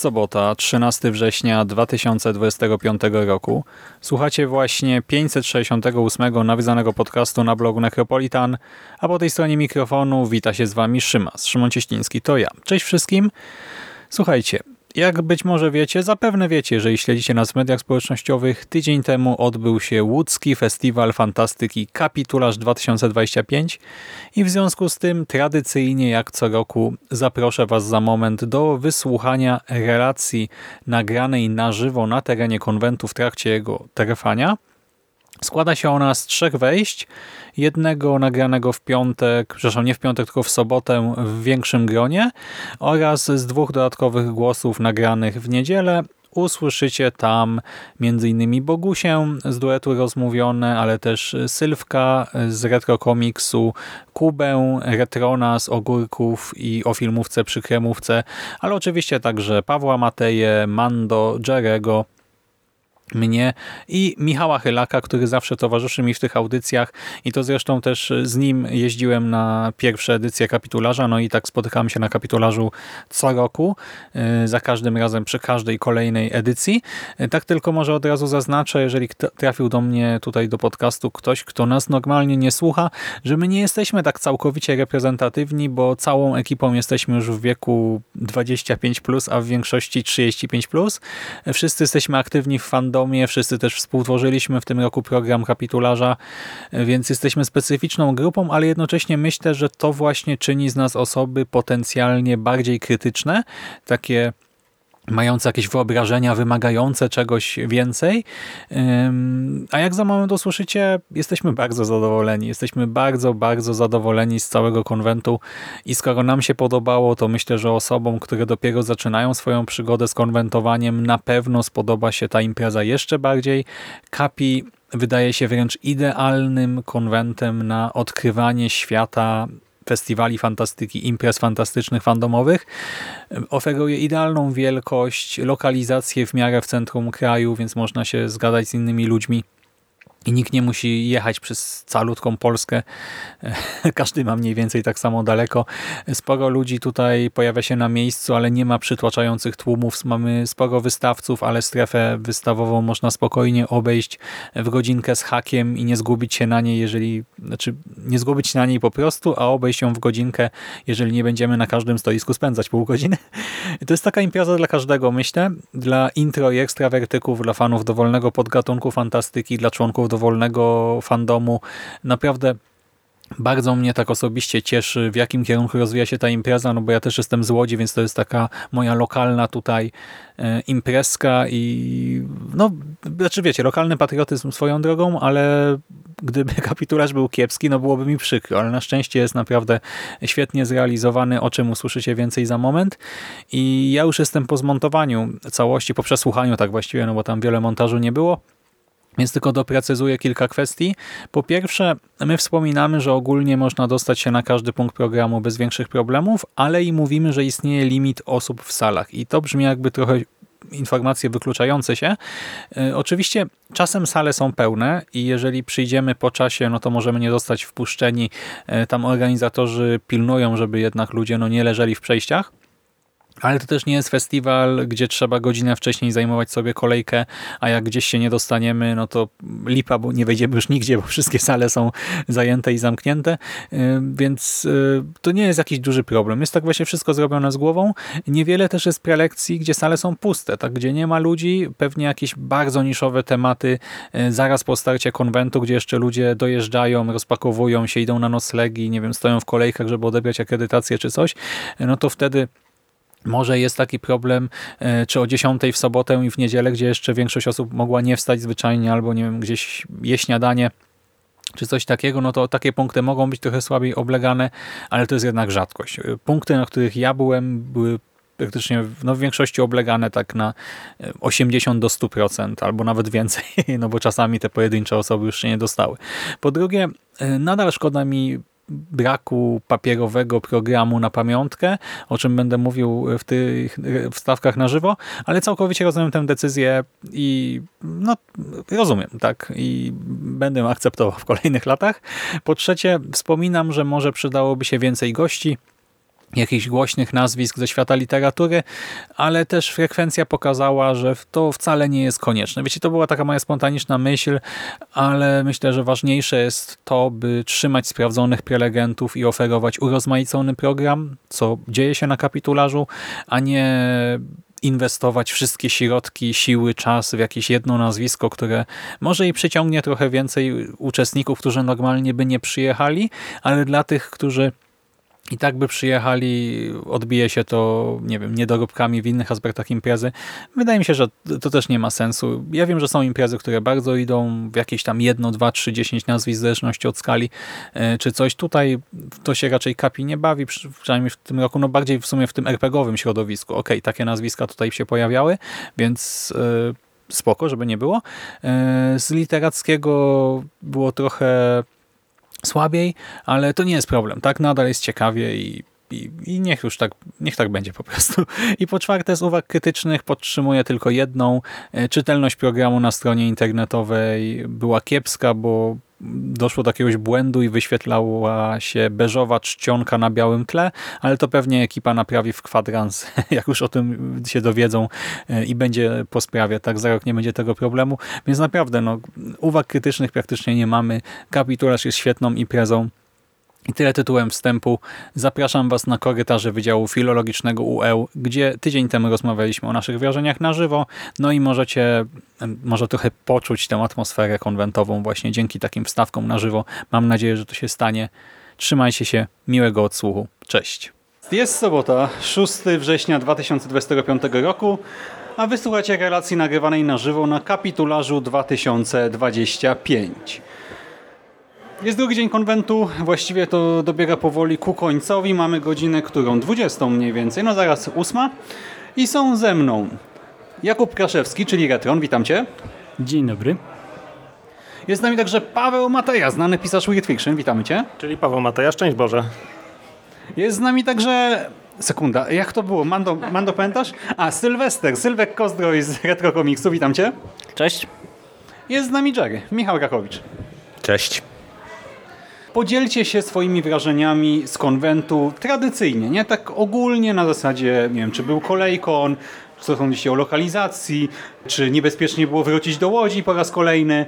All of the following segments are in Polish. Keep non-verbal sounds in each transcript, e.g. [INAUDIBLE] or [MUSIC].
Sobota, 13 września 2025 roku. Słuchacie właśnie 568 nawiązanego podcastu na blogu Necropolitan, a po tej stronie mikrofonu wita się z Wami Szymas. Szymon Cieśliński to ja. Cześć wszystkim. Słuchajcie, jak być może wiecie, zapewne wiecie, jeżeli śledzicie nas w mediach społecznościowych, tydzień temu odbył się łódzki Festiwal Fantastyki Kapitularz 2025 i w związku z tym tradycyjnie jak co roku zaproszę Was za moment do wysłuchania relacji nagranej na żywo na terenie konwentu w trakcie jego trwania. Składa się ona z trzech wejść. Jednego nagranego w piątek, przepraszam, nie w piątek, tylko w sobotę w większym gronie oraz z dwóch dodatkowych głosów nagranych w niedzielę. Usłyszycie tam m.in. Bogusię z duetu Rozmówione, ale też Sylwka z Retro Komiksu, Kubę, Retrona z Ogórków i o filmówce przy kremówce, ale oczywiście także Pawła Mateje, Mando, Jerego, mnie i Michała Chylaka, który zawsze towarzyszy mi w tych audycjach i to zresztą też z nim jeździłem na pierwsze edycje kapitularza, no i tak spotykamy się na kapitularzu co roku, y, za każdym razem przy każdej kolejnej edycji. Y, tak tylko może od razu zaznaczę, jeżeli trafił do mnie tutaj do podcastu ktoś, kto nas normalnie nie słucha, że my nie jesteśmy tak całkowicie reprezentatywni, bo całą ekipą jesteśmy już w wieku 25+, plus, a w większości 35+. Plus. Wszyscy jesteśmy aktywni w fandomie fandomie, wszyscy też współtworzyliśmy w tym roku program kapitularza, więc jesteśmy specyficzną grupą, ale jednocześnie myślę, że to właśnie czyni z nas osoby potencjalnie bardziej krytyczne, takie mające jakieś wyobrażenia, wymagające czegoś więcej. A jak za moment usłyszycie, jesteśmy bardzo zadowoleni. Jesteśmy bardzo, bardzo zadowoleni z całego konwentu i skoro nam się podobało, to myślę, że osobom, które dopiero zaczynają swoją przygodę z konwentowaniem, na pewno spodoba się ta impreza jeszcze bardziej. Kapi wydaje się wręcz idealnym konwentem na odkrywanie świata festiwali fantastyki, imprez fantastycznych, fandomowych. Oferuje idealną wielkość, lokalizację w miarę w centrum kraju, więc można się zgadać z innymi ludźmi i nikt nie musi jechać przez calutką Polskę. [LAUGHS] Każdy ma mniej więcej tak samo daleko. Sporo ludzi tutaj pojawia się na miejscu, ale nie ma przytłaczających tłumów. Mamy sporo wystawców, ale strefę wystawową można spokojnie obejść w godzinkę z hakiem i nie zgubić się na niej, jeżeli, znaczy nie zgubić się na niej po prostu, a obejść ją w godzinkę, jeżeli nie będziemy na każdym stoisku spędzać pół godziny. [LAUGHS] To jest taka impreza dla każdego, myślę. Dla intro i ekstrawertyków, dla fanów dowolnego podgatunku fantastyki, dla członków dowolnego fandomu. Naprawdę bardzo mnie tak osobiście cieszy, w jakim kierunku rozwija się ta impreza, no bo ja też jestem z Łodzi, więc to jest taka moja lokalna tutaj e, imprezka i no, znaczy wiecie, lokalny patriotyzm swoją drogą, ale gdyby [LAUGHS] kapitularz był kiepski, no byłoby mi przykro, ale na szczęście jest naprawdę świetnie zrealizowany, o czym usłyszycie więcej za moment i ja już jestem po zmontowaniu całości, po przesłuchaniu tak właściwie, no bo tam wiele montażu nie było, więc tylko doprecyzuję kilka kwestii. Po pierwsze, my wspominamy, że ogólnie można dostać się na każdy punkt programu bez większych problemów, ale i mówimy, że istnieje limit osób w salach. I to brzmi jakby trochę informacje wykluczające się. E, oczywiście czasem sale są pełne i jeżeli przyjdziemy po czasie, no to możemy nie zostać wpuszczeni. E, tam organizatorzy pilnują, żeby jednak ludzie no nie leżeli w przejściach. Ale to też nie jest festiwal, gdzie trzeba godzinę wcześniej zajmować sobie kolejkę, a jak gdzieś się nie dostaniemy, no to lipa, bo nie wejdziemy już nigdzie, bo wszystkie sale są zajęte i zamknięte, więc y, to nie jest jakiś duży problem. Jest tak właśnie wszystko zrobione z głową. Niewiele też jest prelekcji, gdzie sale są puste, tak, gdzie nie ma ludzi, pewnie jakieś bardzo niszowe tematy y, zaraz po starcie konwentu, gdzie jeszcze ludzie dojeżdżają, rozpakowują się, idą na noclegi, nie wiem, stoją w kolejkach, żeby odebrać akredytację czy coś, no to wtedy Może jest taki problem, e, czy o 10 w sobotę i w niedzielę, gdzie jeszcze większość osób mogła nie wstać zwyczajnie albo nie wiem, gdzieś je śniadanie czy coś takiego, no to takie punkty mogą być trochę słabiej oblegane, ale to jest jednak rzadkość. E, punkty, na których ja byłem, były praktycznie no, w większości oblegane tak na 80 do 100% albo nawet więcej, [LAUGHS] no bo czasami te pojedyncze osoby już się nie dostały. Po drugie, nadal szkoda mi braku papierowego programu na pamiątkę, o czym będę mówił w tych wstawkach na żywo, ale całkowicie rozumiem tę decyzję i no, rozumiem, tak, i będę akceptował w kolejnych latach. Po trzecie, wspominam, że może przydałoby się więcej gości, jakichś głośnych nazwisk ze świata literatury, ale też frekwencja pokazała, że to wcale nie jest konieczne. Wiecie, to była taka moja spontaniczna myśl, ale myślę, że ważniejsze jest to, by trzymać sprawdzonych prelegentów i oferować urozmaicony program, co dzieje się na kapitularzu, a nie inwestować wszystkie środki, siły, czas w jakieś jedno nazwisko, które może i przyciągnie trochę więcej uczestników, którzy normalnie by nie przyjechali, ale dla tych, którzy i tak by przyjechali, odbije się to, nie wiem, niedoróbkami w innych aspektach imprezy. Wydaje mi się, że to też nie ma sensu. Ja wiem, że są imprezy, które bardzo idą w jakieś tam jedno, dwa, trzy, dziesięć nazwisk w zależności od skali e, czy coś. Tutaj to się raczej kapi nie bawi, przynajmniej w tym roku, no bardziej w sumie w tym RPGowym środowisku. Okej, okay, takie nazwiska tutaj się pojawiały, więc e, spoko, żeby nie było. E, z literackiego było trochę słabiej, ale to nie jest problem, tak? Nadal jest ciekawie i, i, i, niech już tak, niech tak będzie po prostu. I po czwarte z uwag krytycznych podtrzymuję tylko jedną. E, czytelność programu na stronie internetowej była kiepska, bo doszło do jakiegoś błędu i wyświetlała się beżowa czcionka na białym tle, ale to pewnie ekipa naprawi w kwadrans, [LAUGHS] jak już o tym się dowiedzą e, i będzie po sprawie, tak za rok nie będzie tego problemu, więc naprawdę no, uwag krytycznych praktycznie nie mamy, kapitularz jest świetną imprezą, i tyle tytułem wstępu. Zapraszam Was na korytarze Wydziału Filologicznego UE, gdzie tydzień temu rozmawialiśmy o naszych wrażeniach na żywo, no i możecie może trochę poczuć tę atmosferę konwentową właśnie dzięki takim wstawkom na żywo. Mam nadzieję, że to się stanie. Trzymajcie się, miłego odsłuchu. Cześć. Jest sobota, 6 września 2025 roku, a wysłuchacie relacji nagrywanej na żywo na kapitularzu 2025. Jest drugi dzień konwentu, właściwie to dobiega powoli ku końcowi. Mamy godzinę, którą 20 mniej więcej, no zaraz ósma. I są ze mną Jakub Kraszewski, czyli Retron, witam Cię. Dzień dobry. Jest z nami także Paweł Mateja, znany pisarz Weird Fiction, witamy Cię. Czyli Paweł Mateja, szczęść Boże. Jest z nami także... Sekunda, jak to było? Mando, Mando pamiętasz? A, Sylwester, Sylwek Kozdroj z Retro Comicsu, witam Cię. Cześć. Jest z nami Jerry, Michał Rakowicz. Cześć. Podzielcie się swoimi wrażeniami z konwentu tradycyjnie, nie tak ogólnie na zasadzie, nie wiem, czy był kolejkon, co sądzicie o lokalizacji, czy niebezpiecznie było wrócić do Łodzi po raz kolejny,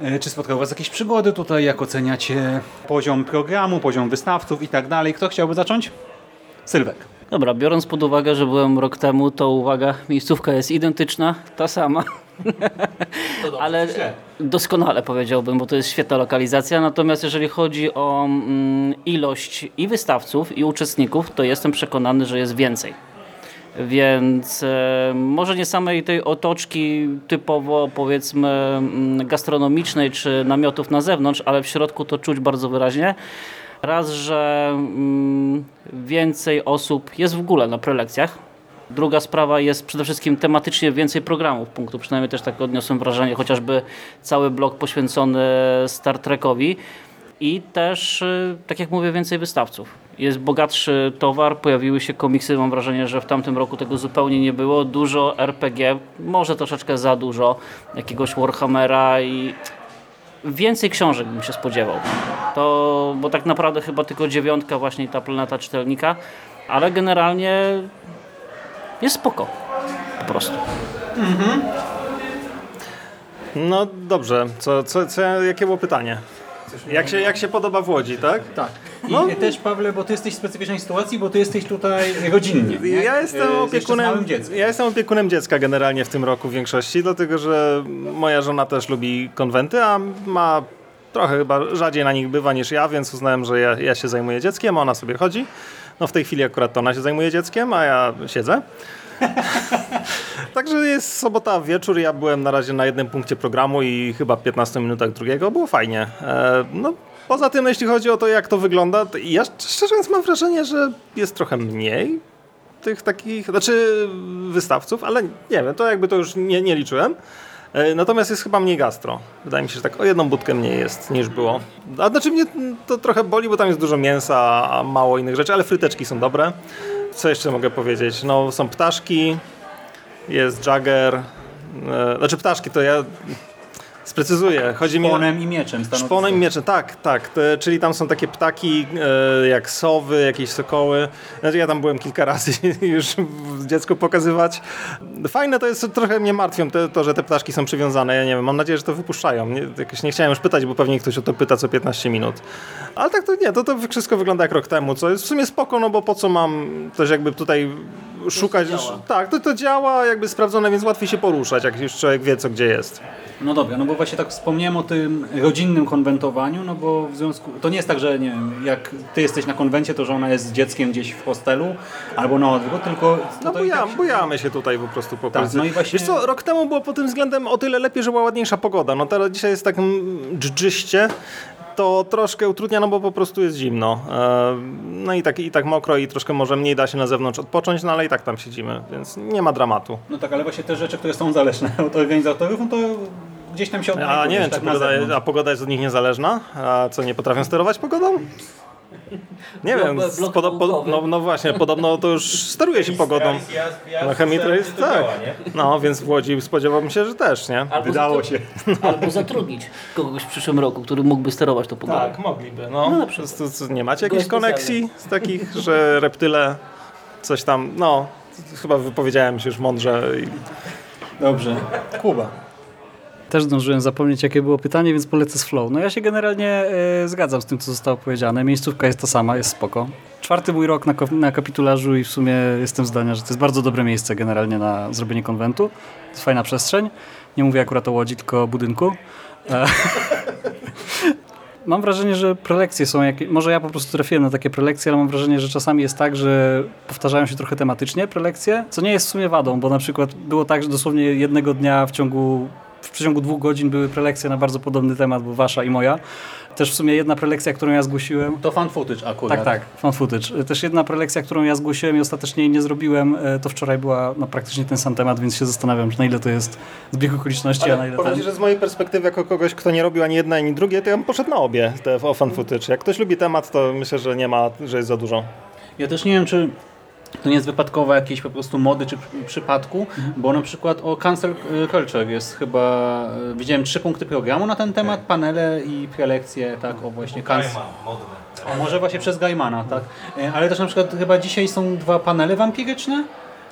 e, czy spotkały Was jakieś przygody tutaj, jak oceniacie poziom programu, poziom wystawców i tak dalej. Kto chciałby zacząć? Sylwek. Dobra, biorąc pod uwagę, że byłem rok temu, to uwaga, miejscówka jest identyczna, ta sama. Ale doskonale powiedziałbym, bo to jest świetna lokalizacja. Natomiast jeżeli chodzi o mm, ilość i wystawców, i uczestników, to jestem przekonany, że jest więcej. Więc e, może nie samej tej otoczki typowo powiedzmy mm, gastronomicznej czy namiotów na zewnątrz, ale w środku to czuć bardzo wyraźnie. Raz, że mm, więcej osób jest w ogóle na prelekcjach, Druga sprawa jest przede wszystkim tematycznie więcej programów punktu, przynajmniej też tak odniosłem wrażenie, chociażby cały blok poświęcony Star Trekowi i też, y, tak jak mówię, więcej wystawców. Jest bogatszy towar, pojawiły się komiksy, mam wrażenie, że w tamtym roku tego zupełnie nie było. Dużo RPG, może troszeczkę za dużo, jakiegoś Warhammera i więcej książek bym się spodziewał. To, bo tak naprawdę chyba tylko dziewiątka właśnie ta Planeta Czytelnika, ale generalnie jest spoko. Po prostu. Mhm. No dobrze, co, co, co, jakie było pytanie? Jak się, jak się podoba w Łodzi, tak? Tak. I no. też Pawle, bo ty jesteś w specyficznej sytuacji, bo ty jesteś tutaj rodzinnie. Nie? Ja jestem opiekunem. Ja jestem opiekunem dziecka generalnie w tym roku w większości, dlatego że moja żona też lubi konwenty, a ma trochę chyba rzadziej na nich bywa niż ja, więc uznałem, że ja, ja się zajmuję dzieckiem, a ona sobie chodzi. No w tej chwili akurat to ona się zajmuje dzieckiem, a ja siedzę. [LAUGHS] Także jest sobota wieczór, ja byłem na razie na jednym punkcie programu i chyba 15 minutach drugiego, było fajnie. E, no, poza tym, jeśli chodzi o to, jak to wygląda, to ja szczerze mówiąc mam wrażenie, że jest trochę mniej tych takich, znaczy wystawców, ale nie wiem, to jakby to już nie, nie liczyłem. E, Natomiast jest chyba mniej gastro. Wydaje mi się, że tak o jedną budkę mniej jest niż było. A znaczy mnie to trochę boli, bo tam jest dużo mięsa, a mało innych rzeczy, ale fryteczki są dobre. Co jeszcze mogę powiedzieć? No są ptaszki, jest Jagger. E, Znaczy ptaszki to ja sprecyzuję. Chodzi mi. Szponem i mieczem. Szponem i mieczem, tak, tak. Te, czyli tam są takie ptaki e, jak sowy, jakieś sokoły. Znaczy ja tam byłem kilka razy [LAUGHS] już dziecku pokazywać. Fajne to jest, trochę mnie martwią te, to, że te ptaszki są przywiązane. Ja nie wiem, mam nadzieję, że to wypuszczają. Nie, jakoś nie chciałem już pytać, bo pewnie ktoś o to pyta co 15 minut. Ale tak to nie, to, to wszystko wygląda jak rok temu, co jest w sumie spoko, no bo po co mam też jakby tutaj szukać. Tak, to, to działa, jakby sprawdzone, więc łatwiej się poruszać, jak już człowiek wie, co gdzie jest. No dobra, no bo właśnie tak wspomniałem o tym rodzinnym konwentowaniu, no bo w związku, to nie jest tak, że nie wiem, jak ty jesteś na konwencie, to że ona jest z dzieckiem gdzieś w hostelu, albo na odwrót, tylko... No buja, tak się- bujamy się tutaj po prostu po Tak, no i właśnie- Wiesz co, rok temu było pod tym względem o tyle lepiej, że była ładniejsza pogoda. No teraz dzisiaj jest tak dżdżyście, to troszkę utrudnia, no bo po prostu jest zimno. E, No i tak, i tak mokro i troszkę może mniej da się na zewnątrz odpocząć, no ale i tak tam siedzimy, więc nie ma dramatu. No tak, ale właśnie te rzeczy, które są zależne [LAUGHS] od organizatorów, no to gdzieś tam się odnajdują. A nie wiem, tak czy pogoda, a pogoda jest od nich niezależna? A co, nie potrafią sterować pogodą? Nie wiem, Blok- podo, no, no właśnie, podobno to już steruje się pogodą. No Chemitrace, tak. No, więc w Łodzi spodziewałbym się, że też, nie? Albo Wydało się. Albo zatrudnić kogoś w przyszłym roku, który mógłby sterować to pogodą. Tak, mogliby. No. No na Po prostu, co, nie macie jakiejś Gość koneksji z takich, że reptyle coś tam, no, chyba wypowiedziałem się już mądrze. I... Dobrze. Kuba. Też zdążyłem zapomnieć, jakie było pytanie, więc polecę z flow. No ja się generalnie e, zgadzam z tym, co zostało powiedziane. Miejscówka jest ta sama, jest spoko. Czwarty mój rok na, na kapitularzu i w sumie jestem zdania, że to jest bardzo dobre miejsce generalnie na zrobienie konwentu. To jest fajna przestrzeń. Nie mówię akurat o Łodzi, tylko o budynku. E, [LAUGHS] Mam wrażenie, że prelekcje są jakieś. Może ja po prostu trafiłem na takie prelekcje, ale mam wrażenie, że czasami jest tak, że powtarzają się trochę tematycznie prelekcje, co nie jest w sumie wadą, bo na przykład było tak, że dosłownie jednego dnia w ciągu w przeciągu dwóch godzin były prelekcje na bardzo podobny temat, bo wasza i moja. Też w sumie jedna prelekcja, którą ja zgłosiłem. To fan footage akurat. Tak, tak, fan footage. Też jedna prelekcja, którą ja zgłosiłem i ostatecznie jej nie zrobiłem, e, to wczoraj była na praktycznie ten sam temat, więc się zastanawiam, na ile to jest zbieg okoliczności, a na ile Powiem ten... że z mojej perspektywy, jako kogoś, kto nie robił ani jedne, ani drugie, to ja bym poszedł na obie te fan footage. Jak ktoś lubi temat, to myślę, że nie ma, że jest za dużo. Ja też nie wiem, czy to nie jest wypadkowa jakiejś po prostu mody czy przy- przypadku, bo na przykład o cancel culture jest chyba, e, widziałem trzy punkty programu na ten temat, panele i prelekcje, tak, o właśnie cancel. O, może właśnie przez Gaimana, tak. E, Ale też na przykład chyba dzisiaj są dwa panele wampiryczne.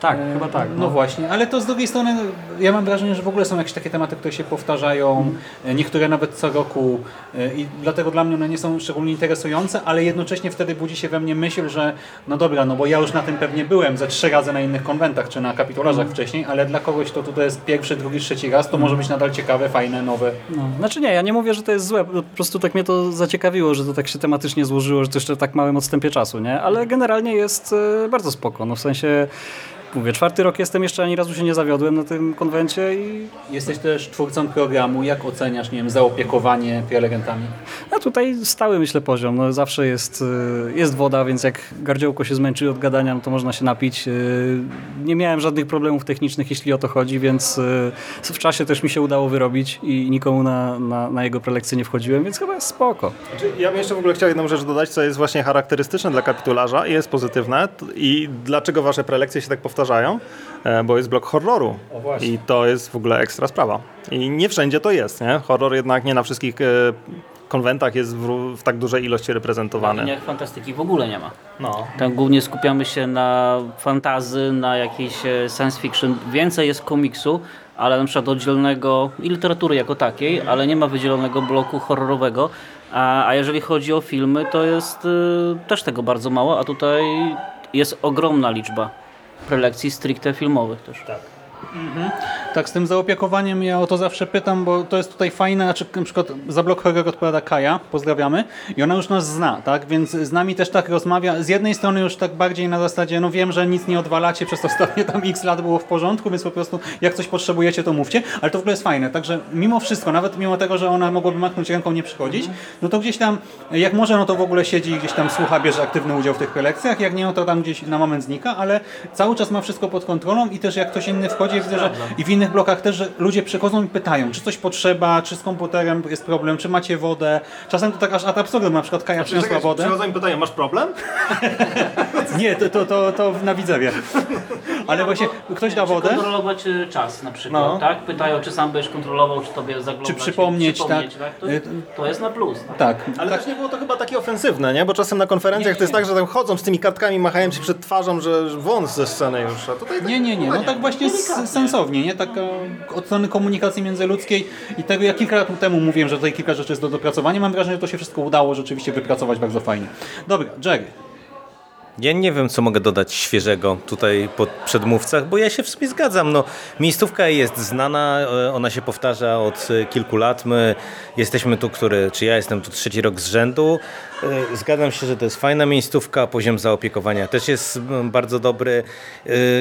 Tak, E, chyba tak. No. właśnie, ale to z drugiej strony ja mam wrażenie, że w ogóle są jakieś takie tematy, które się powtarzają, e, niektóre nawet co roku e, i dlatego dla mnie one nie są szczególnie interesujące, ale jednocześnie wtedy budzi się we mnie myśl, że no dobra, no bo ja już na tym pewnie byłem ze trzy razy na innych konwentach czy na kapitularzach wcześniej, ale dla kogoś, kto tutaj jest pierwszy, drugi, trzeci raz, to może być nadal ciekawe, fajne, nowe. No. Znaczy nie, ja nie mówię, że to jest złe, po prostu tak mnie to zaciekawiło, że to tak się tematycznie złożyło, że to jeszcze w tak małym odstępie czasu, nie? Ale generalnie jest e, bardzo spoko, no w sensie, mówię, czwarty rok jestem, jeszcze ani razu się nie zawiodłem na tym konwencie i Jesteś też twórcą programu, jak oceniasz, nie wiem, zaopiekowanie prelegentami? a tutaj stały myślę poziom, no zawsze jest, e, jest woda, więc jak gardziołko się zmęczy od gadania, no to można się napić. E, Nie miałem żadnych problemów technicznych, jeśli o to chodzi, więc e, w czasie też mi się udało wyrobić i nikomu na, na, na jego prelekcję nie wchodziłem, więc chyba jest spoko. Znaczy, Ja bym jeszcze w ogóle chciał jedną rzecz dodać, co jest właśnie charakterystyczne dla kapitularza i jest pozytywne i dlaczego wasze prelekcje się tak powtarzają, E, bo jest blok horroru i to jest w ogóle ekstra sprawa. I nie wszędzie to jest, nie? Horror jednak nie na wszystkich e, konwentach jest w, w tak dużej ilości reprezentowany. Jak fantastyki w ogóle nie ma. No. Tam głównie skupiamy się na fantazy, na jakiejś e, science fiction. Więcej jest komiksu, ale na przykład oddzielnego i literatury jako takiej, ale nie ma wydzielonego bloku horrorowego. A, a jeżeli chodzi o filmy, to jest y, też tego bardzo mało, a tutaj jest ogromna liczba prelekcji stricte filmowych też. Tak, z tym zaopiekowaniem ja o to zawsze pytam, bo to jest tutaj fajne, znaczy na przykład za blok horror odpowiada Kaja, pozdrawiamy, i ona już nas zna, tak, więc z nami też tak rozmawia, z jednej strony już tak bardziej na zasadzie, no wiem, że nic nie odwalacie, przez ostatnie tam x lat było w porządku, więc po prostu jak coś potrzebujecie, to mówcie, ale to w ogóle jest fajne, także mimo wszystko, nawet mimo tego, że ona mogłaby machnąć ręką, nie przychodzić, no to gdzieś tam, jak może, no to w ogóle siedzi i gdzieś tam słucha, bierze aktywny udział w tych prelekcjach, jak nie, no to tam gdzieś na moment znika, ale cały czas ma wszystko pod kontrolą i też jak ktoś inny wchodzi, widzę, że i w innych blokach też, że ludzie przychodzą i pytają, czy coś potrzeba, czy z komputerem jest problem, czy macie wodę. Czasem to tak aż ad absurdum, na przykład Kaja przyniosła wodę. Przychodzą i pytają, masz problem? [LAUGHS] Nie, to, to, to, to na widzewie. Ale właśnie ktoś da wodę, kontrolować y, czas na przykład, No. tak? Pytają, czy sam będziesz kontrolował, czy tobie zaglądać. Czy przypomnieć, przypomnieć, tak? To, Y, to jest na plus. Tak? tak, Ale też nie było to chyba takie ofensywne, nie? Bo czasem na konferencjach to jest tak, że tam chodzą z tymi kartkami, machają się przed twarzą, że wąs ze sceny już. A tutaj tak Nie, nie, nie. No tak właśnie s- sensownie, nie? Tak e, od strony komunikacji międzyludzkiej i tego, ja kilka lat temu mówiłem, że tutaj kilka rzeczy jest do dopracowania. Mam wrażenie, że to się wszystko udało rzeczywiście wypracować bardzo fajnie. Dobra, Jerry. Ja nie wiem, co mogę dodać świeżego tutaj po przedmówcach, bo ja się w sumie zgadzam. No, miejscówka jest znana, e, ona się powtarza od e, kilku lat. My jesteśmy tu, który, czy ja jestem tu trzeci rok z rzędu. E, Zgadzam się, że to jest fajna miejscówka, poziom zaopiekowania też jest bardzo dobry.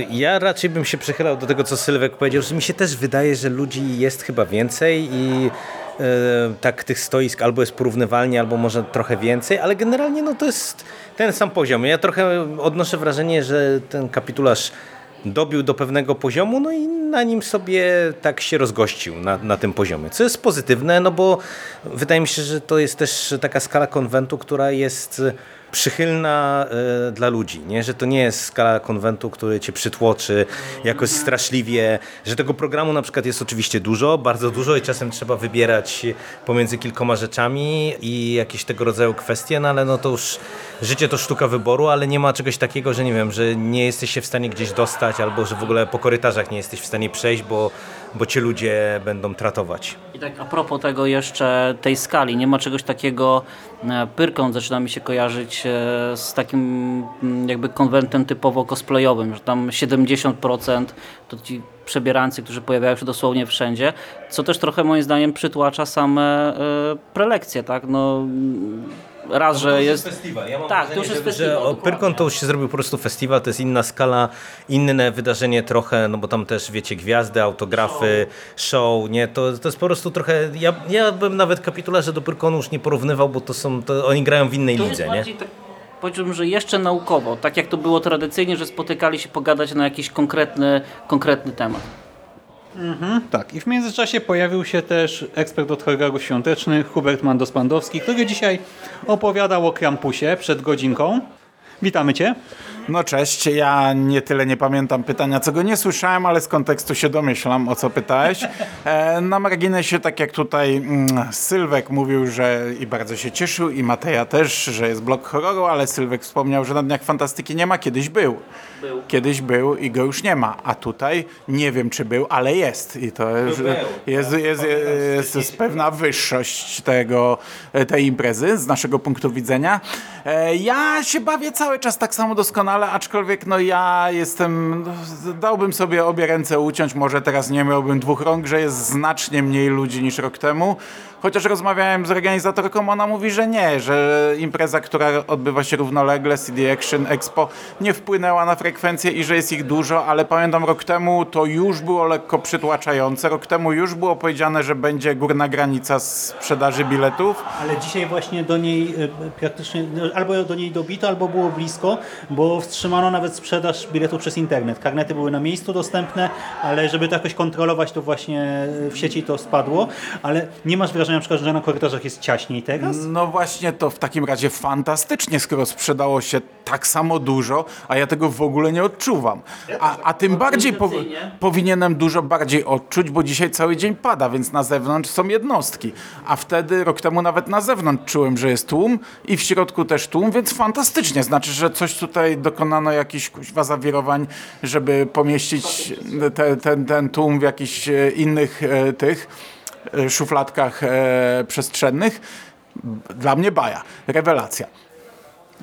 Ja raczej bym się przychylał do tego, co Sylwek powiedział, że mi się też wydaje, że ludzi jest chyba więcej i tak tych stoisk albo jest porównywalnie, albo może trochę więcej, ale generalnie no to jest ten sam poziom. Ja trochę odnoszę wrażenie, że ten kapitularz dobił do pewnego poziomu, no i na nim sobie tak się rozgościł na, na tym poziomie, co jest pozytywne, no bo wydaje mi się, że to jest też taka skala konwentu, która jest przychylna e, dla ludzi, nie? że to nie jest skala konwentu, który cię przytłoczy jakoś straszliwie, że tego programu na przykład jest oczywiście dużo, bardzo dużo i czasem trzeba wybierać pomiędzy kilkoma rzeczami i jakieś tego rodzaju kwestie, no ale no to już życie to sztuka wyboru, ale nie ma czegoś takiego, że nie wiem, że nie jesteś się w stanie gdzieś dostać albo że w ogóle po korytarzach nie jesteś w stanie przejść, bo, bo cię ludzie będą tratować. I tak a propos tego jeszcze, tej skali, nie ma czegoś takiego, e, Pyrkon zaczyna mi się kojarzyć e, z takim mm, jakby konwentem typowo cosplayowym, że tam 70% to ci przebierańcy, którzy pojawiają się dosłownie wszędzie, co też trochę moim zdaniem przytłacza same e, prelekcje, tak? No, raz, że jest... festiwal. Ja mam Tak, to już jest że, festiwal, Że. Pyrkon to już się zrobił po prostu festiwal, to jest inna skala, inne wydarzenie trochę, no bo tam też wiecie, gwiazdy, autografy, show, nie, to, to jest po prostu trochę, ja, ja bym nawet kapitularze do Pyrkonu już nie porównywał, bo to są, to oni grają w innej To lidze, nie? tak, powiedziałbym, że jeszcze naukowo, tak jak to było tradycyjnie, że spotykali się pogadać na jakiś konkretny, konkretny temat. Tak, i w międzyczasie pojawił się też ekspert od horrorów świątecznych, Hubert Mandos-Pandowski, który dzisiaj opowiadał o Krampusie przed godzinką. Witamy Cię. No cześć, ja nie tyle nie pamiętam pytania, co go nie słyszałem, ale z kontekstu się domyślam, o co pytałeś. E, na marginesie, tak jak tutaj mm, Sylwek mówił, że i bardzo się cieszył, i Mateja też, że jest blok horroru, ale Sylwek wspomniał, że na Dniach Fantastyki nie ma, kiedyś był. Kiedyś był i go już nie ma, a tutaj nie wiem, czy był, ale jest. I to jest, jest, jest, jest, jest pewna wyższość tego, tej imprezy z naszego punktu widzenia. E, Ja się bawię cały czas tak samo doskonale, aczkolwiek no ja jestem, dałbym sobie obie ręce uciąć, może teraz nie miałbym dwóch rąk, że jest znacznie mniej ludzi niż rok temu. Chociaż rozmawiałem z organizatorką, ona mówi, że nie, że impreza, która odbywa się równolegle, CD Action Expo, nie wpłynęła na frekwencję i że jest ich dużo, ale pamiętam rok temu to już było lekko przytłaczające. Rok temu już było powiedziane, że będzie górna granica sprzedaży biletów. Ale dzisiaj właśnie do niej e, praktycznie no, albo do niej dobito, albo było blisko, bo wstrzymano nawet sprzedaż biletów przez internet. Karnety były na miejscu dostępne, ale żeby to jakoś kontrolować, to właśnie e, w sieci to spadło. Ale nie masz wrażenia na przykład, że na korytarzach jest ciaśniej teraz? No właśnie to w takim razie fantastycznie, skoro sprzedało się tak samo dużo, a ja tego w ogóle nie odczuwam. A, a tym bardziej po, powinienem dużo bardziej odczuć, bo dzisiaj cały dzień pada, więc na zewnątrz są jednostki. A wtedy rok temu nawet na zewnątrz czułem, że jest tłum i w środku też tłum, więc fantastycznie. Znaczy, że coś tutaj dokonano jakichś kuźwa zawirowań, żeby pomieścić te, ten, ten tłum w jakichś e, innych e, tych e, szufladkach przestrzennych. Dla mnie baja, rewelacja.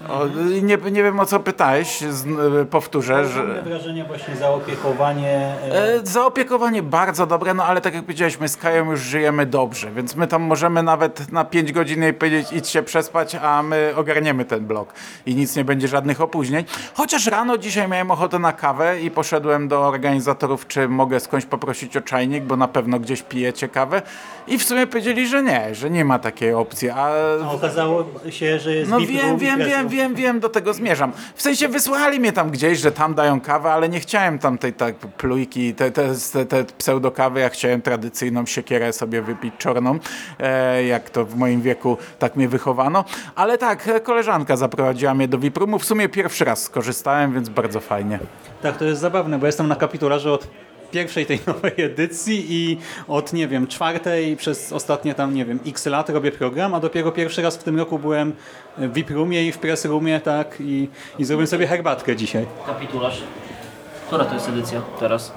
O, nie, nie wiem o co pytałeś, z, powtórzę, że... Mam wrażenie właśnie zaopiekowanie... E... E, zaopiekowanie bardzo dobre, no ale tak jak powiedziałeś, my z Kają już żyjemy dobrze, więc my tam możemy nawet na 5 godzin jej powiedzieć idź się przespać, a my ogarniemy ten blok i nic nie będzie żadnych opóźnień. Chociaż rano dzisiaj miałem ochotę na kawę i poszedłem do organizatorów, czy mogę skądś poprosić o czajnik, bo na pewno gdzieś pijecie kawę i w sumie powiedzieli, że nie, że nie ma takiej opcji. A, a okazało się, że jest No wiem, wiem, wiem, wiem, wiem, do tego zmierzam. W sensie wysłali mnie tam gdzieś, że tam dają kawę, ale nie chciałem tam tej tak plujki, te, te, te, te pseudokawy, ja chciałem tradycyjną siekierę sobie wypić czarną, e, jak to w moim wieku tak mnie wychowano. Ale tak, koleżanka zaprowadziła mnie do VIP-roomu. W sumie pierwszy raz skorzystałem, więc bardzo fajnie. Tak, to jest zabawne, bo jestem na kapitularze od pierwszej tej [LAUGHS] nowej edycji i od, nie wiem, czwartej przez ostatnie tam, nie wiem, x lat robię program, a dopiero pierwszy raz w tym roku byłem w VIP roomie i w press roomie, tak, i, i zrobiłem sobie herbatkę dzisiaj. Kapitularz. Która to jest edycja teraz?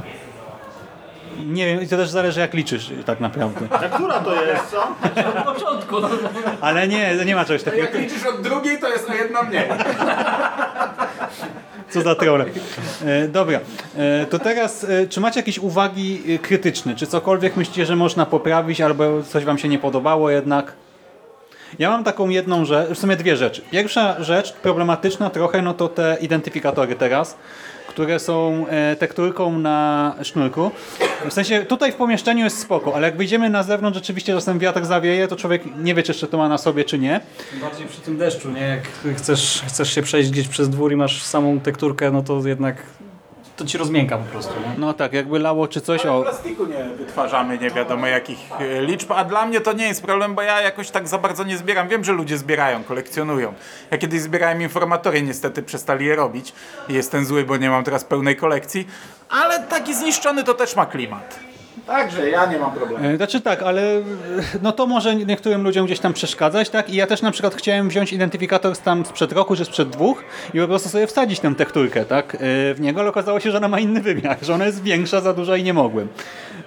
Nie wiem, i to też zależy jak liczysz tak naprawdę. A która to jest, co? Od początku. No. Ale nie, nie ma czegoś takiego. Jak liczysz od drugiej, to jest o jedno mniej. Co za trolle. E, dobra, e, to teraz e, czy macie jakieś uwagi e, krytyczne? Czy cokolwiek myślicie, że można poprawić albo coś wam się nie podobało jednak? Ja mam taką jedną rzecz, w sumie dwie rzeczy. Pierwsza rzecz, problematyczna trochę, no to te identyfikatory teraz które są e, tekturką na sznurku. W sensie tutaj w pomieszczeniu jest spoko, ale jak wyjdziemy na zewnątrz, rzeczywiście czasem wiatr zawieje, to człowiek nie wie, czy jeszcze to ma na sobie, czy nie. Bardziej przy tym deszczu, nie? Jak chcesz, chcesz się przejść gdzieś przez dwór i masz samą tekturkę, no to jednak to ci rozmięka po prostu. Nie? No tak, jakby lało czy coś. Ale o... plastiku nie wytwarzamy nie wiadomo jakich e, liczb, a dla mnie to nie jest problem, bo ja jakoś tak za bardzo nie zbieram. Wiem, że ludzie zbierają, kolekcjonują. Ja kiedyś zbierałem informatory, niestety przestali je robić. Jestem zły, bo nie mam teraz pełnej kolekcji, ale taki zniszczony to też ma klimat. Także ja nie mam problemu. E, znaczy tak, ale no to może niektórym ludziom gdzieś tam przeszkadzać, tak? I ja też na przykład chciałem wziąć identyfikator tam sprzed roku czy sprzed dwóch i po prostu sobie wsadzić tę tekturkę, tak? E, w niego, ale okazało się, że ona ma inny wymiar, że ona jest większa, za duża i nie mogłem.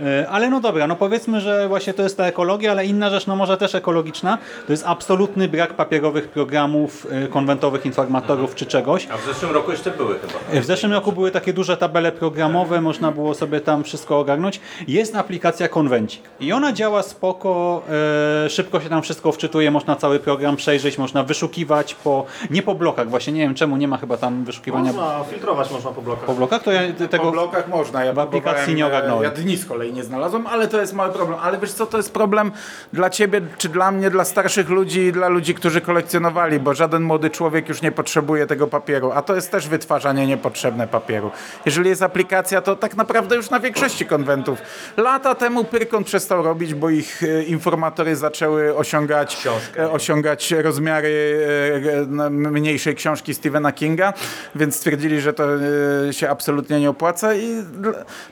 E, ale no dobra, no powiedzmy, że właśnie to jest ta ekologia, ale inna rzecz, no może też ekologiczna, to jest absolutny brak papierowych programów, konwentowych informatorów czy czegoś. A w zeszłym roku jeszcze były chyba. W zeszłym roku były takie duże tabele programowe, można było sobie tam wszystko ogarnąć. Jest aplikacja Konwencik i ona działa spoko, e, szybko się tam wszystko wczytuje, można cały program przejrzeć, można wyszukiwać po, nie po blokach, właśnie nie wiem czemu nie ma chyba tam wyszukiwania. Można filtrować można po blokach. Po blokach to ja tego po blokach można, ja w aplikacji nie ogarnąłem. Ja dni z kolei nie znalazłem, ale to jest mały problem. Ale wiesz co, to jest problem dla ciebie, czy dla mnie, dla starszych ludzi i dla ludzi, którzy kolekcjonowali, bo żaden młody człowiek już nie potrzebuje tego papieru, a to jest też wytwarzanie niepotrzebne papieru. Jeżeli jest aplikacja, to tak naprawdę już na większości konwentów Lata temu Pyrkon przestał robić, bo ich e, informatory zaczęły osiągać, Książkę. E, osiągać rozmiary e, mniejszej książki Stephena Kinga, więc stwierdzili, że to się absolutnie nie opłaca i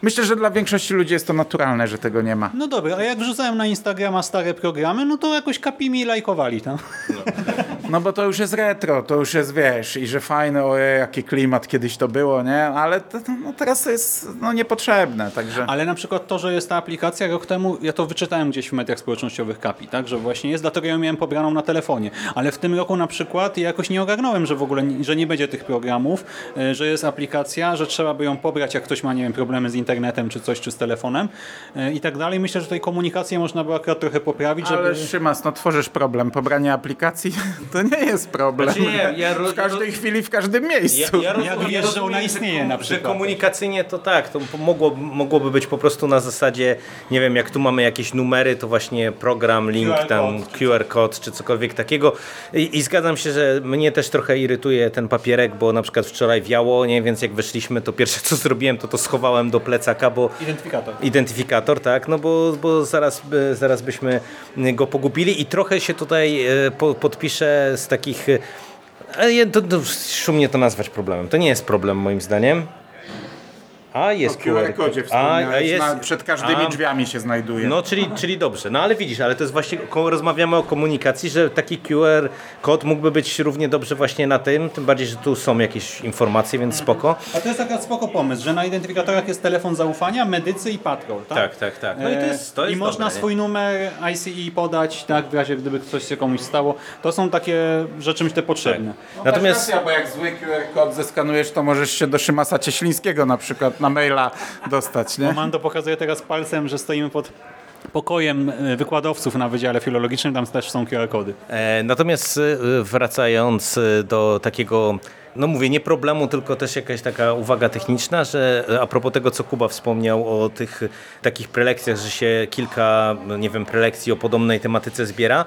myślę, że dla większości ludzi jest to naturalne, że tego nie ma. No dobra, a jak wrzucałem na Instagrama stare programy, no to jakoś kapimi lajkowali tam. No. [LAUGHS] no bo to już jest retro, to już jest, wiesz, i że fajne, ojej, jaki klimat kiedyś to było, nie? Ale to, no, teraz to jest no, niepotrzebne, także... Ale na przykład to, że jest ta aplikacja rok temu, ja to wyczytałem gdzieś w mediach społecznościowych Kapi, tak, że właśnie jest, dlatego ja miałem pobraną na telefonie. Ale w tym roku na przykład ja jakoś nie ogarnąłem, że w ogóle, że nie będzie tych programów, e, że jest aplikacja, że trzeba by ją pobrać, jak ktoś ma, nie wiem, problemy z internetem, czy coś, czy z telefonem e, i tak dalej. Myślę, że tej komunikację można by akurat trochę poprawić, żeby... Ale Szymas, no tworzysz problem. Pobranie aplikacji [LAUGHS] to nie jest problem. Znaczy nie, ja w każdej chwili, w każdym miejscu. Ja, ja, jak wiesz, że ona istnieje na przykład. Że komunikacyjnie to tak, to mogło, mogłoby być po prostu na zasadzie nie wiem, jak tu mamy jakieś numery, to właśnie program, link, QR tam QR kod czy cokolwiek takiego. I, I, zgadzam się, że mnie też trochę irytuje ten papierek, bo na przykład wczoraj wiało, nie, więc jak wyszliśmy, to pierwsze co zrobiłem, to to schowałem do plecaka, bo... Identyfikator. Identyfikator, tak, no bo, bo zaraz, zaraz byśmy go pogubili i trochę się tutaj e, podpiszę z takich... Ale to, to, szumnie to nazwać problemem. To nie jest problem moim zdaniem. A, jest O QR-kodzie wspomniałeś, na- przed każdymi a- drzwiami się znajduje. No, czyli, czyli dobrze. No ale widzisz, ale to jest właśnie, ko- rozmawiamy o komunikacji, że taki QR kod mógłby być równie dobrze właśnie na tym, tym bardziej, że tu są jakieś informacje, więc spoko. A to jest taka spoko pomysł, że na identyfikatorach jest telefon zaufania, medycy i patrol, tak? Tak, tak, tak. No i to jest, to E, jest I można dobre, nie? swój numer ICE podać, tak, w razie gdyby coś się komuś stało. To są takie rzeczy myślę potrzebne. Natomiast Racja, bo jak zły QR kod zeskanujesz, to możesz się do Szymasa Cieślińskiego na przykład na maila dostać, nie? Mando pokazuje teraz palcem, że stoimy pod pokojem e, wykładowców na Wydziale Filologicznym, tam też są QR-kody. E, Natomiast e, wracając do takiego, no mówię, nie problemu, tylko też jakaś taka uwaga techniczna, że a propos tego, co Kuba wspomniał o tych takich prelekcjach, że się kilka, no nie wiem, prelekcji o podobnej tematyce zbiera.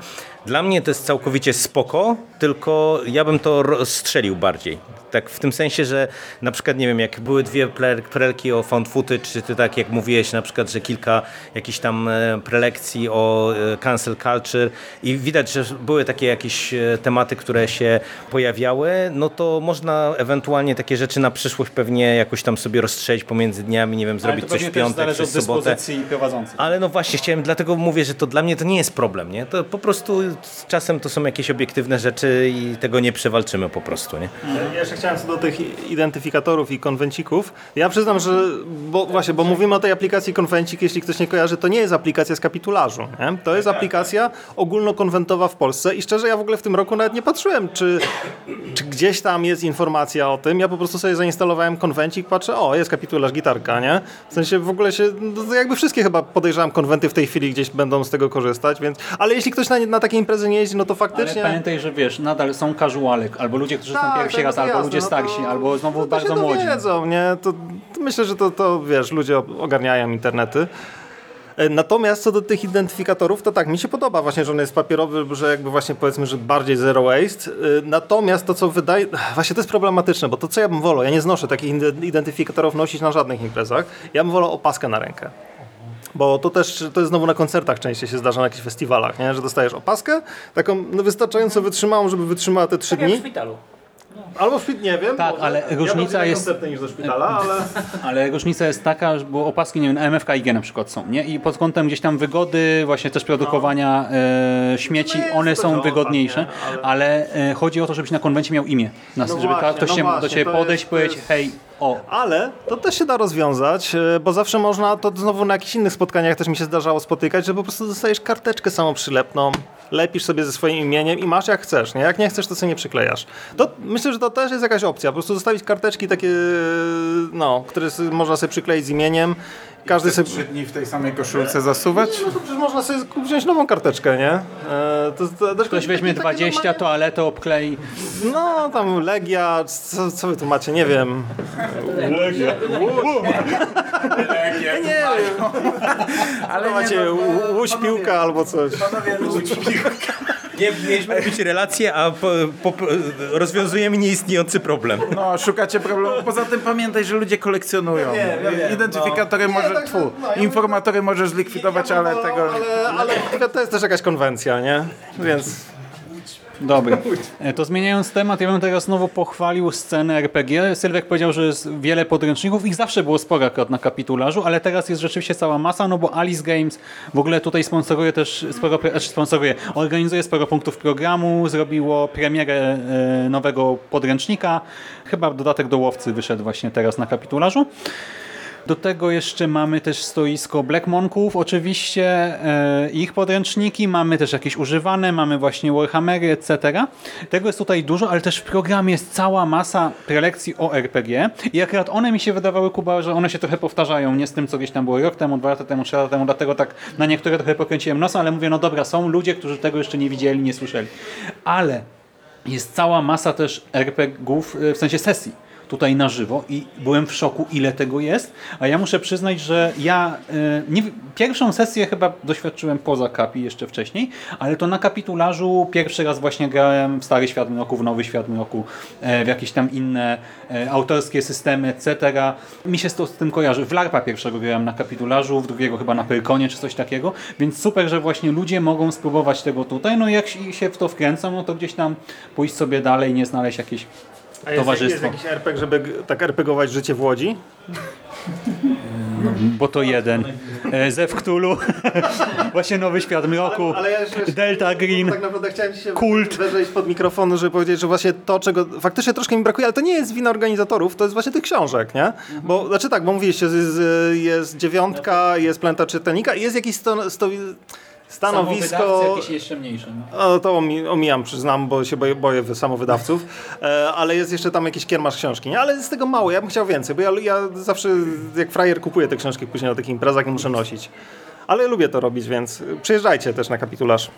Dla mnie to jest całkowicie spoko, tylko ja bym to rozstrzelił bardziej. Tak w tym sensie, że na przykład, nie wiem, jak były dwie pre- prelki o found footage, czy ty tak jak mówiłeś na przykład, że kilka jakichś tam e, prelekcji o e, cancel culture i widać, że były takie jakieś e, tematy, które się pojawiały, no to można ewentualnie takie rzeczy na przyszłość pewnie jakoś tam sobie rozstrzelić pomiędzy dniami, nie wiem, zrobić coś w piątek czy sobotę. Ale no właśnie, chciałem, dlatego mówię, że to dla mnie to nie jest problem, nie? To po prostu z czasem to są jakieś obiektywne rzeczy i tego nie przewalczymy po prostu, nie? Ja jeszcze chciałem co do tych identyfikatorów i konwencików. Ja przyznam, że bo właśnie, bo mówimy o tej aplikacji konwencik, jeśli ktoś nie kojarzy, to nie jest aplikacja z kapitulażu. Nie? To jest aplikacja ogólnokonwentowa w Polsce i szczerze ja w ogóle w tym roku nawet nie patrzyłem, czy, czy gdzieś tam jest informacja o tym. Ja po prostu sobie zainstalowałem konwencik, patrzę, o, jest kapitularz, gitarka, nie? W sensie w ogóle się, no, jakby wszystkie chyba podejrzewam konwenty w tej chwili gdzieś będą z tego korzystać, więc, ale jeśli ktoś na, na takie imprezy nie jeździ, no to Ale faktycznie... pamiętaj, że wiesz, nadal są casualek, albo ludzie, którzy są Tak, pierwszy tak, raz, no albo jasne, ludzie no starsi, albo znowu no bardzo młodzi. dowiedzą, nie? To, to myślę, że to, to wiesz, ludzie ogarniają internety. E, Natomiast co do tych identyfikatorów, to tak, mi się podoba właśnie, że on jest papierowy, że jakby właśnie powiedzmy, że bardziej zero waste. E, Natomiast to, co wydaje, właśnie to jest problematyczne, bo to, co ja bym wolał, ja nie znoszę takich ide- identyfikatorów nosić na żadnych imprezach, ja bym wolał opaskę na rękę. Bo to też, to jest znowu na koncertach częściej się zdarza, na jakichś festiwalach, nie? że dostajesz opaskę, taką no, wystarczająco wytrzymałą, żeby wytrzymała te trzy Tak jak w dni. szpitalu. Albo w szpitalu, nie wiem. Tak, może. ale ja różnica jest- niż do szpitala, ale... [LAUGHS] Ale różnica jest taka, że- bo opaski, nie wiem, MFK i G na przykład są, nie? I pod kątem gdzieś tam wygody, właśnie też produkowania e, śmieci, No one są wygodniejsze, nie? ale e, chodzi o to, żebyś na konwencie miał imię. Na, No żeby właśnie, ktoś no się do właśnie, ciebie to podejść jest- i powiedzieć, jest- hej, o, Ale to też się da rozwiązać, e, bo zawsze można, to znowu na jakichś innych spotkaniach też mi się zdarzało spotykać, że po prostu dostajesz karteczkę samoprzylepną, lepisz sobie ze swoim imieniem i masz jak chcesz, nie? Jak nie chcesz, to sobie nie przyklejasz. To myślę, że to też jest jakaś opcja, po prostu zostawić karteczki takie, no, które można sobie przykleić z imieniem. Każdy sobie... Trzy dni w tej samej koszulce zasuwać? No to przecież można sobie wziąć nową karteczkę, nie? E, to, to, to, ktoś weźmie takie 20, normalnie- toaletę obklei. No, tam Legia, co, co wy tu macie, nie wiem. Legia. Nie, nie wiem. Ale macie łódź piłka albo coś. Nie, mieliśmy robić relacje, a po, po, rozwiązujemy nieistniejący problem. No, szukacie problemu. Poza tym pamiętaj, że ludzie kolekcjonują. Identyfikatory może, tak, tfu, no, ja- informatory możesz zlikwidować, ale tego... Ale, ale to jest też jakaś konwencja, nie? Więc Dobry. E, To zmieniając temat, ja bym teraz znowu pochwalił scenę RPG. Sylwek powiedział, że jest wiele podręczników. Ich zawsze było sporo akurat na kapitularzu, ale teraz jest rzeczywiście cała masa, no bo Alice Games w ogóle tutaj sponsoruje też sporo, znaczy sponsoruje, organizuje sporo punktów programu, zrobiło premierę e, nowego podręcznika. Chyba dodatek do łowcy wyszedł właśnie teraz na kapitularzu. Do tego jeszcze mamy też stoisko Black Monków, oczywiście e, ich podręczniki, mamy też jakieś używane, mamy właśnie Warhammery, etc. Tego jest tutaj dużo, ale też w programie jest cała masa prelekcji o RPG i akurat one mi się wydawały, Kuba, że one się trochę powtarzają, nie z tym, co gdzieś tam było rok temu, dwa lata temu, trzy lata temu, dlatego tak na niektóre trochę pokręciłem nosem, ale mówię, no dobra, są ludzie, którzy tego jeszcze nie widzieli, nie słyszeli. Ale jest cała masa też RPG-ów, e, w sensie sesji tutaj na żywo i byłem w szoku, ile tego jest. A ja muszę przyznać, że ja e, nie, pierwszą sesję chyba doświadczyłem poza kapi jeszcze wcześniej, ale to na kapitularzu pierwszy raz właśnie grałem w Stary Świat Mroku, w Nowy Świat Mroku, e, w jakieś tam inne e, autorskie systemy, etc. Mi się to z tym kojarzy. W LARPa pierwszego grałem na kapitularzu, w drugiego chyba na Pyrkonie czy coś takiego, więc super, że właśnie ludzie mogą spróbować tego tutaj. No jak się w to wkręcą, no to gdzieś tam pójść sobie dalej, nie znaleźć jakiejś A jest, towarzystwo. jest jakiś RPG, żeby tak RPGować życie w Łodzi? Bo to jeden. E, Zew Cthulhu, [LAUGHS] właśnie Nowy Świat Mroku, Ale ja jeszcze- Delta Green. Tak naprawdę chciałem ci się Kult. wejść pod mikrofonu, żeby powiedzieć, że właśnie to, czego faktycznie troszkę mi brakuje, ale to nie jest wina organizatorów, to jest właśnie tych książek, nie? Bo, znaczy tak, bo mówiliście, jest, jest dziewiątka, jest Planta Czytelnika i jest jakieś sto, sto, stanowisko... jakieś jeszcze mniejsze. no. O, to omi- omijam, przyznam, bo się boję, boję wy- samowydawców, e, ale jest jeszcze tam jakiś kiermasz książki, nie? Ale jest tego mało, ja bym chciał więcej, bo ja, ja zawsze jak frajer kupuję te książki później na takich imprezach i muszę nosić. Ale lubię to robić, więc przyjeżdżajcie też na kapitularz.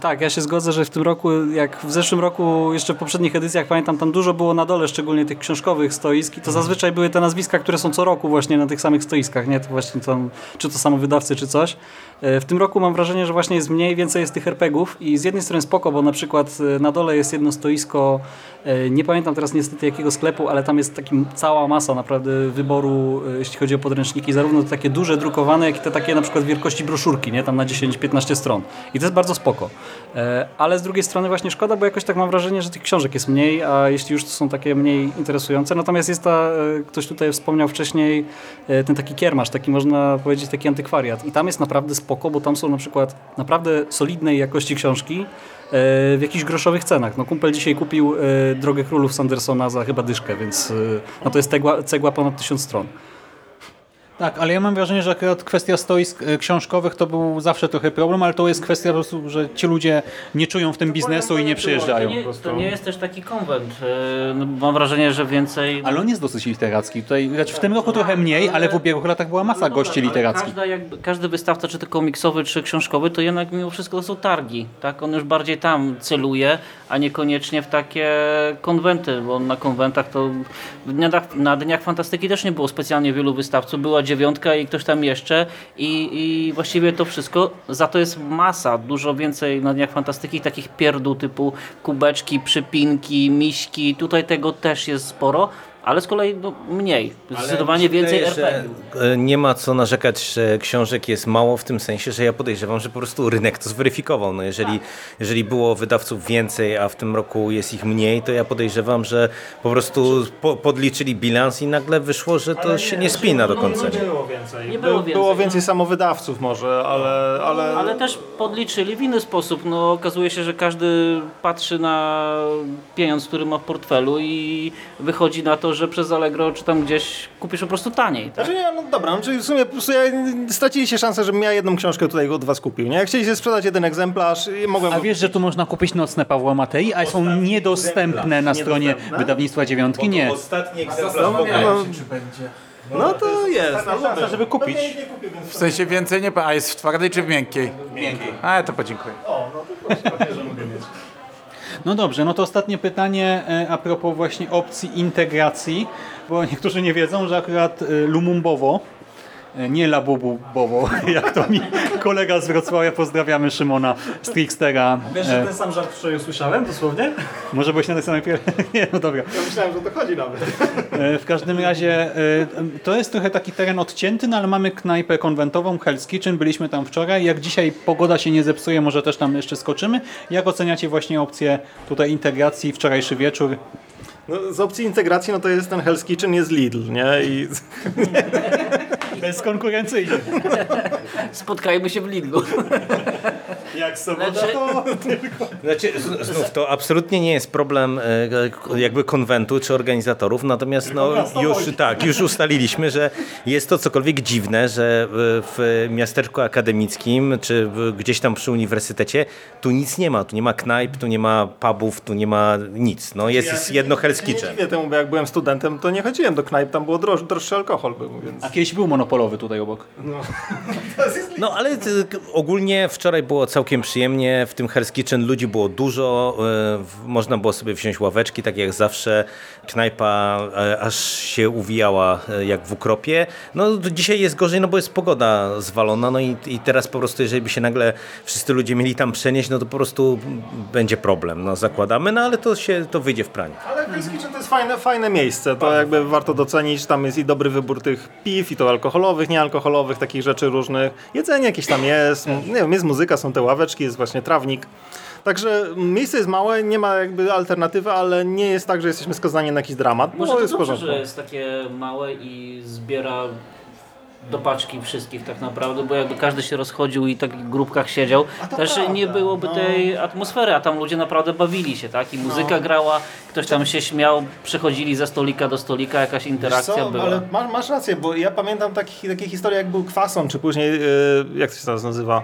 Tak, ja się zgodzę, że w tym roku, jak w zeszłym roku, jeszcze w poprzednich edycjach, pamiętam, tam dużo było na dole, szczególnie tych książkowych stoisk i to zazwyczaj były te nazwiska, które są co roku właśnie na tych samych stoiskach, nie? To właśnie tam, czy to samowydawcy, czy coś. E, W tym roku mam wrażenie, że właśnie jest mniej, więcej jest tych RPGów i z jednej strony spoko, bo na przykład e, na dole jest jedno stoisko, e, nie pamiętam teraz niestety jakiego sklepu, ale tam jest taki cała masa naprawdę wyboru, jeśli chodzi o podręczniki, zarówno te takie duże drukowane, jak i te takie na przykład wielkości broszurki, nie? Tam na 10-15 stron. I to jest bardzo spoko. Ale z drugiej strony właśnie szkoda, bo jakoś tak mam wrażenie, że tych książek jest mniej, a jeśli już to są takie mniej interesujące. Natomiast jest ta, ktoś tutaj wspomniał wcześniej, ten taki kiermasz, taki można powiedzieć taki antykwariat. I tam jest naprawdę spoko, bo tam są na przykład naprawdę solidnej jakości książki, e, w jakichś groszowych cenach. No kumpel dzisiaj kupił e, Drogę Królów Sandersona za chyba dyszkę, więc e, no to jest cegła, cegła ponad tysiąc stron. Tak, ale ja mam wrażenie, że akurat kwestia stoisk e, książkowych to był zawsze trochę problem, ale to jest kwestia że ci ludzie nie czują w tym biznesu i nie To przyjeżdżają. nie, to nie jest też taki konwent. E, no, Mam wrażenie, że więcej... Ale on jest dosyć literacki. Tutaj, znaczy w tym roku trochę mniej, ale w ubiegłych latach była masa gości Ale literackich. Każdy wystawca, czy to komiksowy, czy książkowy, to jednak mimo wszystko to są targi. Tak? On już bardziej tam celuje, a niekoniecznie w takie konwenty, bo na konwentach to w dniach, na Dniach Fantastyki też nie było specjalnie wielu wystawców. Była dziewiątka i ktoś tam jeszcze i, i właściwie to wszystko. Za to jest masa, dużo więcej na Dniach Fantastyki takich pierdół typu kubeczki, przypinki, miśki. Tutaj tego też jest sporo. Ale z kolei no, mniej. Zdecydowanie mi się więcej RPG. e, Nie ma co narzekać, że książek jest mało w tym sensie, że ja podejrzewam, że po prostu rynek to zweryfikował. No jeżeli, jeżeli było wydawców więcej, a w tym roku jest ich mniej, to ja podejrzewam, że po prostu po, podliczyli bilans i nagle wyszło, że to się nie spina do końca. Nie było więcej. Nie było więcej, było no. więcej samowydawców może, ale... ale... Ale też podliczyli w inny sposób. No, okazuje się, że każdy patrzy na pieniądz, który ma w portfelu i wychodzi na to, że przez Allegro czy tam gdzieś kupisz po prostu taniej. Tak? Znaczy nie, no dobra, no, czyli w sumie po prostu ja, straciliście szansę, żebym ja jedną książkę tutaj od was kupił, nie? Chcieliście sprzedać jeden egzemplarz, i mogłem... A wiesz, że tu można kupić nocne Pawła Matei, a są niedostępne na stronie Niedostępne? wydawnictwa Dziewiątki? Nie. Ostatni no, no, Czy będzie? no to jest, szansa, żeby kupić. W sensie więcej nie... A jest w twardej czy w miękkiej? Miękkiej. A, to podziękuję. No dobrze, no to ostatnie pytanie e, a propos właśnie opcji integracji, bo niektórzy nie wiedzą, że akurat e, Lumumbowo, e, nie Labububowo, [LAUGHS] jak to mi kolega z Wrocławia, pozdrawiamy Szymona z Trickstera. Wiesz, E, że ten sam żart wczoraj usłyszałem, dosłownie? Może byś na tej samej pier... Nie, no dobra. Ja myślałem, że to chodzi nawet. E, W każdym razie e, to jest trochę taki teren odcięty, no ale mamy knajpę konwentową, Hell's Kitchen, byliśmy tam wczoraj. Jak dzisiaj pogoda się nie zepsuje, może też tam jeszcze skoczymy. Jak oceniacie właśnie opcję tutaj integracji, wczorajszy wieczór? No, z opcji integracji, no to jest ten Hell's Kitchen, jest Lidl, nie? I [LAUGHS] Bezkonkurencyjnie. Spotkajmy się w Lidlu. jak Znaczy, Znaczy, z- znów to absolutnie nie jest problem e, jakby konwentu czy organizatorów, natomiast no, już tak, już ustaliliśmy, że jest to cokolwiek dziwne, że w miasteczku akademickim czy gdzieś tam przy uniwersytecie tu nic nie ma, tu nie ma knajp, tu nie ma pubów, tu nie ma nic. No jest, jest jedno Hell's Nie Kitchen. dziwię temu, bo jak byłem studentem, to nie chodziłem do knajp, tam było droż, droższy alkohol był, więc... A kiedyś był monopolowy tutaj obok. [LAUGHS] No ale y, ogólnie wczoraj było całkiem przyjemnie, w tym Hell's Kitchen ludzi było dużo, y, można było sobie wziąć ławeczki, tak jak zawsze. Knajpa e, aż się uwijała e, jak w ukropie. No dzisiaj jest gorzej, no bo jest pogoda zwalona, no i, i teraz po prostu jeżeli by się nagle wszyscy ludzie mieli tam przenieść, no to po prostu będzie problem, no zakładamy, no ale to się, to wyjdzie w praniu. Ale Hell's Kitchen to jest fajne, fajne miejsce, to jakby warto docenić, tam jest i dobry wybór tych piw, i to alkoholowych, niealkoholowych, takich rzeczy różnych. Jedzenie jakieś tam jest, nie wiem, jest muzyka, są te ławeczki, jest właśnie trawnik. Także miejsce jest małe, nie ma jakby alternatywy, ale nie jest tak, że jesteśmy skazani na jakiś dramat. Może no, to jest dobrze, że jest takie małe i zbiera do paczki wszystkich tak naprawdę, bo jakby każdy się rozchodził i tak w grupkach siedział, też prawda, nie byłoby no. tej atmosfery, a tam ludzie naprawdę bawili się, tak? I muzyka grała, ktoś tam się śmiał, przechodzili ze stolika do stolika, jakaś interakcja co, była. ale masz, masz rację, bo ja pamiętam takie, takie historie, jak był Kwason, czy później, e, jak to się teraz nazywa?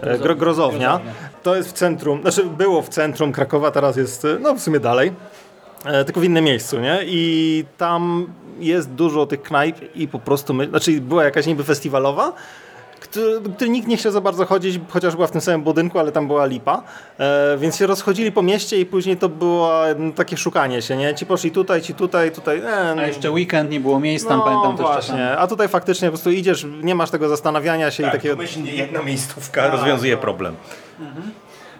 E, Gro, grozownia. To jest w centrum, znaczy było w centrum Krakowa, teraz jest, e, no w sumie dalej, e, tylko w innym miejscu, nie? I tam jest dużo tych knajp i po prostu, my, znaczy była jakaś niby festiwalowa, który, nikt nie chciał za bardzo chodzić, chociaż była w tym samym budynku, ale tam była lipa. E, więc się rozchodzili po mieście i później to było no, takie szukanie się, nie? Ci poszli tutaj, ci tutaj, tutaj. E, no, A jeszcze weekend, nie było miejsc, tam no, pamiętam też właśnie. czasami. A tutaj faktycznie po prostu idziesz, nie masz tego zastanawiania się i Tak, takiego... pomyślnie jedna miejscówka rozwiązuje problem.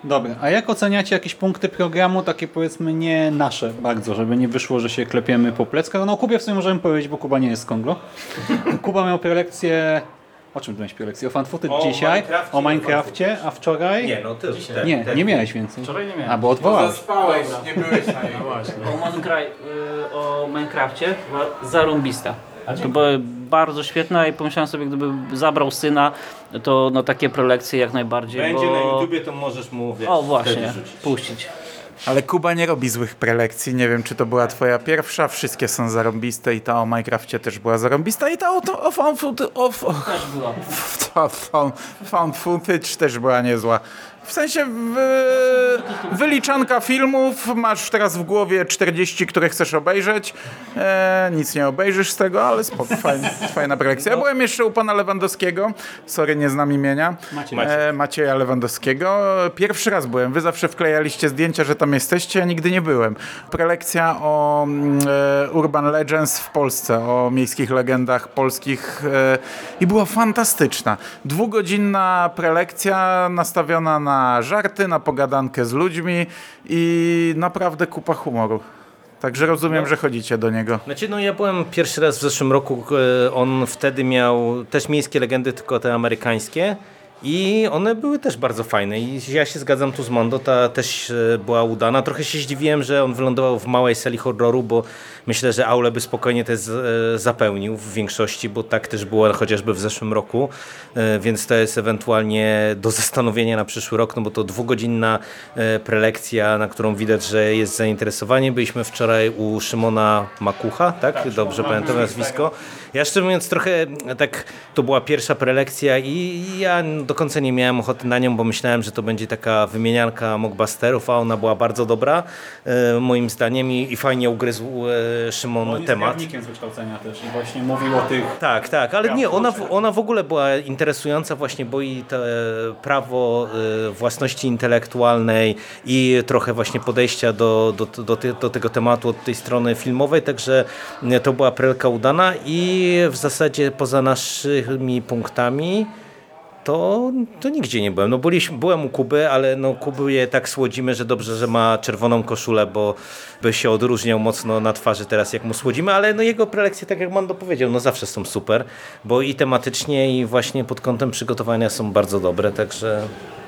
Dobra, a jak oceniacie jakieś punkty programu, takie powiedzmy nie nasze bardzo, żeby nie wyszło, że się klepiemy po pleckach? No o Kubie w sumie możemy powiedzieć, bo Kuba nie jest z Konglo. Kuba miał prelekcję... O czym byłeś? O fan footage O dzisiaj, Minecrafcie o Minecrafcie, a wczoraj... Nie, no ty, te, Nie, nie miałeś więcej. Wczoraj nie miałem. A, bo odwołałeś. Zaspałeś, nie byłeś na [LAUGHS] niej. O, Minecraft, y, o Minecrafcie była zarąbista. To była bardzo świetna i pomyślałem sobie, gdyby zabrał syna, to no takie prelekcje jak najbardziej. Będzie bo... na YouTubie, to możesz mu wiesz, O właśnie, puścić. Ale Kuba nie robi złych prelekcji. Nie wiem, czy to była twoja pierwsza. Wszystkie są zarąbiste i ta o Minecrafcie też była zarąbista i ta o, to, o, found [LAUGHS] footage też była niezła. W sensie wy, wyliczanka filmów, masz teraz w głowie 40, które chcesz obejrzeć. E, nic nie obejrzysz z tego, ale spoko, [LAUGHS] fajna, fajna prelekcja. Ja byłem jeszcze u pana Lewandowskiego, sorry, nie znam imienia. Maciej. E, Macieja Lewandowskiego. Pierwszy raz byłem. Wy zawsze wklejaliście zdjęcia, że tam jesteście, ja nigdy nie byłem. Prelekcja o mm, e, Urban Legends w Polsce, o miejskich legendach polskich e, i była fantastyczna. Dwugodzinna prelekcja nastawiona na żarty, na pogadankę z ludźmi i naprawdę kupa humoru. Także rozumiem, że chodzicie do niego. Znaczy, no ja byłem pierwszy raz w zeszłym roku, e, on wtedy miał też miejskie legendy, tylko te amerykańskie. I one były też bardzo fajne i ja się zgadzam tu z Mondo, ta też e, była udana. Trochę się zdziwiłem, że on wylądował w małej sali horroru, bo myślę, że aulę by spokojnie też e, zapełnił w większości, bo tak też było chociażby w zeszłym roku, E, więc to jest ewentualnie do zastanowienia na przyszły rok, no bo to dwugodzinna prelekcja, na którą widać, że jest zainteresowanie. Byliśmy wczoraj u Szymona Makucha, tak? Dobrze pamiętam nazwisko. Ja szczerze mówiąc trochę tak, to była pierwsza prelekcja i ja do końca nie miałem ochoty na nią, bo myślałem, że to będzie taka wymienianka mockbusterów, a ona była bardzo dobra e, moim zdaniem i, i fajnie ugryzł e, Szymon On jest temat. prawnikiem z wykształcenia też i właśnie mówił o tych... Tak, tak, ale nie, ona, w- ona w ogóle była interesująca właśnie, bo i to prawo e, własności intelektualnej i trochę właśnie podejścia do, do, do, do tego tematu od tej strony filmowej, także to była prelka udana i w zasadzie poza naszymi punktami to, to nigdzie nie byłem. No byliśmy, byłem u Kuby, ale no Kuby tak słodzimy, że dobrze, że ma czerwoną koszulę, bo by się odróżniał mocno na twarzy teraz, jak mu słodzimy, ale no jego prelekcje, tak jak Mando powiedział, no zawsze są super, bo i tematycznie, i właśnie pod kątem przygotowania są bardzo dobre, także...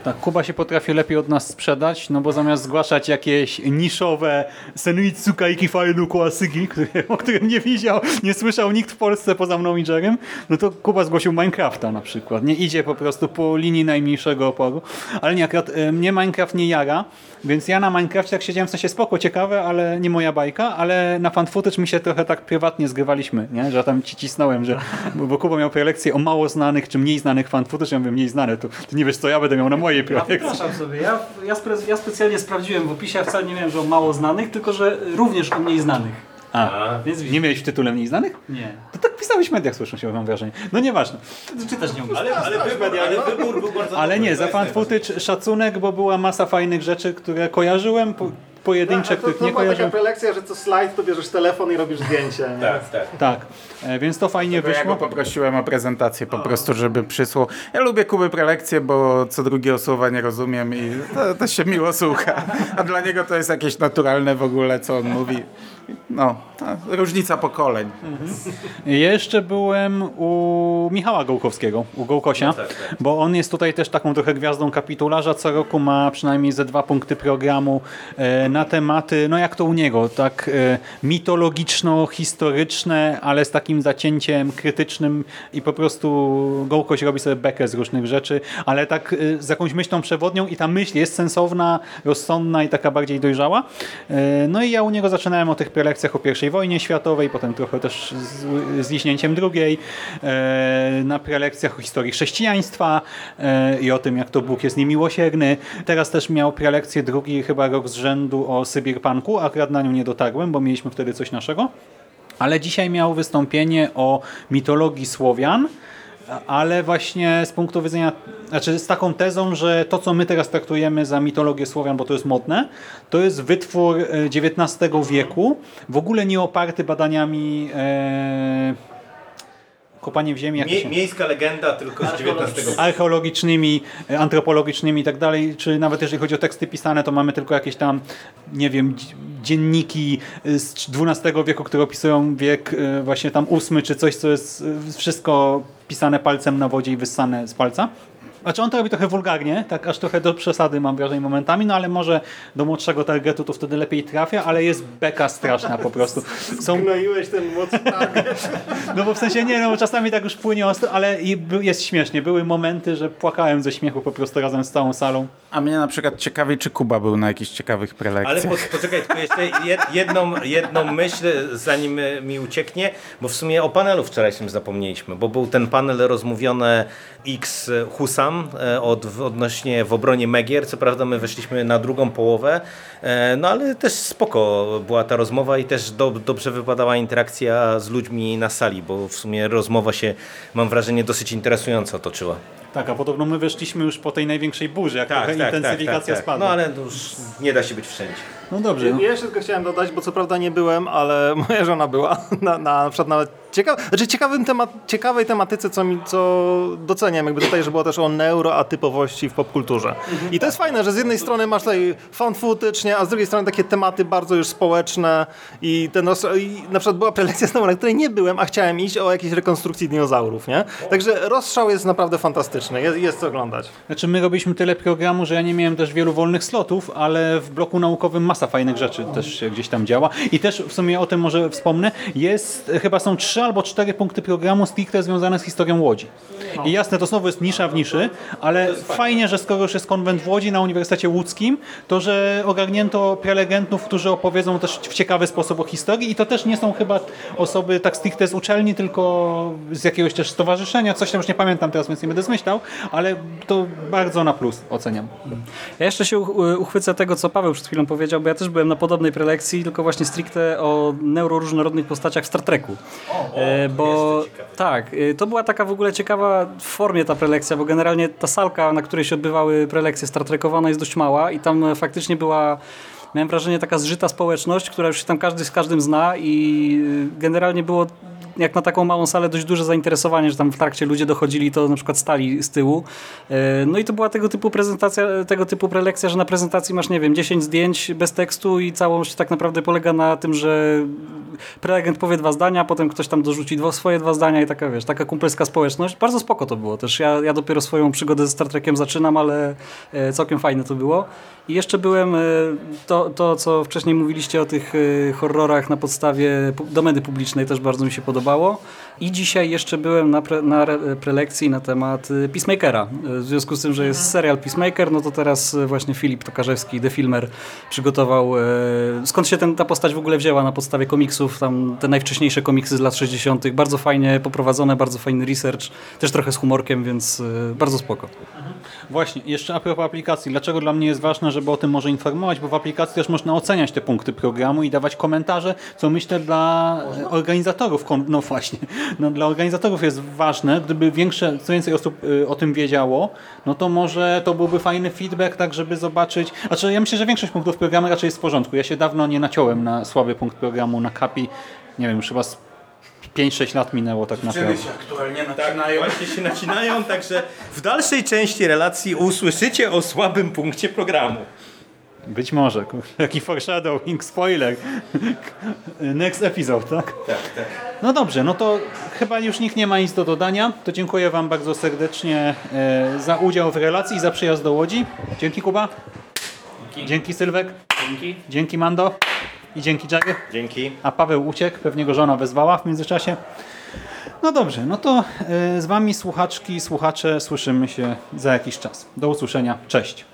Tak, Kuba się potrafi lepiej od nas sprzedać, no bo zamiast zgłaszać jakieś niszowe Senitsu Kaiki Fajnu Koasygi, o którym nie widział, nie słyszał nikt w Polsce poza mną i Jerem, no to Kuba zgłosił Minecrafta na przykład. Nie idzie po prostu po linii najmniejszego oporu. Ale nie, akurat y, mnie Minecraft nie jara, więc ja na Minecrafcie jak siedziałem w sensie spoko, ciekawe, ale nie moja bajka, ale na fan footage mi się trochę tak prywatnie zgrywaliśmy, nie? że tam ci cisnąłem, że bo Kuba miał prelekcję o mało znanych czy mniej znanych fan footage, ja mówię mniej znane, to ty nie wiesz co ja będę miał na mojej Ja prelekcji. przepraszam sobie, ja, ja, spe, ja specjalnie sprawdziłem w opisie, ja wcale nie wiem, że o mało znanych, tylko że również o mniej znanych. A, Więc nie miałeś w tytule mniej znanych? Nie. To tak pisałeś w mediach, słyszę się, mam wrażenie. No nieważne. Czytać nie umiem. Ale, ale, wybór, ale wybór był bardzo Ale dobry, nie, za fan footage szacunek, bo była masa fajnych rzeczy, które kojarzyłem, po, pojedyncze, to, których to nie była taka prelekcja, że co slajd, to bierzesz telefon i robisz zdjęcie. nie? Tak, tak. Tak, e, więc to fajnie Ja go wyszło. poprosiłem o prezentację po prostu, żeby przysłał. Ja lubię Kuby prelekcje, bo co drugiego słowa nie rozumiem i to, to się miło słucha. A dla niego to jest jakieś naturalne w ogóle, co on mówi. No, ta różnica pokoleń. Jeszcze byłem u Michała Gołkowskiego, u Gołkosia, bo on jest tutaj też taką trochę gwiazdą kapitularza. Co roku ma przynajmniej ze dwa punkty programu e, na tematy, no jak to u niego, tak e, mitologiczno-historyczne, ale z takim zacięciem krytycznym i po prostu Gołkoś robi sobie bekę z różnych rzeczy, ale tak e, z jakąś myślą przewodnią i ta myśl jest sensowna, rozsądna i taka bardziej dojrzała. No i ja u niego zaczynałem o tych prelekcjach o I wojnie światowej, potem trochę też z, z liśnięciem drugiej, e, na prelekcjach o historii chrześcijaństwa e, i o tym, jak to Bóg jest niemiłosierny. Teraz też miał prelekcję drugi chyba rok z rzędu o Sybirpunku, akurat na nią nie dotarłem, bo mieliśmy wtedy coś naszego. Ale dzisiaj miał wystąpienie o mitologii Słowian, ale właśnie z punktu widzenia, znaczy z taką tezą, że to, co my teraz traktujemy za mitologię Słowian, bo to jest modne, to jest wytwór e, XIX wieku, w ogóle nie oparty badaniami e, kopanie w ziemi, jak Mie się... miejska legenda tylko z XIX archeologicznymi, e, antropologicznymi i tak dalej, czy nawet jeżeli chodzi o teksty pisane, to mamy tylko jakieś tam, nie wiem, dzi- dzienniki z XII wieku, które opisują wiek e, właśnie tam ósmy, czy coś, co jest e, wszystko pisane palcem na wodzie i wyssane z palca. Znaczy on to robi trochę wulgarnie, tak aż trochę do przesady mam wrażenie momentami, no ale może do młodszego targetu to wtedy lepiej trafia, ale jest beka straszna po prostu. [LAUGHS] Są Gnoiłeś ten młodszy target. [LAUGHS] no bo w sensie nie, no bo czasami tak już płynie ostro, ale jest śmiesznie. Były momenty, że płakałem ze śmiechu po prostu razem z całą salą. A mnie na przykład ciekawi, czy Kuba był na jakichś ciekawych Ale prelekcjach. po, poczekaj, tylko jeszcze jed- jedną, jedną myśl, zanim e, mi ucieknie, bo w sumie o panelu wczorajszym zapomnieliśmy, bo był ten panel rozmówione X Husam e, od, odnośnie w obronie Megier, co prawda my weszliśmy na drugą połowę, e, no ale też spoko była ta rozmowa i też do, dobrze wypadała interakcja z ludźmi na sali, bo w sumie rozmowa się, mam wrażenie, dosyć interesująco toczyła. Tak, a podobno my weszliśmy już po tej największej burzy, jak trochę intensyfikacja spadła. No ale już nie da się być wszędzie. No dobrze. No. Ja jeszcze tylko chciałem dodać, bo co prawda nie byłem, ale [LAUGHS] moja żona była na, na, na przykład na cieka znaczy ciekawym temat, ciekawej tematyce, co, mi, co doceniam, jakby tutaj, że było też o neuroatypowości w popkulturze. I to jest fajne, że z jednej strony masz tutaj fan footage, a z drugiej strony takie tematy bardzo już społeczne i, ten, i na przykład była prelekcja znowu, na której nie byłem, a chciałem iść o jakiejś rekonstrukcji dinozaurów, nie? Także rozstrzał jest naprawdę fantastyczny, jest, jest co oglądać. Znaczy my robiliśmy tyle programu, że ja nie miałem też wielu wolnych slotów, ale w bloku naukowym masa fajnych rzeczy też się gdzieś tam działa. I też w sumie o tym może wspomnę, jest, chyba są trzy albo cztery punkty programu stricte związane z historią Łodzi. I jasne, to znowu jest nisza w niszy, ale fajnie, że skoro już jest konwent w Łodzi na Uniwersytecie Łódzkim, to że ogarnięto prelegentów, którzy opowiedzą też w ciekawy sposób o historii i to też nie są chyba osoby tak stricte z uczelni, tylko z jakiegoś też stowarzyszenia, coś tam już nie pamiętam teraz, więc nie będę zmyślał, ale to bardzo na plus oceniam. Ja jeszcze się uchwycę tego, co Paweł przed chwilą powiedział, bo ja też byłem na podobnej prelekcji, tylko właśnie stricte o neuroróżnorodnych postaciach w Star Treku. E, bo tak, e, to była taka w ogóle ciekawa w formie ta prelekcja, bo generalnie ta salka, na której się odbywały prelekcje Star Trekowa, jest dość mała i tam e, faktycznie była miałem wrażenie taka zżyta społeczność, która już się tam każdy z każdym zna i generalnie było jak na taką małą salę dość duże zainteresowanie, że tam w trakcie ludzie dochodzili, to na przykład stali z tyłu. E, No i to była tego typu prezentacja, tego typu prelekcja, że na prezentacji masz, nie wiem, 10 zdjęć bez tekstu i całość tak naprawdę polega na tym, że prelegent powie dwa zdania, potem ktoś tam dorzuci dwo, swoje dwa zdania i taka, wiesz, taka kumpelska społeczność. Bardzo spoko to było też. Ja, ja dopiero swoją przygodę ze Star Trekiem zaczynam, ale e, całkiem fajne to było. I jeszcze byłem, e, to, to co wcześniej mówiliście o tych horrorach na podstawie domeny publicznej też bardzo mi się podobało. I dzisiaj jeszcze byłem na, pre, na re, prelekcji na temat e, Peacemakera. W związku z tym, że jest serial Peacemaker, no to teraz właśnie Filip Tokarzewski, The Filmer, przygotował, e, skąd się ten, ta postać w ogóle wzięła na podstawie komiksów, tam te najwcześniejsze komiksy z lat 60. Bardzo fajnie poprowadzone, bardzo fajny research, też trochę z humorkiem, więc e, bardzo spoko. Właśnie, jeszcze a propos aplikacji. Dlaczego dla mnie jest ważne, żeby o tym może informować? Bo w aplikacji też można oceniać te punkty programu i dawać komentarze, co myślę dla e, organizatorów, no właśnie, [LAUGHS] no dla organizatorów jest ważne, gdyby większe, co więcej osób y, o tym wiedziało, no to może to byłby fajny feedback, tak żeby zobaczyć, znaczy ja myślę, że większość punktów programu raczej jest w porządku. Ja się dawno nie naciąłem na słaby punkt programu, na kapi, nie wiem, już chyba z 5-6 lat minęło tak naprawdę. aktualnie Tak, właśnie się nacinają, także w dalszej części relacji usłyszycie o słabym punkcie programu. Być może. Jaki foreshadowing, spoiler. Next episode, tak? Tak, tak. No dobrze, no to chyba już nikt nie ma nic do dodania. To dziękuję Wam bardzo serdecznie e, za udział w relacji i za przyjazd do Łodzi. Dzięki Kuba. Dzięki, dzięki Sylwek. Dzięki. Dzięki Mando. I dzięki Jerry. Dzięki. A Paweł uciekł, pewnie go żona wezwała w międzyczasie. No dobrze, no to e, z Wami słuchaczki i słuchacze słyszymy się za jakiś czas. Do usłyszenia. Cześć.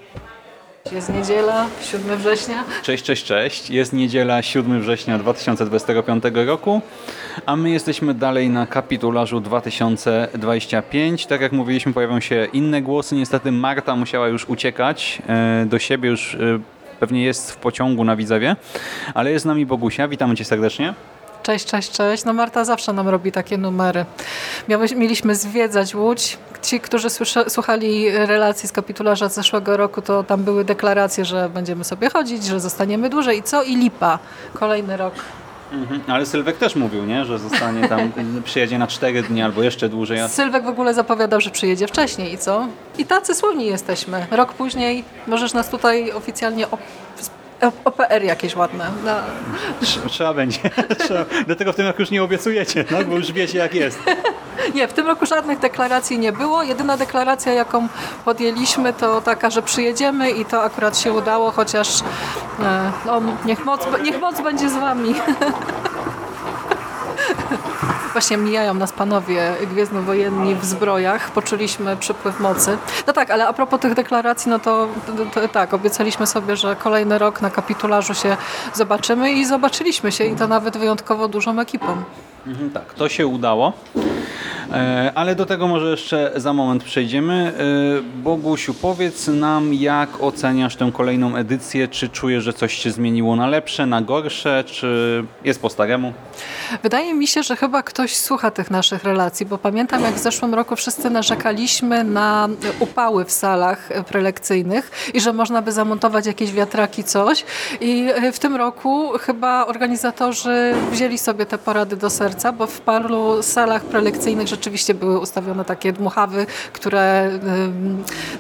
Jest niedziela, 7 września. Cześć, cześć, cześć. Jest niedziela 7 września 2025 roku, a my jesteśmy dalej na kapitularzu 2025. Tak jak mówiliśmy, pojawią się inne głosy. Niestety Marta musiała już uciekać e, do siebie, już e, pewnie jest w pociągu na Widzewie, ale jest z nami Bogusia. Witamy Cię serdecznie. Cześć, cześć, cześć. No Marta zawsze nam robi takie numery. Mieliśmy zwiedzać Łódź. Ci, którzy słysza, słuchali relacji z kapitularza z zeszłego roku, to tam były deklaracje, że będziemy sobie chodzić, że zostaniemy dłużej. I co? I lipa. Kolejny rok. Mhm. Ale Sylwek też mówił, nie? że zostanie tam, [LAUGHS] przyjedzie na 4 dni albo jeszcze dłużej. A Sylwek w ogóle zapowiadał, że przyjedzie wcześniej. I co? I tacy słowni jesteśmy. Rok później możesz nas tutaj oficjalnie OPR jakieś ładne. No. Trzeba będzie. [LAUGHS] Trzeba. Dlatego w tym roku już nie obiecujecie, no, bo już wiecie jak jest. [LAUGHS] Nie, w tym roku żadnych deklaracji nie było. Jedyna deklaracja, jaką podjęliśmy, to taka, że przyjedziemy i to akurat się udało, chociaż no, niech, moc, niech moc będzie z wami. [LAUGHS] Właśnie mijają nas panowie gwiezdnowojenni w zbrojach. Poczuliśmy przypływ mocy. No tak, ale a propos tych deklaracji, no to, to, to tak, obiecaliśmy sobie, że kolejny rok na kapitularzu się zobaczymy i zobaczyliśmy się i to nawet wyjątkowo dużą ekipą. Mhm, tak, to się udało. E, Ale do tego może jeszcze za moment przejdziemy. E, Bogusiu, powiedz nam, jak oceniasz tę kolejną edycję? Czy czujesz, że coś się zmieniło na lepsze, na gorsze, czy jest po staremu? Wydaje mi się, że chyba ktoś słucha tych naszych relacji, bo pamiętam jak w zeszłym roku wszyscy narzekaliśmy na upały w salach prelekcyjnych i że można by zamontować jakieś wiatraki, coś. I w tym roku chyba organizatorzy wzięli sobie te porady do serca, bo w paru salach prelekcyjnych rzeczywiście były ustawione takie dmuchawy, które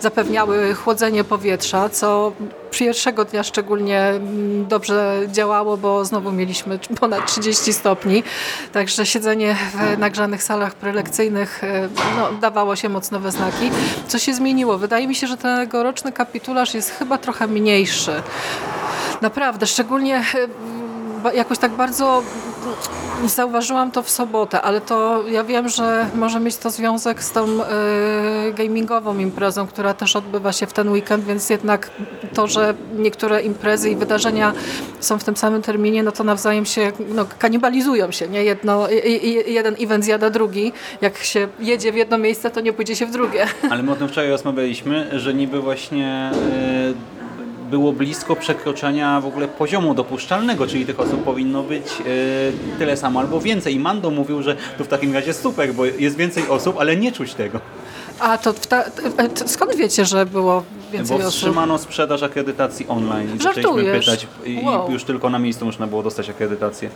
zapewniały chłodzenie powietrza, co pierwszego dnia szczególnie mm, dobrze działało, bo znowu mieliśmy ponad 30 stopni, także siedzenie w nagrzanych salach prelekcyjnych e, no, dawało się mocno we znaki. Co się zmieniło? Wydaje mi się, że tegoroczny kapitularz jest chyba trochę mniejszy. Naprawdę, szczególnie e, jakoś tak bardzo zauważyłam to w sobotę, ale to ja wiem, że może mieć to związek z tą e, gamingową imprezą, która też odbywa się w ten weekend, więc jednak to, że niektóre imprezy i wydarzenia są w tym samym terminie, no to nawzajem się no, kanibalizują się, nie? Jedno, jeden event zjada drugi. Jak się jedzie w jedno miejsce, to nie pójdzie się w drugie. Ale my o tym wczoraj rozmawialiśmy, że niby właśnie e, było blisko przekroczenia w ogóle poziomu dopuszczalnego, czyli tych osób powinno być e, tyle samo albo więcej. I Mando mówił, że to w takim razie super, bo jest więcej osób, ale nie czuć tego. A to, ta, e, to skąd wiecie, że było więcej Bo osób? wstrzymano sprzedaż akredytacji online. I zaczęliśmy Żartujesz? pytać i Wow. już tylko na miejscu można było dostać akredytację.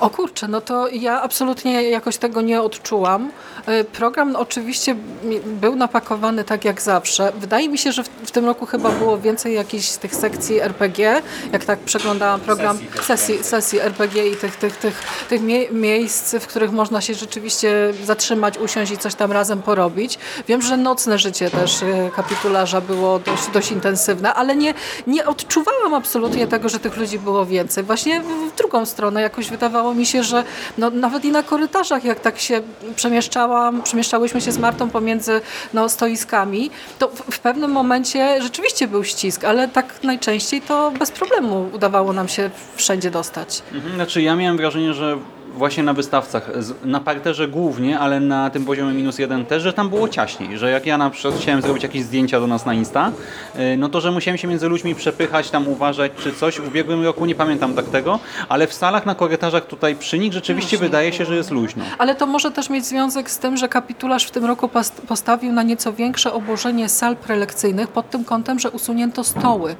O kurczę, no to ja absolutnie jakoś tego nie odczułam. Y, Program oczywiście był napakowany tak jak zawsze. Wydaje mi się, że w, w tym roku chyba było więcej jakichś z tych sekcji RPG. Jak tak przeglądałam program Sesji sesji, sesji RPG i tych, tych, tych, tych mie miejsc, w których można się rzeczywiście zatrzymać, usiąść i coś tam razem porobić. Wiem, że nocne życie też y, kapitularza było dość, dość intensywne, ale nie, nie odczuwałam absolutnie tego, że tych ludzi było więcej. Właśnie w w drugą stronę jakoś wydawało mi się, że no, nawet i na korytarzach, jak tak się przemieszczałam, przemieszczałyśmy się z Martą pomiędzy no, stoiskami, to w, w pewnym momencie rzeczywiście był ścisk, ale tak najczęściej to bez problemu udawało nam się wszędzie dostać. Mhm, Znaczy ja miałem wrażenie, że właśnie na wystawcach, na parterze głównie, ale na tym poziomie minus jeden też, że tam było ciaśniej, że jak ja na przykład chciałem zrobić jakieś zdjęcia do nas na Insta, y, no to, że musiałem się między ludźmi przepychać, tam uważać czy coś. W ubiegłym roku nie pamiętam tak tego, ale w salach, na korytarzach tutaj przy nich rzeczywiście wydaje się, że jest luźno. Ale to może też mieć związek z tym, że kapitularz w tym roku postawił na nieco większe obłożenie sal prelekcyjnych pod tym kątem, że usunięto stoły. Yy,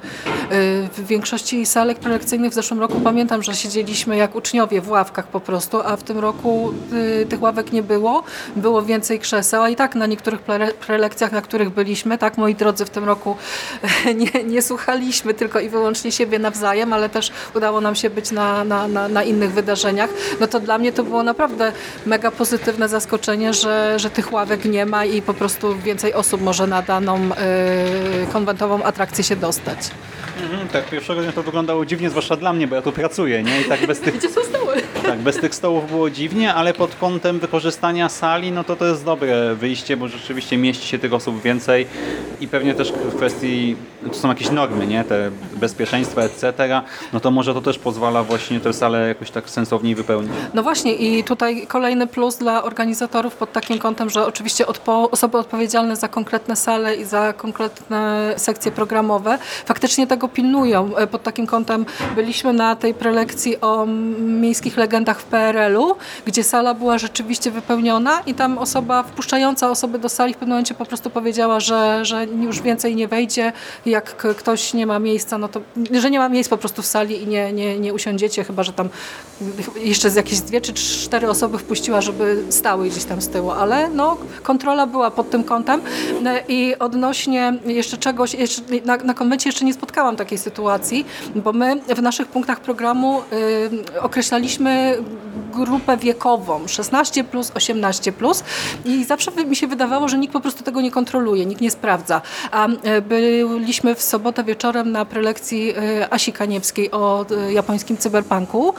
W większości salek prelekcyjnych w zeszłym roku pamiętam, że siedzieliśmy jak uczniowie w ławkach po prostu a w tym roku y, tych ławek nie było, było więcej krzeseł, a i tak na niektórych pre prelekcjach, na których byliśmy, tak moi drodzy, w tym roku [LAUGHS] nie, nie słuchaliśmy tylko i wyłącznie siebie nawzajem, ale też udało nam się być na, na, na, na innych wydarzeniach, no to dla mnie to było naprawdę mega pozytywne zaskoczenie, że, że tych ławek nie ma i po prostu więcej osób może na daną y, konwentową atrakcję się dostać. Mhm, tak, pierwszego dnia to wyglądało dziwnie, zwłaszcza dla mnie, bo ja tu pracuję, nie? I tak bez tych, [LAUGHS] Gdzie są stoły? tak, bez tych stołów było dziwnie, ale pod kątem wykorzystania sali, no to to jest dobre wyjście, bo rzeczywiście mieści się tych osób więcej i pewnie też w kwestii, to są jakieś normy, nie? Te bezpieczeństwa, etc., no to może to też pozwala właśnie tę salę jakoś tak sensowniej wypełnić. No właśnie i tutaj kolejny plus dla organizatorów pod takim kątem, że oczywiście odpo osoby odpowiedzialne za konkretne sale i za konkretne sekcje programowe faktycznie tego pilnują. E, Pod takim kątem byliśmy na tej prelekcji o miejskich legendach w PRL-u, gdzie sala była rzeczywiście wypełniona i tam osoba wpuszczająca osoby do sali w pewnym momencie po prostu powiedziała, że, że już więcej nie wejdzie, jak ktoś nie ma miejsca, no to, że nie ma miejsc po prostu w sali i nie, nie, nie usiądziecie, chyba że tam jeszcze jakieś dwie czy cztery osoby wpuściła, żeby stały gdzieś tam z tyłu, ale no, kontrola była pod tym kątem. No i odnośnie jeszcze czegoś, jeszcze na, na konwencie jeszcze nie spotkałam takiej sytuacji, bo my w naszych punktach programu y, określaliśmy grupę wiekową 16 plus, 18 plus. I zawsze mi się wydawało, że nikt po prostu tego nie kontroluje, nikt nie sprawdza. A y, byliśmy w sobotę wieczorem na prelekcji y, Asi Kaniewskiej o y, japońskim cyberpunku,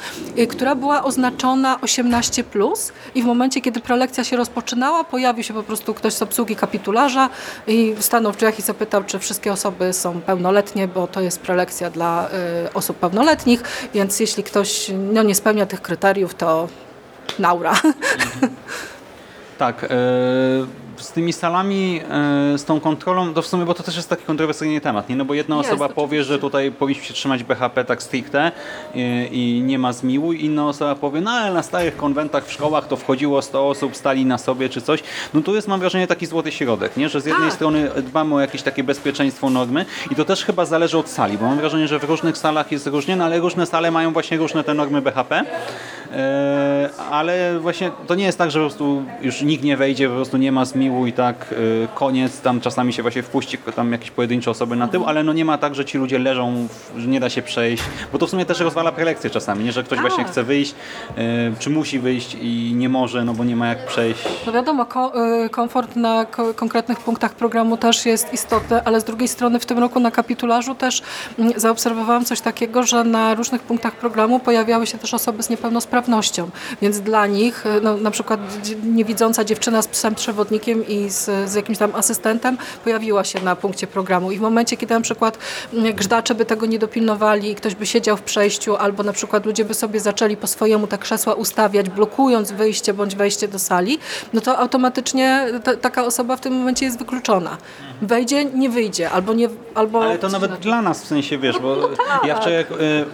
która była oznaczona 18 plus. I w momencie, kiedy prelekcja się rozpoczynała, pojawił się po prostu ktoś z obsługi kapitularza i stanął w drzwiach i zapytał, czy wszystkie osoby są pełnoletnie, bo to jest prelekcja dla osób pełnoletnich, więc jeśli ktoś no, nie spełnia tych kryteriów, to naura. Tak, e, z tymi salami, e, z tą kontrolą, to w sumie, bo to też jest taki kontrowersyjny temat, nie? No bo jedna Jest, osoba powie, że tutaj powinniśmy się trzymać BHP tak stricte e, i nie ma zmiłuj, inna osoba powie, no ale na starych konwentach w szkołach to wchodziło 100 osób, stali na sobie czy coś. No tu jest, mam wrażenie, taki złoty środek, nie? Że z jednej Tak. strony dbamy o jakieś takie bezpieczeństwo, normy i to też chyba zależy od sali, bo mam wrażenie, że w różnych salach jest różnie, no ale różne sale mają właśnie różne te normy BHP. E, ale właśnie to nie jest tak, że po prostu już nikt nie wejdzie, po prostu nie ma zmiłu i tak e, koniec, tam czasami się właśnie wpuści tam jakieś pojedyncze osoby na tył, ale no nie ma tak, że ci ludzie leżą, że nie da się przejść, bo to w sumie też rozwala prelekcję czasami, nie, że ktoś właśnie chce wyjść, e, czy musi wyjść i nie może, no bo nie ma jak przejść. No wiadomo, ko y, komfort na ko konkretnych punktach programu też jest istotny, ale z drugiej strony w tym roku na kapitularzu też mm, zaobserwowałam coś takiego, że na różnych punktach programu pojawiały się też osoby z niepełnosprawnością, więc dla nich y, no, na przykład niewidząca dziewczyna z psem przewodnikiem i z, z jakimś tam asystentem pojawiła się na punkcie programu i w momencie, kiedy na przykład mm, grzdacze by tego nie dopilnowali i ktoś by siedział w przejściu albo na przykład ludzie by sobie zaczęli po swojemu te krzesła ustawiać, blokując wyjście bądź wejście do sali, no to automatycznie ta, taka osoba w tym momencie jest wykluczona. Wejdzie, nie wyjdzie, albo nie... Albo Ale to nawet dla nas w sensie, wiesz, bo ja wczoraj e,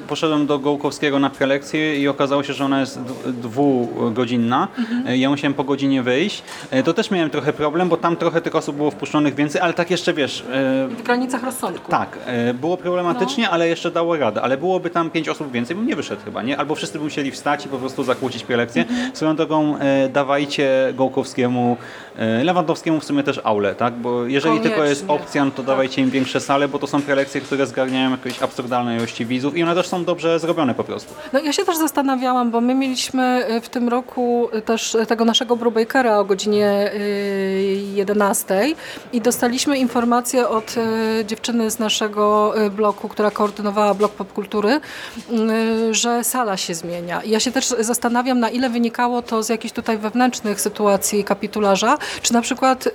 poszedłem do Gołkowskiego na prelekcję i okazało się, że ona jest dwugodzinna. E, Ja musiałem po godzinie wyjść. E, To też miałem trochę problem, bo tam trochę tych osób było wpuszczonych więcej, ale tak jeszcze, wiesz, e, w granicach rozsądku. tak, e, było problematycznie, ale jeszcze dało radę. Ale byłoby tam pięć osób więcej, bym nie wyszedł chyba, nie? Albo wszyscy by musieli wstać i po prostu zakłócić prelekcję. Swoją drogą e, dawajcie Gołkowskiemu, Lewandowskiemu w sumie też aulę, tak? Bo jeżeli tylko jest Koniecznie. opcja, no to dawajcie im większe sale, bo to są prelekcje, które zgarniają jakieś absurdalne ilości widzów i one też są dobrze zrobione po prostu. No ja się też zastanawiałam, bo my mieliśmy w tym roku też tego naszego Brubakera o godzinie 11 i dostaliśmy informację od y, dziewczyny z naszego y, bloku, która koordynowała blok popkultury, że sala się zmienia. Ja się też zastanawiam, na ile wynikało to z jakichś tutaj wewnętrznych sytuacji kapitularza, czy na przykład y,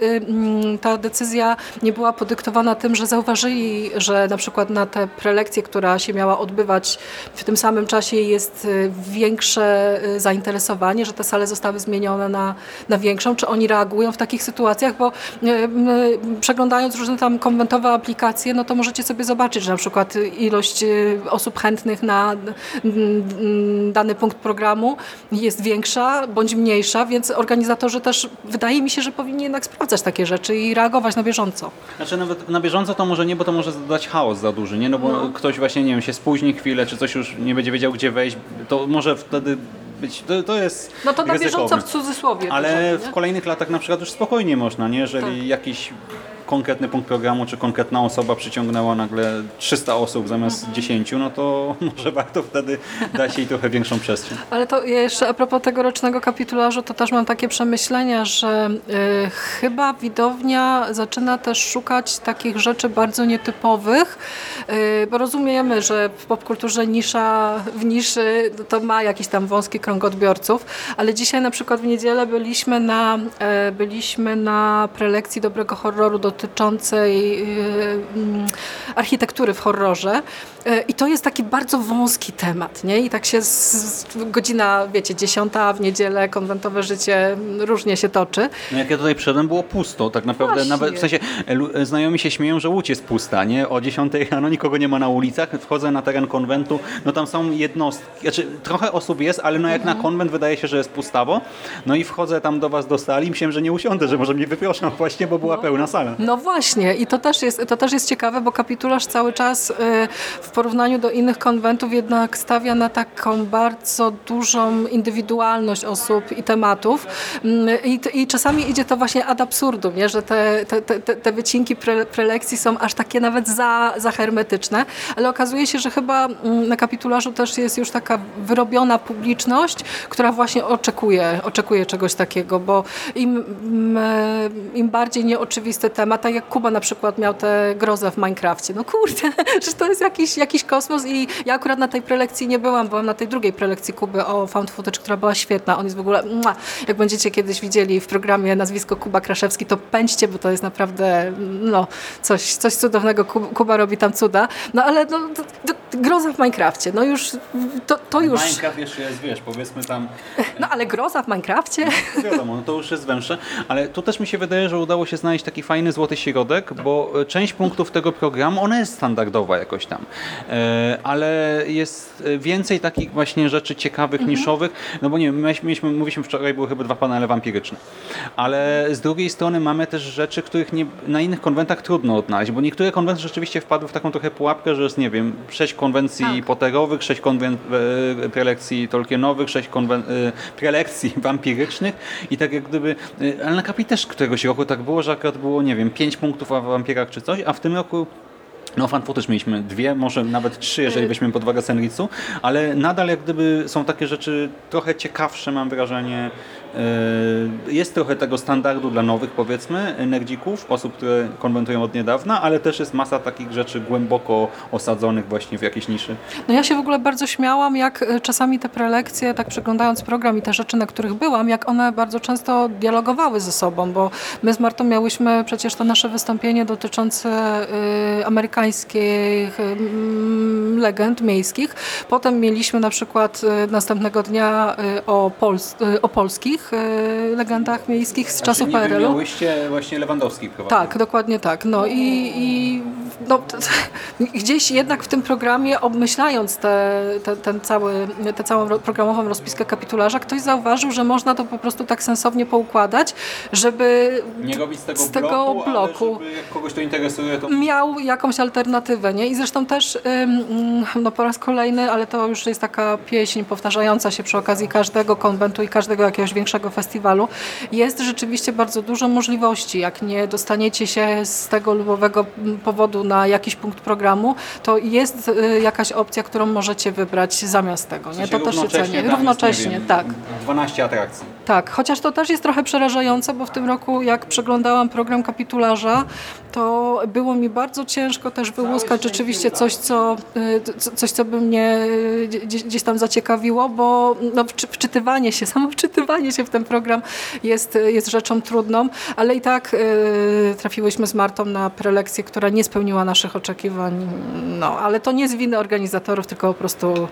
ta decyzja nie była podyktowana tym, że zauważyli, że na przykład na tę prelekcję, która się miała odbywać w tym samym czasie jest y, większe y, zainteresowanie, że te sale zostały zmienione na, na większą, czy oni reagują w takich sytuacjach, bo y, y, przeglądając różne tam konwentowe aplikacje, no to możecie sobie zobaczyć, że na przykład ilość y, osób chętnych na dany punkt programu jest większa bądź mniejsza, więc organizatorzy też wydaje mi się, że powinni jednak sprawdzać takie rzeczy i reagować na bieżąco. Znaczy nawet na bieżąco to może nie, bo to może dać chaos za duży, nie? No bo ktoś właśnie, nie wiem, się spóźni chwilę, czy coś już nie będzie wiedział, gdzie wejść, to może wtedy być, to, to jest No to na ryzykowne. bieżąco w cudzysłowie. Ale w kolejnych latach na przykład już spokojnie można, nie? Jeżeli Tak. jakiś konkretny punkt programu, czy konkretna osoba przyciągnęła nagle 300 osób zamiast Mhm. 10, no to [LAUGHS] może warto wtedy dać jej trochę większą przestrzeń. Ale to ja jeszcze a propos tegorocznego kapitularzu, to też mam takie przemyślenia, że y, chyba widownia zaczyna też szukać takich rzeczy bardzo nietypowych, y, bo rozumiemy, że w popkulturze nisza w niszy to ma jakiś tam wąski krąg odbiorców, ale dzisiaj na przykład w niedzielę byliśmy na, e, byliśmy na prelekcji dobrego horroru dotyczącej y, mm, architektury w horrorze E, I to jest taki bardzo wąski temat, nie? I tak się z, godzina, wiecie, dziesiąta w niedzielę, konwentowe życie różnie się toczy. No jak ja tutaj przyszedłem, było pusto, tak naprawdę. Właśnie. Nawet w sensie znajomi się śmieją, że Łódź jest pusta, nie? O 10 rano nikogo nie ma na ulicach, wchodzę na teren konwentu, no tam są jednostki, znaczy trochę osób jest, ale no jak Mhm. na konwent wydaje się, że jest pustawo. No i wchodzę tam do was do sali i myślałem, że nie usiądę, że może mnie wyproszą właśnie, bo była pełna sala. No właśnie i to też jest, to też jest ciekawe, bo kapitularz cały czas y, w porównaniu do innych konwentów jednak stawia na taką bardzo dużą indywidualność osób i tematów Mm, i, i czasami idzie to właśnie ad absurdum, nie? że te, te, te, te wycinki pre, prelekcji są aż takie nawet za, za hermetyczne, ale okazuje się, że chyba mm, na kapitularzu też jest już taka wyrobiona publiczność, która właśnie oczekuje, oczekuje czegoś takiego, bo im, im, im bardziej nieoczywisty temat, tak jak Kuba na przykład miał tę grozę w Minecrafcie. No kurde, [LAUGHS] że to jest jakiś, jakiś kosmos i ja akurat na tej prelekcji nie byłam, byłam na tej drugiej prelekcji Kuby o found footage, która była świetna. On jest w ogóle, mua, jak będziecie kiedyś widzieli w programie nazwisko Kuba Kraszewski, to pędźcie, bo to jest naprawdę no, coś, coś cudownego. Kuba, robi tam cuda. No ale no, groza w Minecrafcie, no już to, to już... Minecraft jeszcze jest, wiesz, powiedzmy tam No ale groza w Minecrafcie? Wiadomo, no to już jest węższe, ale tu też mi się wydaje, że udało się znaleźć taki fajny złoty środek, bo e, część punktów tego programu, ona jest standardowa jakoś tam, e, ale jest e, więcej takich właśnie rzeczy ciekawych, Mhm. niszowych, no bo nie wiem, my mieliśmy, mówiliśmy wczoraj, były chyba dwa panele wampiryczne, ale z drugiej strony mamy też rzeczy, których nie, na innych konwentach trudno odnaleźć, bo niektóre konwenty rzeczywiście wpadły w taką trochę pułapkę, że jest, nie wiem, sześć konwencji Tak. potterowych, sześć konwen- prelekcji Tolkienowych, sześć konwen- prelekcji [LAUGHS] wampirycznych i tak jak gdyby, ale na kapi też któregoś roku tak było, że akurat było, nie wiem, pięć punktów o wampirach czy coś, a w tym roku no footage mieliśmy dwie, może nawet trzy, jeżeli weźmiemy pod uwagę Senritsu, ale nadal jak gdyby są takie rzeczy trochę ciekawsze, mam wrażenie. E, Jest trochę tego standardu dla nowych, powiedzmy, nerdzików, osób, które konwentują od niedawna, ale też jest masa takich rzeczy głęboko osadzonych właśnie w jakiejś niszy. No ja się w ogóle bardzo śmiałam, jak e, czasami te prelekcje, tak przeglądając program i te rzeczy, na których byłam, jak one bardzo często dialogowały ze sobą, bo my z Martą miałyśmy przecież to nasze wystąpienie dotyczące y, amerykańskich y, legend miejskich. Potem mieliśmy na przykład y, następnego dnia y, o, Pols y, o polskich legendach miejskich z czasów Znaczy, PRL-u. miałyście właśnie Lewandowski prowadził. Tak, dokładnie tak. No i, i no, [LAUGHS] gdzieś jednak w tym programie, obmyślając te, te, ten cały, tę całą ro- programową rozpiskę kapitularza, ktoś zauważył, że można to po prostu tak sensownie poukładać, żeby Nie robić z tego, z tego bloku, bloku. żeby jak kogoś to interesuje, to miał jakąś alternatywę, nie? I zresztą też, mm, no po raz kolejny, ale to już jest taka pieśń powtarzająca się przy okazji każdego konwentu i każdego jakiegoś większego festiwalu, jest rzeczywiście bardzo dużo możliwości. Jak nie dostaniecie się z tego lubowego mm, powodu na jakiś punkt programu, to jest y, jakaś opcja, którą możecie wybrać zamiast tego, nie? To też się równocześnie ceni. jest, Równocześnie, nie wiem, tak. 12 atrakcji. Tak, chociaż to też jest trochę przerażające, bo w tym roku jak przeglądałam program kapitularza, to było mi bardzo ciężko też wyłuskać rzeczywiście coś, co, y, co- coś, co by mnie y, gdzieś, tam zaciekawiło, bo no, wczy- wczytywanie się, [LAUGHS] samo wczytywanie się w ten program jest, jest rzeczą trudną, ale i tak y, trafiłyśmy z Martą na prelekcję, która nie spełniła naszych oczekiwań, no, ale to nie z winy organizatorów, tylko po prostu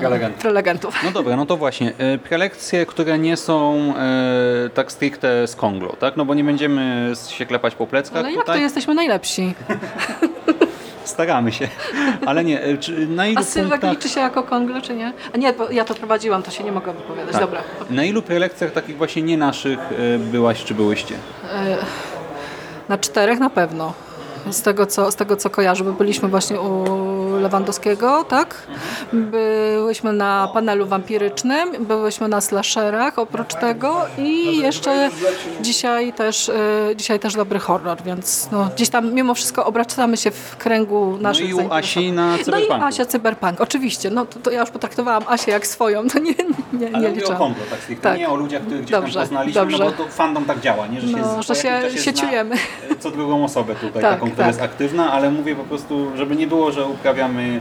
Prelegentów. prelegentów. No dobra, no to właśnie. e, Prelekcje, które nie są e, tak stricte z Konglo, tak? No bo nie będziemy się klepać po pleckach Ale jak to tutaj. jesteśmy najlepsi? [LAUGHS] Staramy się. Ale nie, e, czy, na ilu A Sylwek punktach... liczy się jako konglo, czy nie? A nie, bo ja to prowadziłam, to się nie mogę wypowiadać. Tak. Dobra. Na ilu prelekcjach takich właśnie nie naszych e, byłaś czy byłyście? E, Na czterech na pewno. Z tego, co, z tego co kojarzę, bo byliśmy właśnie u Lewandowskiego, tak? Byłyśmy na panelu wampirycznym, byłyśmy na slasherach oprócz tego i jeszcze dzisiaj też, e, dzisiaj też dobry horror, więc no, gdzieś tam mimo wszystko obracamy się w kręgu naszych No i u. Asi na No i Cyberpunku. Asia Cyberpunk, oczywiście. No to, to ja już potraktowałam Asię jak swoją, to nie, nie, Ale nie mówię o liczę. Kongo, tak stricte, Tak. nie o ludziach, których gdzieś Dobrze, tam poznaliśmy, dobrze. no bo to fandom tak działa, nie? że się, No, z- że się czasie sieciujemy. Zna, e, co drugą osobę tutaj, Tak, taką, która tak. jest aktywna, ale mówię po prostu, żeby nie było, że uprawiamy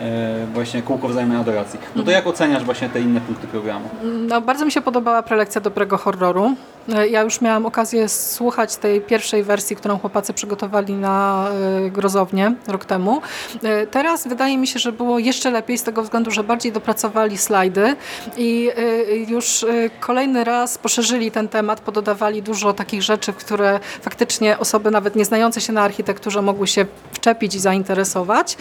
e, właśnie kółko wzajemnej adoracji. No to Mhm. jak oceniasz właśnie te inne punkty programu? No, bardzo mi się podobała prelekcja dobrego horroru. E, Ja już miałam okazję słuchać tej pierwszej wersji, którą chłopacy przygotowali na e, grozownię rok temu. E, Teraz wydaje mi się, że było jeszcze lepiej z tego względu, że bardziej dopracowali slajdy i już kolejny raz poszerzyli ten temat, pododawali dużo takich rzeczy, które faktycznie osoby nawet nie znające się na architekturze mogły się wczepić i zainteresować.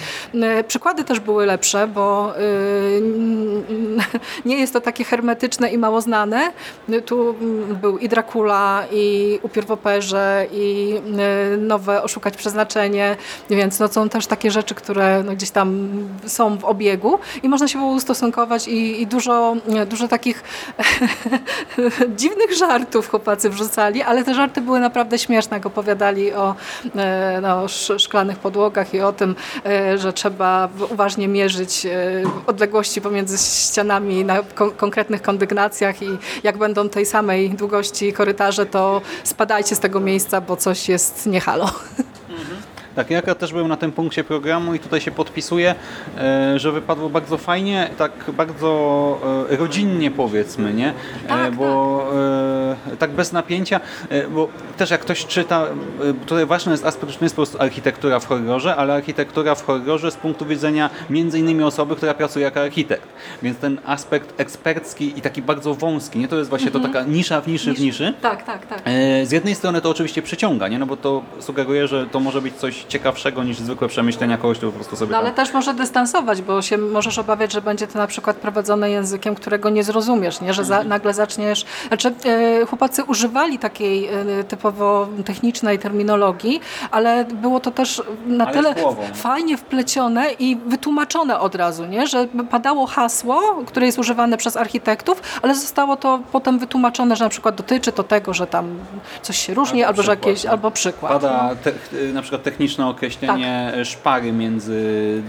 Przykłady też były lepsze, bo [LAUGHS] nie jest to takie hermetyczne i mało znane. Tu mm, był i Dracula, i Upiór w operze, i y, nowe Oszukać przeznaczenie, więc no, są też takie rzeczy, które no, gdzieś tam są w obiegu i można się było ustosunkować i, i dużo, dużo takich [LAUGHS] dziwnych żartów chłopacy wrzucali, ale te żarty były naprawdę śmieszne, jak opowiadali o e, no, sz- szklanych podłogach i o tym, e, że trzeba uważnie mierzyć odległości pomiędzy ścianami na kon- konkretnych kondygnacjach i jak będą tej samej długości korytarze, to spadajcie z tego miejsca, bo coś jest nie halo. Tak, ja też byłem na tym punkcie programu i tutaj się podpisuję, e, że wypadło bardzo fajnie, tak bardzo e, rodzinnie powiedzmy, nie? E, Bo e, tak bez napięcia, bo też jak ktoś czyta, tutaj ważny jest aspekt, że to nie jest po prostu architektura w horrorze, ale architektura w horrorze z punktu widzenia między innymi osoby, która pracuje jako architekt. Więc ten aspekt ekspercki i taki bardzo wąski, nie? To jest właśnie to Mhm. taka nisza w niszy w niszy. Tak, tak, tak. Z jednej strony to oczywiście przyciąga, nie? no bo to sugeruje, że to może być coś ciekawszego niż zwykłe przemyślenia kogoś, kto po prostu sobie No ale tam... też może dystansować, bo się możesz obawiać, że będzie to na przykład prowadzone językiem, którego nie zrozumiesz, nie? że za, nagle zaczniesz... Znaczy e, chłopacy używali takiej e, typowo technicznej terminologii, ale było to też na Ale tyle słową. fajnie wplecione i wytłumaczone od razu, nie? że padało hasło, które jest używane przez architektów, ale zostało to potem wytłumaczone, że na przykład dotyczy to tego, że tam coś się różni, albo, że przykład, jakieś, no. albo przykład. Pada no. te, na przykład techniczne określenie szpary między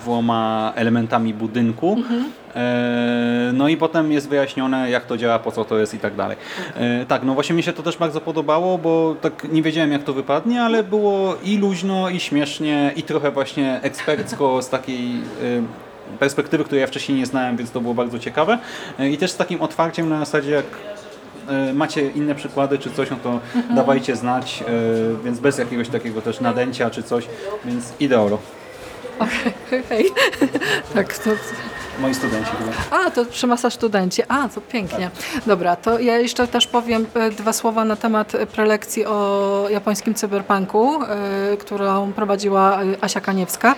dwoma elementami budynku. Mhm. E, No i potem jest wyjaśnione, jak to działa, po co to jest i tak dalej. E, Tak, no właśnie mi się to też bardzo podobało, bo tak nie wiedziałem, jak to wypadnie, ale było i luźno, i śmiesznie, i trochę właśnie ekspercko z takiej e, perspektywy, której ja wcześniej nie znałem, więc to było bardzo ciekawe. I też z takim otwarciem na zasadzie, jak macie inne przykłady czy coś, no to Mhm. dawajcie znać, e, więc bez jakiegoś takiego też nadęcia czy coś, więc ideolo. Hej, hej. [LAUGHS] tak, to, Moi studenci. A, to przemasa studenci. A, to pięknie. Dobra, to ja jeszcze też powiem e, dwa słowa na temat e, prelekcji o japońskim cyberpunku, e, którą prowadziła Asia Kaniewska.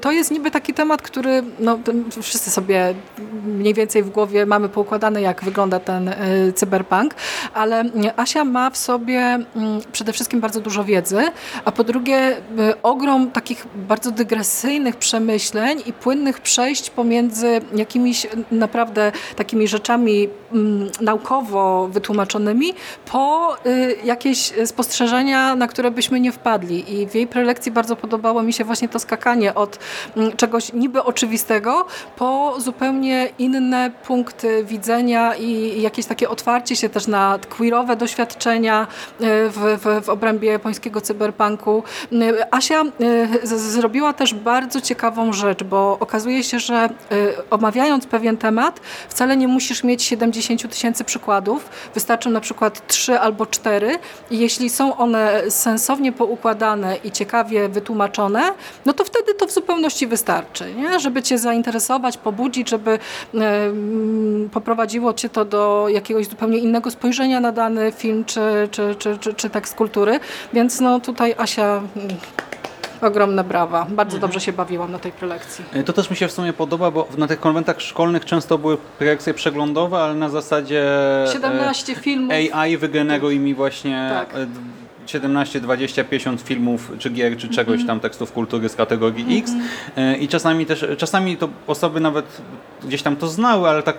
To jest niby taki temat, który no, wszyscy sobie mniej więcej w głowie mamy poukładane, jak wygląda ten cyberpunk, ale mm, Asia ma w sobie mm, przede wszystkim bardzo dużo wiedzy, a po drugie ogrom takich bardzo dygresyjnych przemyśleń i płynnych przejść pomiędzy jakimiś naprawdę takimi rzeczami mm, naukowo wytłumaczonymi po y, jakieś spostrzeżenia, na które byśmy nie wpadli. I w jej prelekcji bardzo podobało mi się właśnie to skakanie od mm, czegoś niby oczywistego po zupełnie inne punkty widzenia i jakieś takie otwarcie się też na queerowe doświadczenia y, w, w, w obrębie japońskiego cyberpunku. Y, Asia zrobiła też bardzo ciekawą rzecz, bo okazuje się, że omawiając pewien temat, wcale nie musisz mieć 70 tysięcy przykładów. Wystarczą na przykład 3 albo 4 i jeśli są one sensownie poukładane i ciekawie wytłumaczone, no to wtedy to w zupełności wystarczy, nie? żeby cię zainteresować, pobudzić, żeby mm, poprowadziło cię to do jakiegoś zupełnie innego spojrzenia na dany film czy, czy, czy, czy, czy tekst kultury. Więc no tutaj Asia... mm, Ogromne brawa. Bardzo dobrze się bawiłam na tej prelekcji. E, To też mi się w sumie podoba, bo na tych konwentach szkolnych często były projekcje przeglądowe, ale na zasadzie e, 17 filmów. AI wygeneruj mi właśnie Tak. e, d- 17, 20, 50 filmów, czy gier, czy czegoś Mhm. tam, tekstów kultury z kategorii X E, i czasami też, czasami to osoby nawet gdzieś tam to znały, ale tak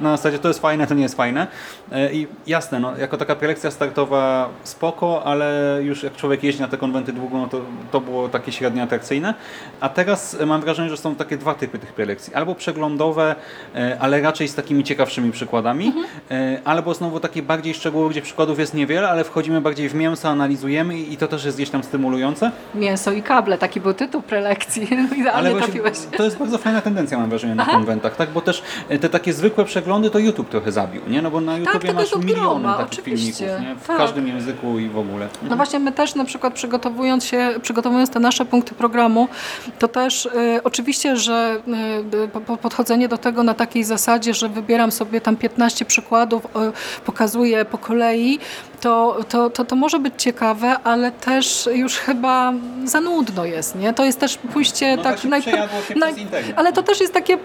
na zasadzie to jest fajne, to nie jest fajne. E, I jasne, no, jako taka prelekcja startowa spoko, ale już jak człowiek jeździ na te konwenty długo, no to, to było takie średnio atrakcyjne. A teraz e, mam wrażenie, że są takie dwa typy tych prelekcji. Albo przeglądowe, e, ale raczej z takimi ciekawszymi przykładami, e, albo znowu takie bardziej szczegółowe, gdzie przykładów jest niewiele, ale wchodzimy bardziej w mięso, analizujemy i to też jest gdzieś tam stymulujące. Mięso i kable, taki był tytuł prelekcji. [LAUGHS] Idealnie Ale trafiłeś. to jest bardzo fajna tendencja, mam wrażenie, na Aha. konwentach, tak? Bo też te takie zwykłe przeglądy to YouTube trochę zabił, nie? No bo na YouTubie tego masz miliony groma, takich oczywiście. filmików, nie? W Tak. każdym języku i w ogóle. No właśnie my też na przykład przygotowując się, przygotowując te nasze punkty programu, to też y, oczywiście, że y, po- po- podchodzenie do tego na takiej zasadzie, że wybieram sobie tam 15 przykładów, y, pokazuję po kolei, to, to, to, to może być ciekawe, ale też już chyba za nudno jest, nie? To jest też pójście No tak... naj- naj- ale to też jest takie,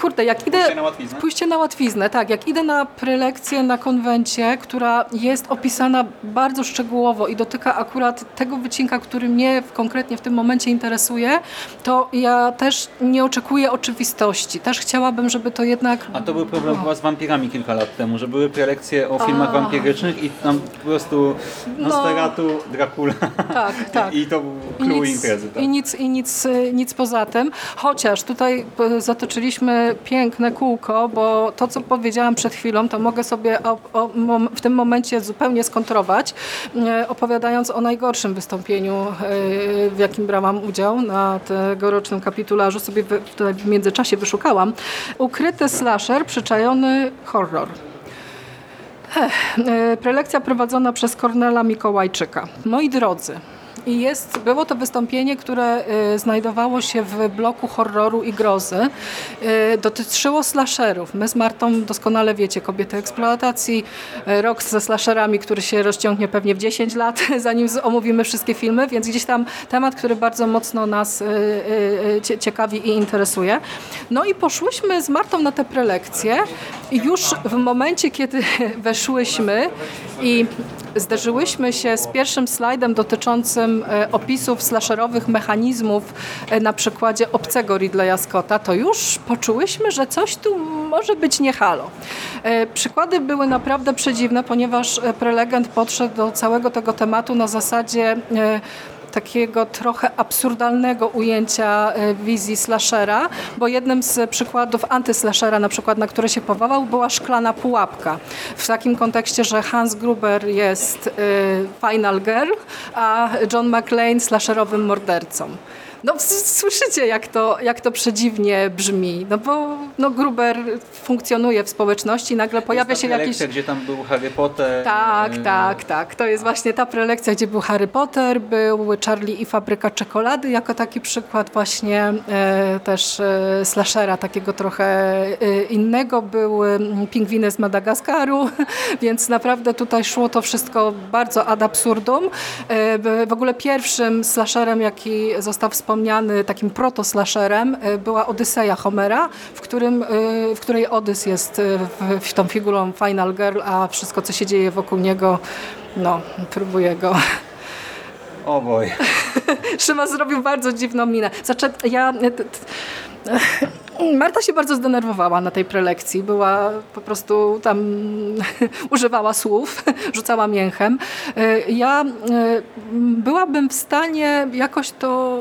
kurde, jak idę... Pójście na łatwiznę? Pójście na łatwiznę, tak. Jak idę na prelekcję na konwencie, która jest opisana bardzo szczegółowo i dotyka akurat tego wycinka, który mnie konkretnie w tym momencie interesuje, to ja też nie oczekuję oczywistości. Też chciałabym, żeby to jednak... A to był problem chyba z wampirami kilka lat temu, że były prelekcje o filmach wampirycznych i tam po prostu No. Nosferatu, Dracula Tak, [LAUGHS] tak. i to był I clue nic, imprezy. Tak? I nic, i nic, y, nic poza tym. Chociaż tutaj y, zatoczyliśmy piękne kółko, bo to, co powiedziałam przed chwilą, to mogę sobie o, o, w tym momencie zupełnie skontrować, y, opowiadając o najgorszym wystąpieniu, w jakim brałam udział na tegorocznym kapitularzu. Sobie w międzyczasie wyszukałam. Ukryty slasher, przyczajony horror. Ech, e, prelekcja prowadzona przez Kornela Mikołajczyka. Moi drodzy, i jest, było to wystąpienie, które e, znajdowało się w bloku horroru i grozy. E, dotyczyło slasherów. My z Martą doskonale wiecie, kobiety eksploatacji, e, rok ze slasherami, który się rozciągnie pewnie w 10 lat, [LAUGHS] zanim omówimy wszystkie filmy, więc gdzieś tam temat, który bardzo mocno nas cie- ciekawi i interesuje. No i poszłyśmy z Martą na te prelekcje i już w momencie, kiedy [LAUGHS] weszłyśmy i zderzyłyśmy się z pierwszym slajdem dotyczącym e, opisów slasherowych mechanizmów e, na przykładzie obcego Ridleya Scotta, to już poczułyśmy, że coś tu może być nie halo. E, Przykłady były naprawdę przedziwne, ponieważ prelegent podszedł do całego tego tematu na zasadzie takiego trochę absurdalnego ujęcia e, wizji slashera, bo jednym z przykładów antyslashera, na przykład na które się powołał, była szklana pułapka. W takim kontekście, że Hans Gruber jest e, Final Girl, a John McClane slasherowym mordercą. No słyszycie, jak to, jak to przedziwnie brzmi, no bo no, Gruber funkcjonuje w społeczności, nagle pojawia się jakiś... Prelekcja, gdzie tam był Harry Potter. Tak, e, tak, tak. To jest właśnie ta prelekcja, gdzie był Harry Potter, był Charlie i Fabryka Czekolady, jako taki przykład właśnie e, też e, slashera, takiego trochę e, innego. Były pingwiny z Madagaskaru, [LAUGHS] więc naprawdę tutaj szło to wszystko bardzo ad absurdum. W ogóle pierwszym slasherem, jaki został wspomniany, takim proto-slasherem, e, była Odyseja Homera, w, którym, e, w której Odys jest e, w, tą figurą Final Girl, a wszystko, co się dzieje wokół niego, no, próbuje go O boj. [LAUGHS] Szyma zrobił bardzo dziwną minę. Znaczy, ja... Marta się bardzo zdenerwowała na tej prelekcji. Była po prostu tam, [LAUGHS] używała słów, [LAUGHS] rzucała mięchem. Ja byłabym w stanie jakoś to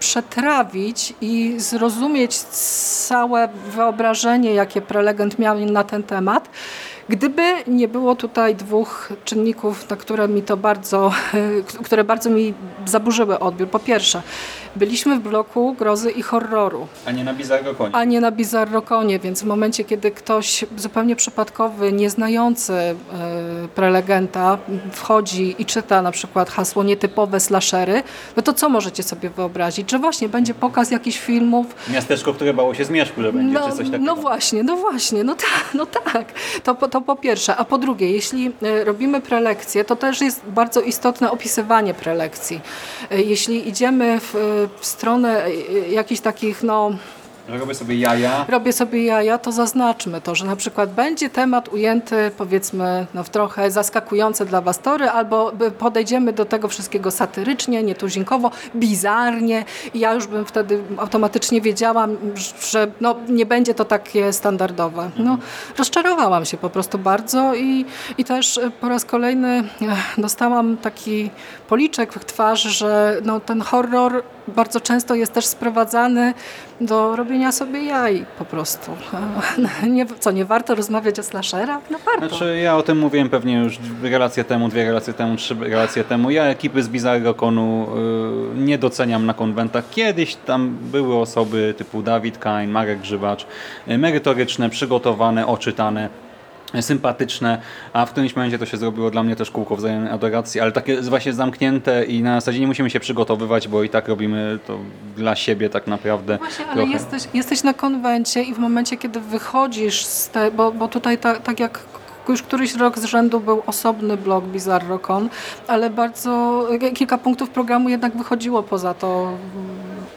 przetrawić i zrozumieć całe wyobrażenie, jakie prelegent miał na ten temat, gdyby nie było tutaj dwóch czynników, na które mi to bardzo, [LAUGHS] które bardzo mi zaburzyły odbiór. Po pierwsze, byliśmy w bloku grozy i horroru A nie na Bizarro Konie. a nie na Bizarrokonie, więc w momencie, kiedy ktoś zupełnie przypadkowy, nieznający e, prelegenta wchodzi i czyta na przykład hasło nietypowe slashery, no to co możecie sobie wyobrazić? Że właśnie będzie pokaz jakichś filmów, Miasteczko, które bało się zmierzchu, że będzie, no, czy coś takiego. no właśnie, no właśnie, no tak, no tak. To, po- to po pierwsze. A po drugie, jeśli e, robimy prelekcje, to też jest bardzo istotne opisywanie prelekcji. E, Jeśli idziemy w, w stronę e, jakichś takich, no Robię sobie jaja. robię sobie jaja, to zaznaczmy to, że na przykład będzie temat ujęty powiedzmy no, w trochę zaskakujące dla Was tory, albo podejdziemy do tego wszystkiego satyrycznie, nietuzinkowo, bizarnie i ja już bym wtedy automatycznie wiedziała, że no, nie będzie to takie standardowe. No, rozczarowałam się po prostu bardzo i, i też po raz kolejny e, dostałam taki policzek w twarz, że no, ten horror bardzo często jest też sprowadzany do robienia sobie jaj po prostu. [LAUGHS] Nie, co, nie warto rozmawiać o slasherach? No warto. Znaczy ja o tym mówiłem pewnie już dwie relacje temu, dwie relacje temu, trzy relacje temu. Ja ekipy z Bizarroconu y, nie doceniam na konwentach. Kiedyś tam były osoby typu Dawid Kain, Marek Grzybacz, y, merytoryczne, przygotowane, oczytane sympatyczne, a w którymś momencie to się zrobiło dla mnie też kółko wzajemnej adoracji, ale takie właśnie zamknięte i na zasadzie nie musimy się przygotowywać, bo i tak robimy to dla siebie tak naprawdę. Właśnie, ale jesteś, jesteś na konwencie i w momencie, kiedy wychodzisz z te, bo, bo tutaj ta, tak jak już któryś rok z rzędu był osobny blog Bizarrocon, ale bardzo kilka punktów programu jednak wychodziło poza to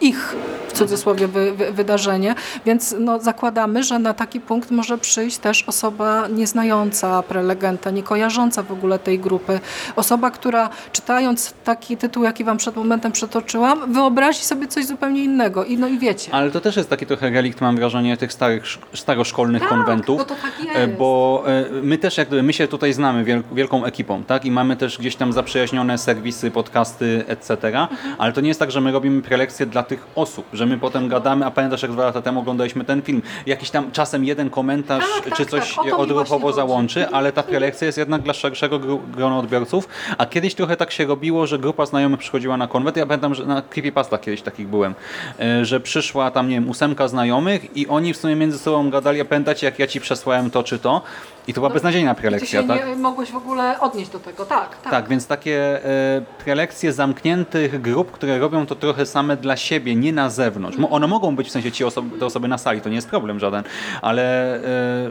ich w cudzysłowie wy, wy, wydarzenie, więc no, zakładamy, że na taki punkt może przyjść też osoba nieznająca prelegenta, nie kojarząca w ogóle tej grupy. Osoba, która czytając taki tytuł, jaki wam przed momentem przytoczyłam, wyobrazi sobie coś zupełnie innego i no i wiecie. Ale to też jest taki trochę relikt, mam wrażenie, tych starych, sz- staroszkolnych Tak, konwentów. no to tak E, jest. Bo e, my też jak gdyby, my się tutaj znamy wiel- wielką ekipą, tak? I mamy też gdzieś tam zaprzyjaźnione serwisy, podcasty, etc. Mhm. Ale to nie jest tak, że my robimy prelekcje dla tych osób, że my potem gadamy, a pamiętasz jak dwa lata temu oglądaliśmy ten film. Jakiś tam czasem jeden komentarz Tak, czy tak, coś tak. Odruchowo załączy, ale ta prelekcja jest jednak dla szerszego grona odbiorców. A kiedyś trochę tak się robiło, że grupa znajomych przychodziła na konwent. Ja pamiętam, że na creepypasta kiedyś takich byłem, e, że przyszła tam, nie wiem, ósemka znajomych i oni w sumie między sobą gadali, a pamiętacie jak ja ci przesłałem to czy to? I to była beznadziejna Ty prelekcja, się tak? nie mogłeś w ogóle odnieść do tego, tak, tak. Tak, więc takie e, prelekcje zamkniętych grup, które robią to trochę same dla siebie, nie na zewnątrz. Mo- One mogą być w sensie ci osoby, te osoby na sali, to nie jest problem żaden, ale e,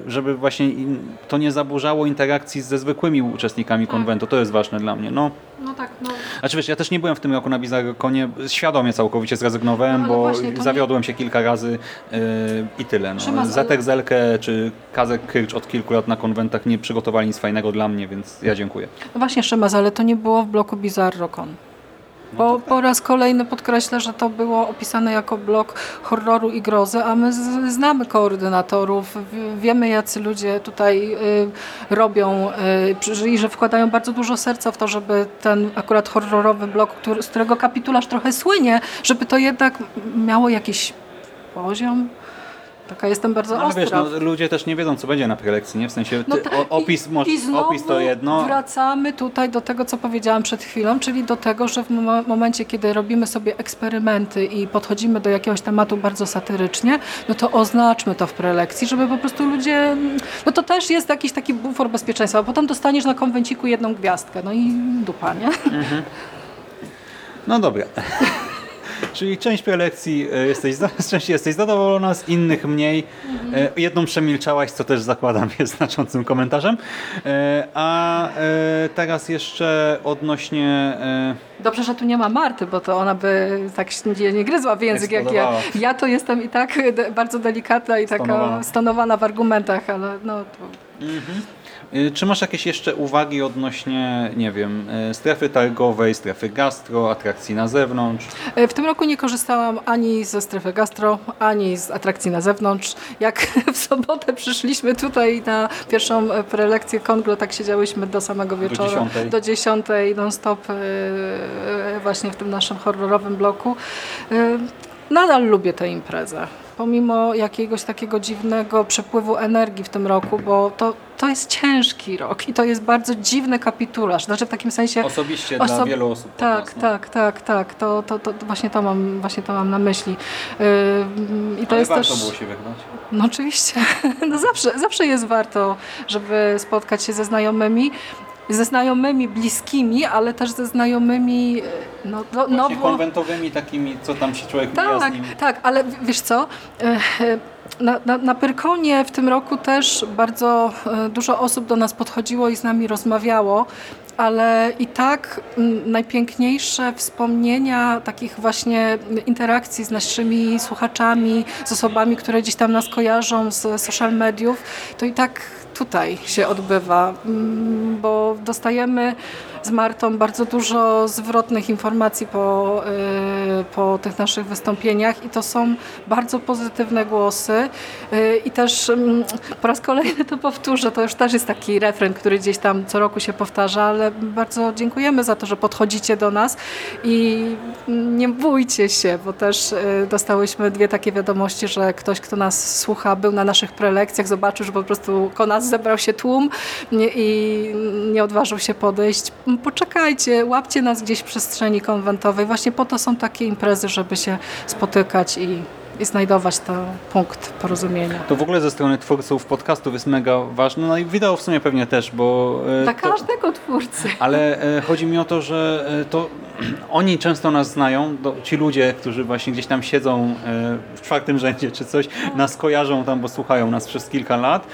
żeby właśnie to nie zaburzało interakcji ze zwykłymi uczestnikami konwentu, to jest ważne dla mnie. No, No tak, no. znaczy wiesz, ja też nie byłem w tym roku na Bizarrokonie, świadomie całkowicie zrezygnowałem, No, ale bo właśnie, to nie- zawiodłem się kilka razy e, i tyle. No. Zelkę czy Kazek Krycz od kilku lat na konwentach nie przygotowali nic fajnego dla mnie, więc ja dziękuję. No właśnie, Szymas, ale to nie było w bloku Bizarrocon. Po, po raz kolejny podkreślę, że to było opisane jako blok horroru i grozy, a my znamy koordynatorów, wiemy jacy ludzie tutaj y, robią y, i że wkładają bardzo dużo serca w to, żeby ten akurat horrorowy blok, który, z którego kapitularz trochę słynie, żeby to jednak miało jakiś poziom. Taka jestem bardzo No, ostra. wiesz, no, ludzie też nie wiedzą, co będzie na prelekcji, nie? W sensie No tak, o, opis, i, może, i znowu opis to jedno. wracamy tutaj do tego, co powiedziałam przed chwilą, czyli do tego, że w mo- momencie, kiedy robimy sobie eksperymenty i podchodzimy do jakiegoś tematu bardzo satyrycznie, no to oznaczmy to w prelekcji, żeby po prostu ludzie... No to też jest jakiś taki bufor bezpieczeństwa, a potem dostaniesz na konwenciku jedną gwiazdkę, no i dupa, nie? Mhm. No dobra. [LAUGHS] Czyli część prelekcji e, jesteś, z [LAUGHS] części jesteś zadowolona, z innych mniej. Mhm. Jedną przemilczałaś, co też zakładam [LAUGHS] jest znaczącym komentarzem. E, A teraz jeszcze odnośnie... Dobrze, że tu nie ma Marty, bo to ona by tak nie, nie gryzła w język jak ja. Ja to jestem i tak [LAUGHS] bardzo delikatna i taka Stonowana. stonowana w argumentach, ale no to... e, Czy masz jakieś jeszcze uwagi odnośnie, nie wiem, e, strefy targowej, strefy gastro, atrakcji na zewnątrz? E, W tym roku nie korzystałam ani ze strefy gastro, ani z atrakcji na zewnątrz. Jak [LAUGHS] w sobotę przyszliśmy tutaj na pierwszą prelekcję Konglo, tak siedziałyśmy do samego wieczoru. dziesiątej. Do dziesiątej non-stop e, e, właśnie w tym naszym horrorowym bloku. Nadal lubię tę imprezę. Pomimo jakiegoś takiego dziwnego przepływu energii w tym roku, bo to, to jest ciężki rok i to jest bardzo dziwny kapitularz. Znaczy w takim sensie... Osobiście dla Oso- wielu osób. Tak, prostu. tak, tak, tak. To, to, to, to właśnie, to mam, właśnie to mam na myśli. Yy, I to Ale jest warto też... było się wygnać. No oczywiście. [LAUGHS] No zawsze, zawsze jest warto, żeby spotkać się ze znajomymi. Ze znajomymi bliskimi, ale też ze znajomymi e, no, no, Właśnie nowo... konwentowymi takimi, co tam się człowiek Tak, tak, ale wiesz co? E, e, na, na, na Pyrkonie w tym roku też bardzo dużo osób do nas podchodziło i z nami rozmawiało, ale i tak najpiękniejsze wspomnienia takich właśnie interakcji z naszymi słuchaczami, z osobami, które gdzieś tam nas kojarzą z social mediów, to i tak tutaj się odbywa, mm, bo dostajemy z Martą bardzo dużo zwrotnych informacji po, y, po tych naszych wystąpieniach i to są bardzo pozytywne głosy Y, i też mm, po raz kolejny to powtórzę, to już też jest taki refren, który gdzieś tam co roku się powtarza, ale bardzo dziękujemy za to, że podchodzicie do nas i nie bójcie się, bo też y, dostałyśmy dwie takie wiadomości, że ktoś, kto nas słucha, był na naszych prelekcjach, zobaczył, że po prostu ko nas zebrał się tłum i nie odważył się podejść. Poczekajcie, łapcie nas gdzieś w przestrzeni konwentowej. Właśnie po to są takie imprezy, żeby się spotykać i, i znajdować ten punkt porozumienia. To w ogóle ze strony twórców podcastów jest mega ważne, no i wideo w sumie pewnie też, bo... e, Dla to, każdego twórcy. ale e, chodzi mi o to, że e, to [CLEARS THROAT] oni często nas znają, do, ci ludzie, którzy właśnie gdzieś tam siedzą w czwartym rzędzie czy coś, nas kojarzą tam, bo słuchają nas przez kilka lat,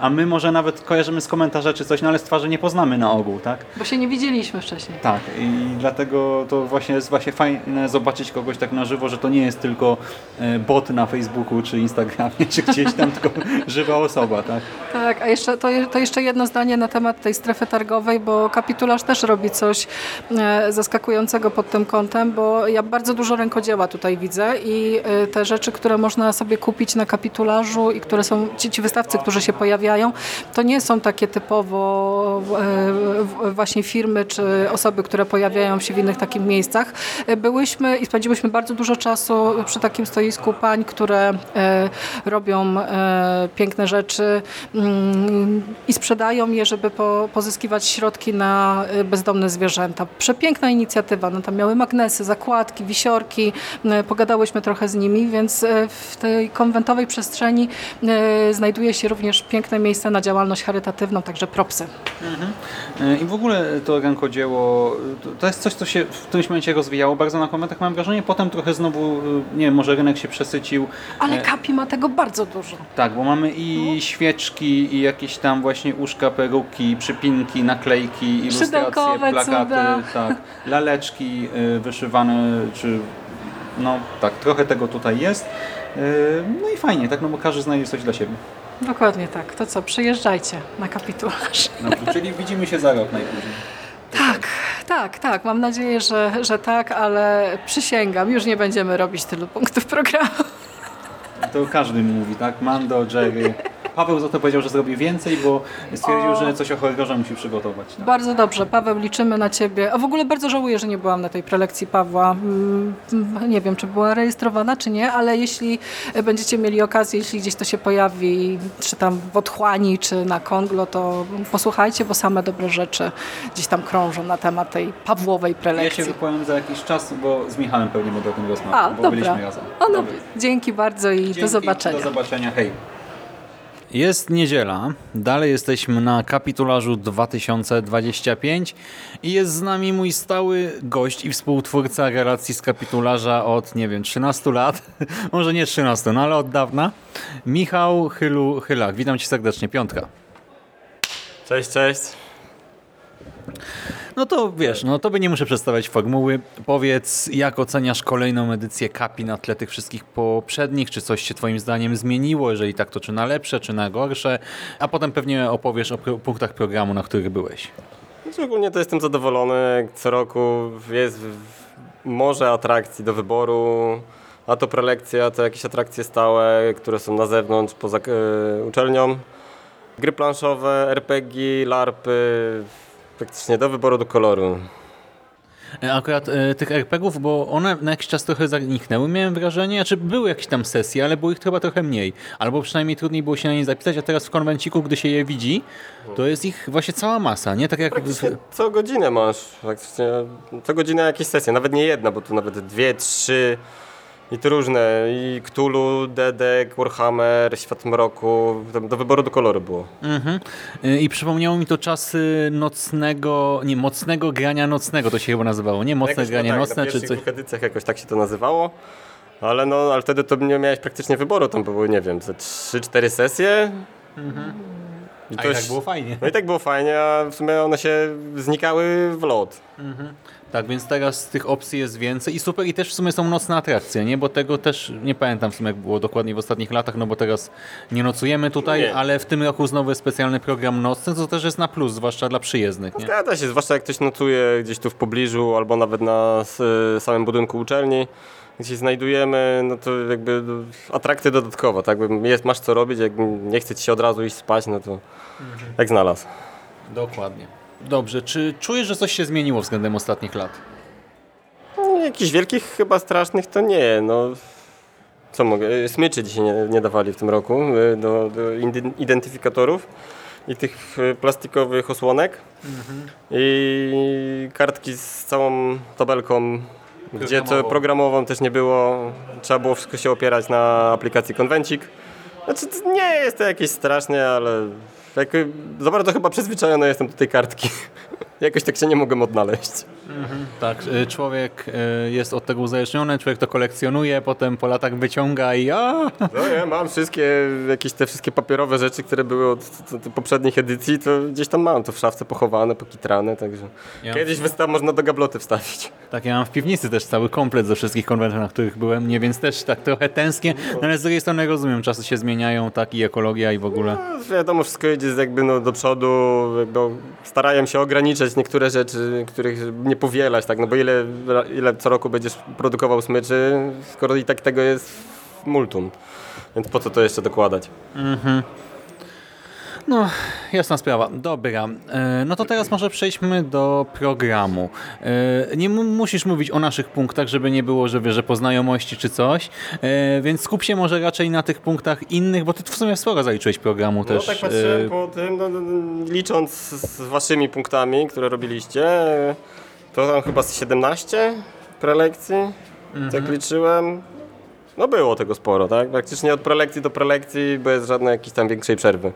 a my może nawet kojarzymy z komentarza czy coś, no ale z twarzy nie poznamy na ogół, tak? Bo się nie widzieliśmy wcześniej. Tak, i dlatego to właśnie jest właśnie fajne zobaczyć kogoś tak na żywo, że to nie jest tylko bot na Facebooku czy Instagramie, czy gdzieś tam, tylko żywa osoba, tak? Tak, a jeszcze, to, to jeszcze jedno zdanie na temat tej strefy targowej, bo kapitularz też robi coś e, zaskakującego pod tym kątem, bo ja bardzo dużo rękodzieła tutaj widzę i e, te rzeczy, które można sobie kupić na kapitularzu i które są, ci, ci wystawcy, którzy się pojawiają, to nie są takie typowo e, właśnie firmy czy osoby, które pojawiają się w innych takich miejscach. Byłyśmy i spędziłyśmy bardzo dużo czasu przy takim stoisku pań, które e, robią e, piękne rzeczy mm, i sprzedają je, żeby po, pozyskiwać środki na e, bezdomne zwierzęta. Przepiękna inicjatywa. No, tam miały magnesy, zakładki, wisiorki. Pogadałyśmy trochę z nimi, więc w tej konwentowej przestrzeni znajduje się również piękne miejsce na działalność charytatywną, także propsy. E, I w ogóle to rękodzieło, to- jest coś, co się w którymś momencie rozwijało bardzo na komentach, mam wrażenie, potem trochę znowu, nie wiem, może rynek się przesycił. Ale E, Kapi ma tego bardzo dużo. Tak, bo mamy i świeczki, i jakieś tam właśnie uszka, peruki, przypinki, naklejki, ilustracje, plakaty, cuda. tak, laleczki y, wyszywane, czy no tak, trochę tego tutaj jest. Y, No i fajnie, tak, no bo każdy znajdzie coś dla siebie. Dokładnie tak. To co, przyjeżdżajcie na kapitularz. No, czyli widzimy się za rok najpóźniej. Tak, tak, tak. Mam nadzieję, że, że tak, ale przysięgam, już nie będziemy robić tylu punktów programu. To każdy mówi, tak? Mando, Jerry. [LAUGHS] Paweł za to powiedział, że zrobi więcej, bo stwierdził, O. że coś o horrorze musi przygotować. Tak? Bardzo dobrze, Paweł, liczymy na Ciebie. A w ogóle bardzo żałuję, że nie byłam na tej prelekcji Pawła. Mm, Nie wiem, czy była rejestrowana, czy nie, ale jeśli będziecie mieli okazję, jeśli gdzieś to się pojawi, czy tam w Otchłani, czy na Konglo, to posłuchajcie, bo same dobre rzeczy gdzieś tam krążą na temat tej Pawłowej Ja się prelekcji. wypowiem za jakiś czas, bo z Michałem pewnie będę o tym rozmawiał, A, bo dobra. byliśmy razem. O, no, dzięki bardzo i Dzięki, do zobaczenia. Do zobaczenia, hej. Jest niedziela, dalej jesteśmy na kapitularzu 2025 i jest z nami mój stały gość i współtwórca relacji z kapitularza od, nie wiem, 13 lat, [LAUGHS] może nie 13, no ale od dawna, Michał Chylu Chylak. Witam Cię serdecznie, piątka. Cześć, cześć. No to wiesz, no to by nie muszę przedstawiać formuły. Powiedz, jak oceniasz kolejną edycję Kapi na tle tych wszystkich poprzednich? Czy coś się twoim zdaniem zmieniło? Jeżeli tak, to czy na lepsze, czy na gorsze? A potem pewnie opowiesz o pro- punktach programu, na których byłeś. Znaczy, ogólnie to jestem zadowolony. Co roku jest morze atrakcji do wyboru. A to prelekcja, to jakieś atrakcje stałe, które są na zewnątrz, poza e, uczelnią. Gry planszowe, RPG, LARPy, praktycznie do wyboru, do koloru. E, Akurat e, tych RPGów, bo one na jakiś czas trochę zaniknęły, miałem wrażenie. Znaczy były jakieś tam sesje, ale było ich chyba trochę mniej. Albo przynajmniej trudniej było się na nie zapisać, a teraz w konwenciku, gdy się je widzi, to jest ich właśnie cała masa, nie? Tak jak... Co godzinę masz, praktycznie co godzinę jakieś sesje, nawet nie jedna, bo tu nawet dwie, trzy i to różne, i Cthulhu, Dedek, Warhammer, Świat Mroku, do- wyboru do koloru było. Mhm. I przypomniało mi to czasy nocnego, nie, mocnego grania nocnego, to się chyba nazywało, nie? Mocne Jakoś granie tak, nocne, czy coś. dwóch edycjach jakoś tak się to nazywało. Ale no, ale wtedy to nie miałeś praktycznie wyboru, tam były, nie wiem, ze 3-4 sesje. I A to i tak było fajnie. No i tak było fajnie, a w sumie one się znikały w lot. Tak, więc teraz tych opcji jest więcej i super i też w sumie są nocne atrakcje, nie? Bo tego też nie pamiętam w sumie jak było dokładnie w ostatnich latach, no bo teraz nie nocujemy tutaj, Nie. ale w tym roku znowu jest specjalny program nocny, co też jest na plus, zwłaszcza dla przyjezdnych, nie? Zgadza się, zwłaszcza jak ktoś nocuje gdzieś tu w pobliżu albo nawet na s- samym budynku uczelni, gdzie się znajdujemy, no to jakby atrakcja dodatkowa, tak? Jest, masz co robić, jak nie chce ci się od razu iść spać, no to jak znalazł. Dokładnie. Dobrze, czy czujesz, że coś się zmieniło względem ostatnich lat? No, Jakichś wielkich chyba strasznych to nie, no. Co mogę? y, Smyczy dzisiaj nie, nie dawali w tym roku y, do, do identyfikatorów i tych y, plastikowych osłonek i kartki z całą tabelką, gdzie to Programową. też nie było. Trzeba było wszystko się opierać na aplikacji Konwencik. Znaczy nie jest to jakieś straszne, ale jakby za bardzo chyba przyzwyczajony jestem do tej kartki. Jakoś tak się nie mogłem odnaleźć. Tak, y, człowiek y, jest od tego uzależniony, człowiek to kolekcjonuje, potem po latach wyciąga i a, No ja mam wszystkie, jakieś te wszystkie papierowe rzeczy, które były od poprzednich edycji, to gdzieś tam mam to w szafce pochowane, pokitrane, także Ja- kiedyś wystaw można do gabloty wstawić. Tak, ja mam w piwnicy też cały komplet ze wszystkich konwentów, na których byłem, nie, więc też tak trochę tęsknię, no ale z drugiej strony rozumiem, czasy się zmieniają, tak, i ekologia, i w ogóle. No, wiadomo, wszystko idzie jakby no, do przodu, jakby starają się ograniczać niektóre rzeczy, których nie powielać, tak, no bo ile, ile co roku będziesz produkował smyczy, skoro i tak tego jest multum. Więc po co to jeszcze dokładać? Mhm. No, jasna sprawa. Dobra, e, no to teraz może przejdźmy do programu. E, Nie mu- musisz mówić o naszych punktach, żeby nie było, że wiesz, że po znajomości czy coś, E, więc skup się może raczej na tych punktach innych, bo ty w sumie sporo zaliczyłeś programu też. No tak patrzyłem po tym, no, no, no, licząc z waszymi punktami, które robiliście, to tam chyba z 17 prelekcji, tak liczyłem. No było tego sporo, tak? Praktycznie od prelekcji do prelekcji bez żadnej jakiejś tam większej przerwy.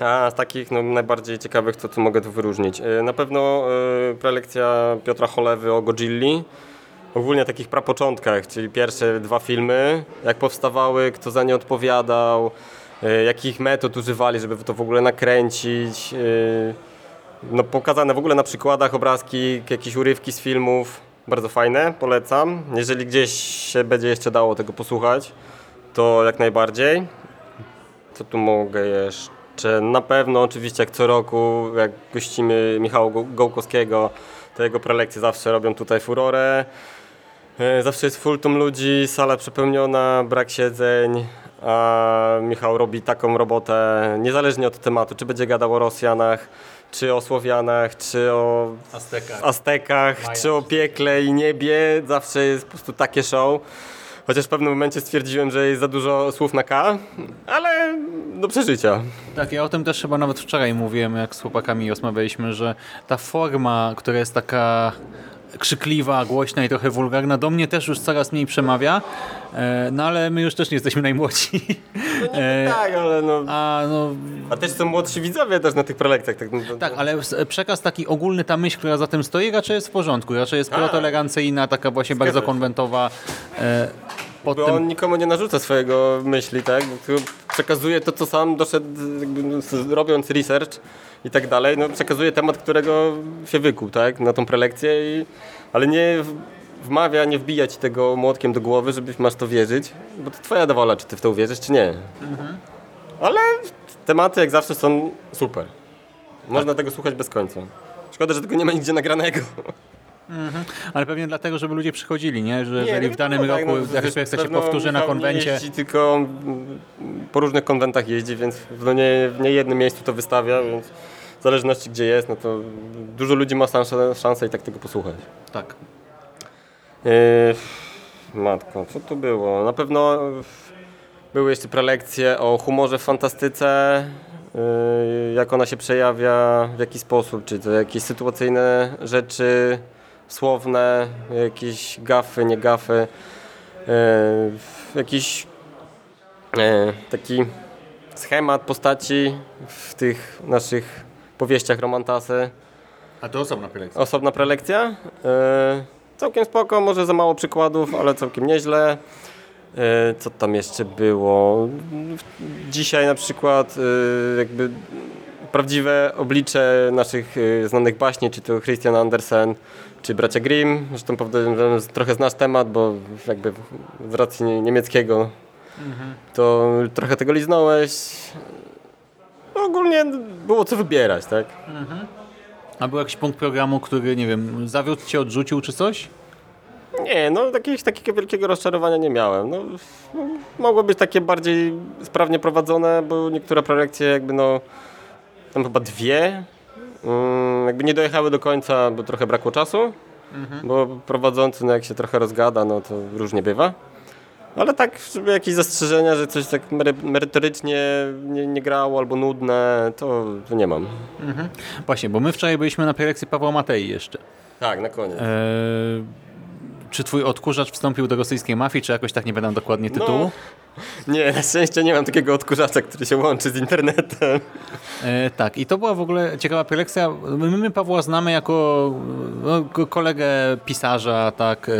A z takich no, najbardziej ciekawych to co mogę tu wyróżnić. E, Na pewno e, prelekcja Piotra Cholewy o Godzilli. Ogólnie takich prapoczątkach, czyli pierwsze dwa filmy, jak powstawały, kto za nie odpowiadał, e, jakich metod używali, żeby to w ogóle nakręcić. e, No, pokazane w ogóle na przykładach obrazki, jakieś urywki z filmów. Bardzo fajne, polecam. Jeżeli gdzieś się będzie jeszcze dało tego posłuchać, to jak najbardziej. Co tu mogę jeszcze? Na pewno oczywiście jak co roku, jak gościmy Michała Go- Gołkowskiego, to jego prelekcje zawsze robią tutaj furorę. E, Zawsze jest full tom ludzi, sala przepełniona, brak siedzeń, a Michał robi taką robotę, niezależnie od tematu, czy będzie gadał o Rosjanach, czy o Słowianach, czy o Aztekach. Aztekach czy o piekle i niebie, zawsze jest po prostu takie show. Chociaż w pewnym momencie stwierdziłem, że jest za dużo słów na K, ale do przeżycia. Tak, ja o tym też chyba nawet wczoraj mówiłem, jak z chłopakami rozmawialiśmy, że ta forma, która jest taka krzykliwa, głośna i trochę wulgarna, do mnie też już coraz mniej przemawia, e, no ale my już też nie jesteśmy najmłodsi. E, Tak, ale no... A, no... A też są młodsi widzowie też na tych prelekcjach. Tak, no, Tak, ale przekaz taki ogólny, ta myśl, która za tym stoi, raczej jest w porządku. Raczej jest protolerancyjna, taka właśnie bardzo konwentowa. Pod Bo tym... on nikomu nie narzuca swojego myśli, tak? Przekazuje to, co sam doszedł, no, robiąc research i tak dalej. No, przekazuje temat, którego się wykuł, tak? Na tą prelekcję, i... ale nie wmawia, nie wbija ci tego młotkiem do głowy, żebyś masz to wierzyć, bo to twoja wola, czy ty w to uwierzysz, czy nie. Ale tematy jak zawsze są super. Można tego słuchać bez końca. Szkoda, że tego nie ma nigdzie nagranego. Mhm. Ale pewnie dlatego, żeby ludzie przychodzili, nie? Że Nie, jeżeli w danym roku tak, jakaś projekcja się powtórzy na Michał nie konwencie, Jeździ, tylko po różnych konwentach jeździ, więc w no nie, w niejednym miejscu to wystawia, więc w zależności gdzie jest, no to dużo ludzi ma szansę, szansę i tak tego posłuchać. tak. Yy, matko, co to było? Na pewno były jeszcze prelekcje o humorze w fantastyce, yy, jak ona się przejawia, w jaki sposób, czy to jakieś sytuacyjne rzeczy, słowne, jakieś gafy, nie gafy, yy, jakiś yy, taki schemat postaci w tych naszych powieściach romantasy. A to osobna prelekcja. Osobna prelekcja. E, Całkiem spoko, może za mało przykładów, ale całkiem nieźle. E, Co tam jeszcze było? Dzisiaj na przykład e, jakby prawdziwe oblicze naszych e, znanych baśni, czy to Christian Andersen, czy bracia Grimm. Zresztą że trochę znasz temat, bo jakby z racji nie- niemieckiego to trochę tego liznąłeś. Ogólnie było co wybierać, tak? A był jakiś punkt programu, który, nie wiem, zawiódł cię, odrzucił czy coś? Nie, no jakiegoś takiego wielkiego rozczarowania nie miałem. No, no, mogło być takie bardziej sprawnie prowadzone, bo niektóre prelekcje jakby no, tam chyba dwie, mm, jakby nie dojechały do końca, bo trochę brakło czasu, bo prowadzący no jak się trochę rozgada, no to różnie bywa. Ale tak, żeby jakieś zastrzeżenia, że coś tak mery- merytorycznie nie, nie grało albo nudne, to, to nie mam. Mhm. Właśnie, bo my wczoraj byliśmy na prelekcji Pawła Matei jeszcze. Tak, na koniec. E, czy twój odkurzacz wstąpił do rosyjskiej mafii, czy jakoś tak nie pamiętam dokładnie tytułu? Nie, na szczęście nie mam takiego odkurzacza, który się łączy z internetem. E, tak, i to była w ogóle ciekawa prelekcja. My, my Pawła znamy jako no, ko- kolegę pisarza, tak, e,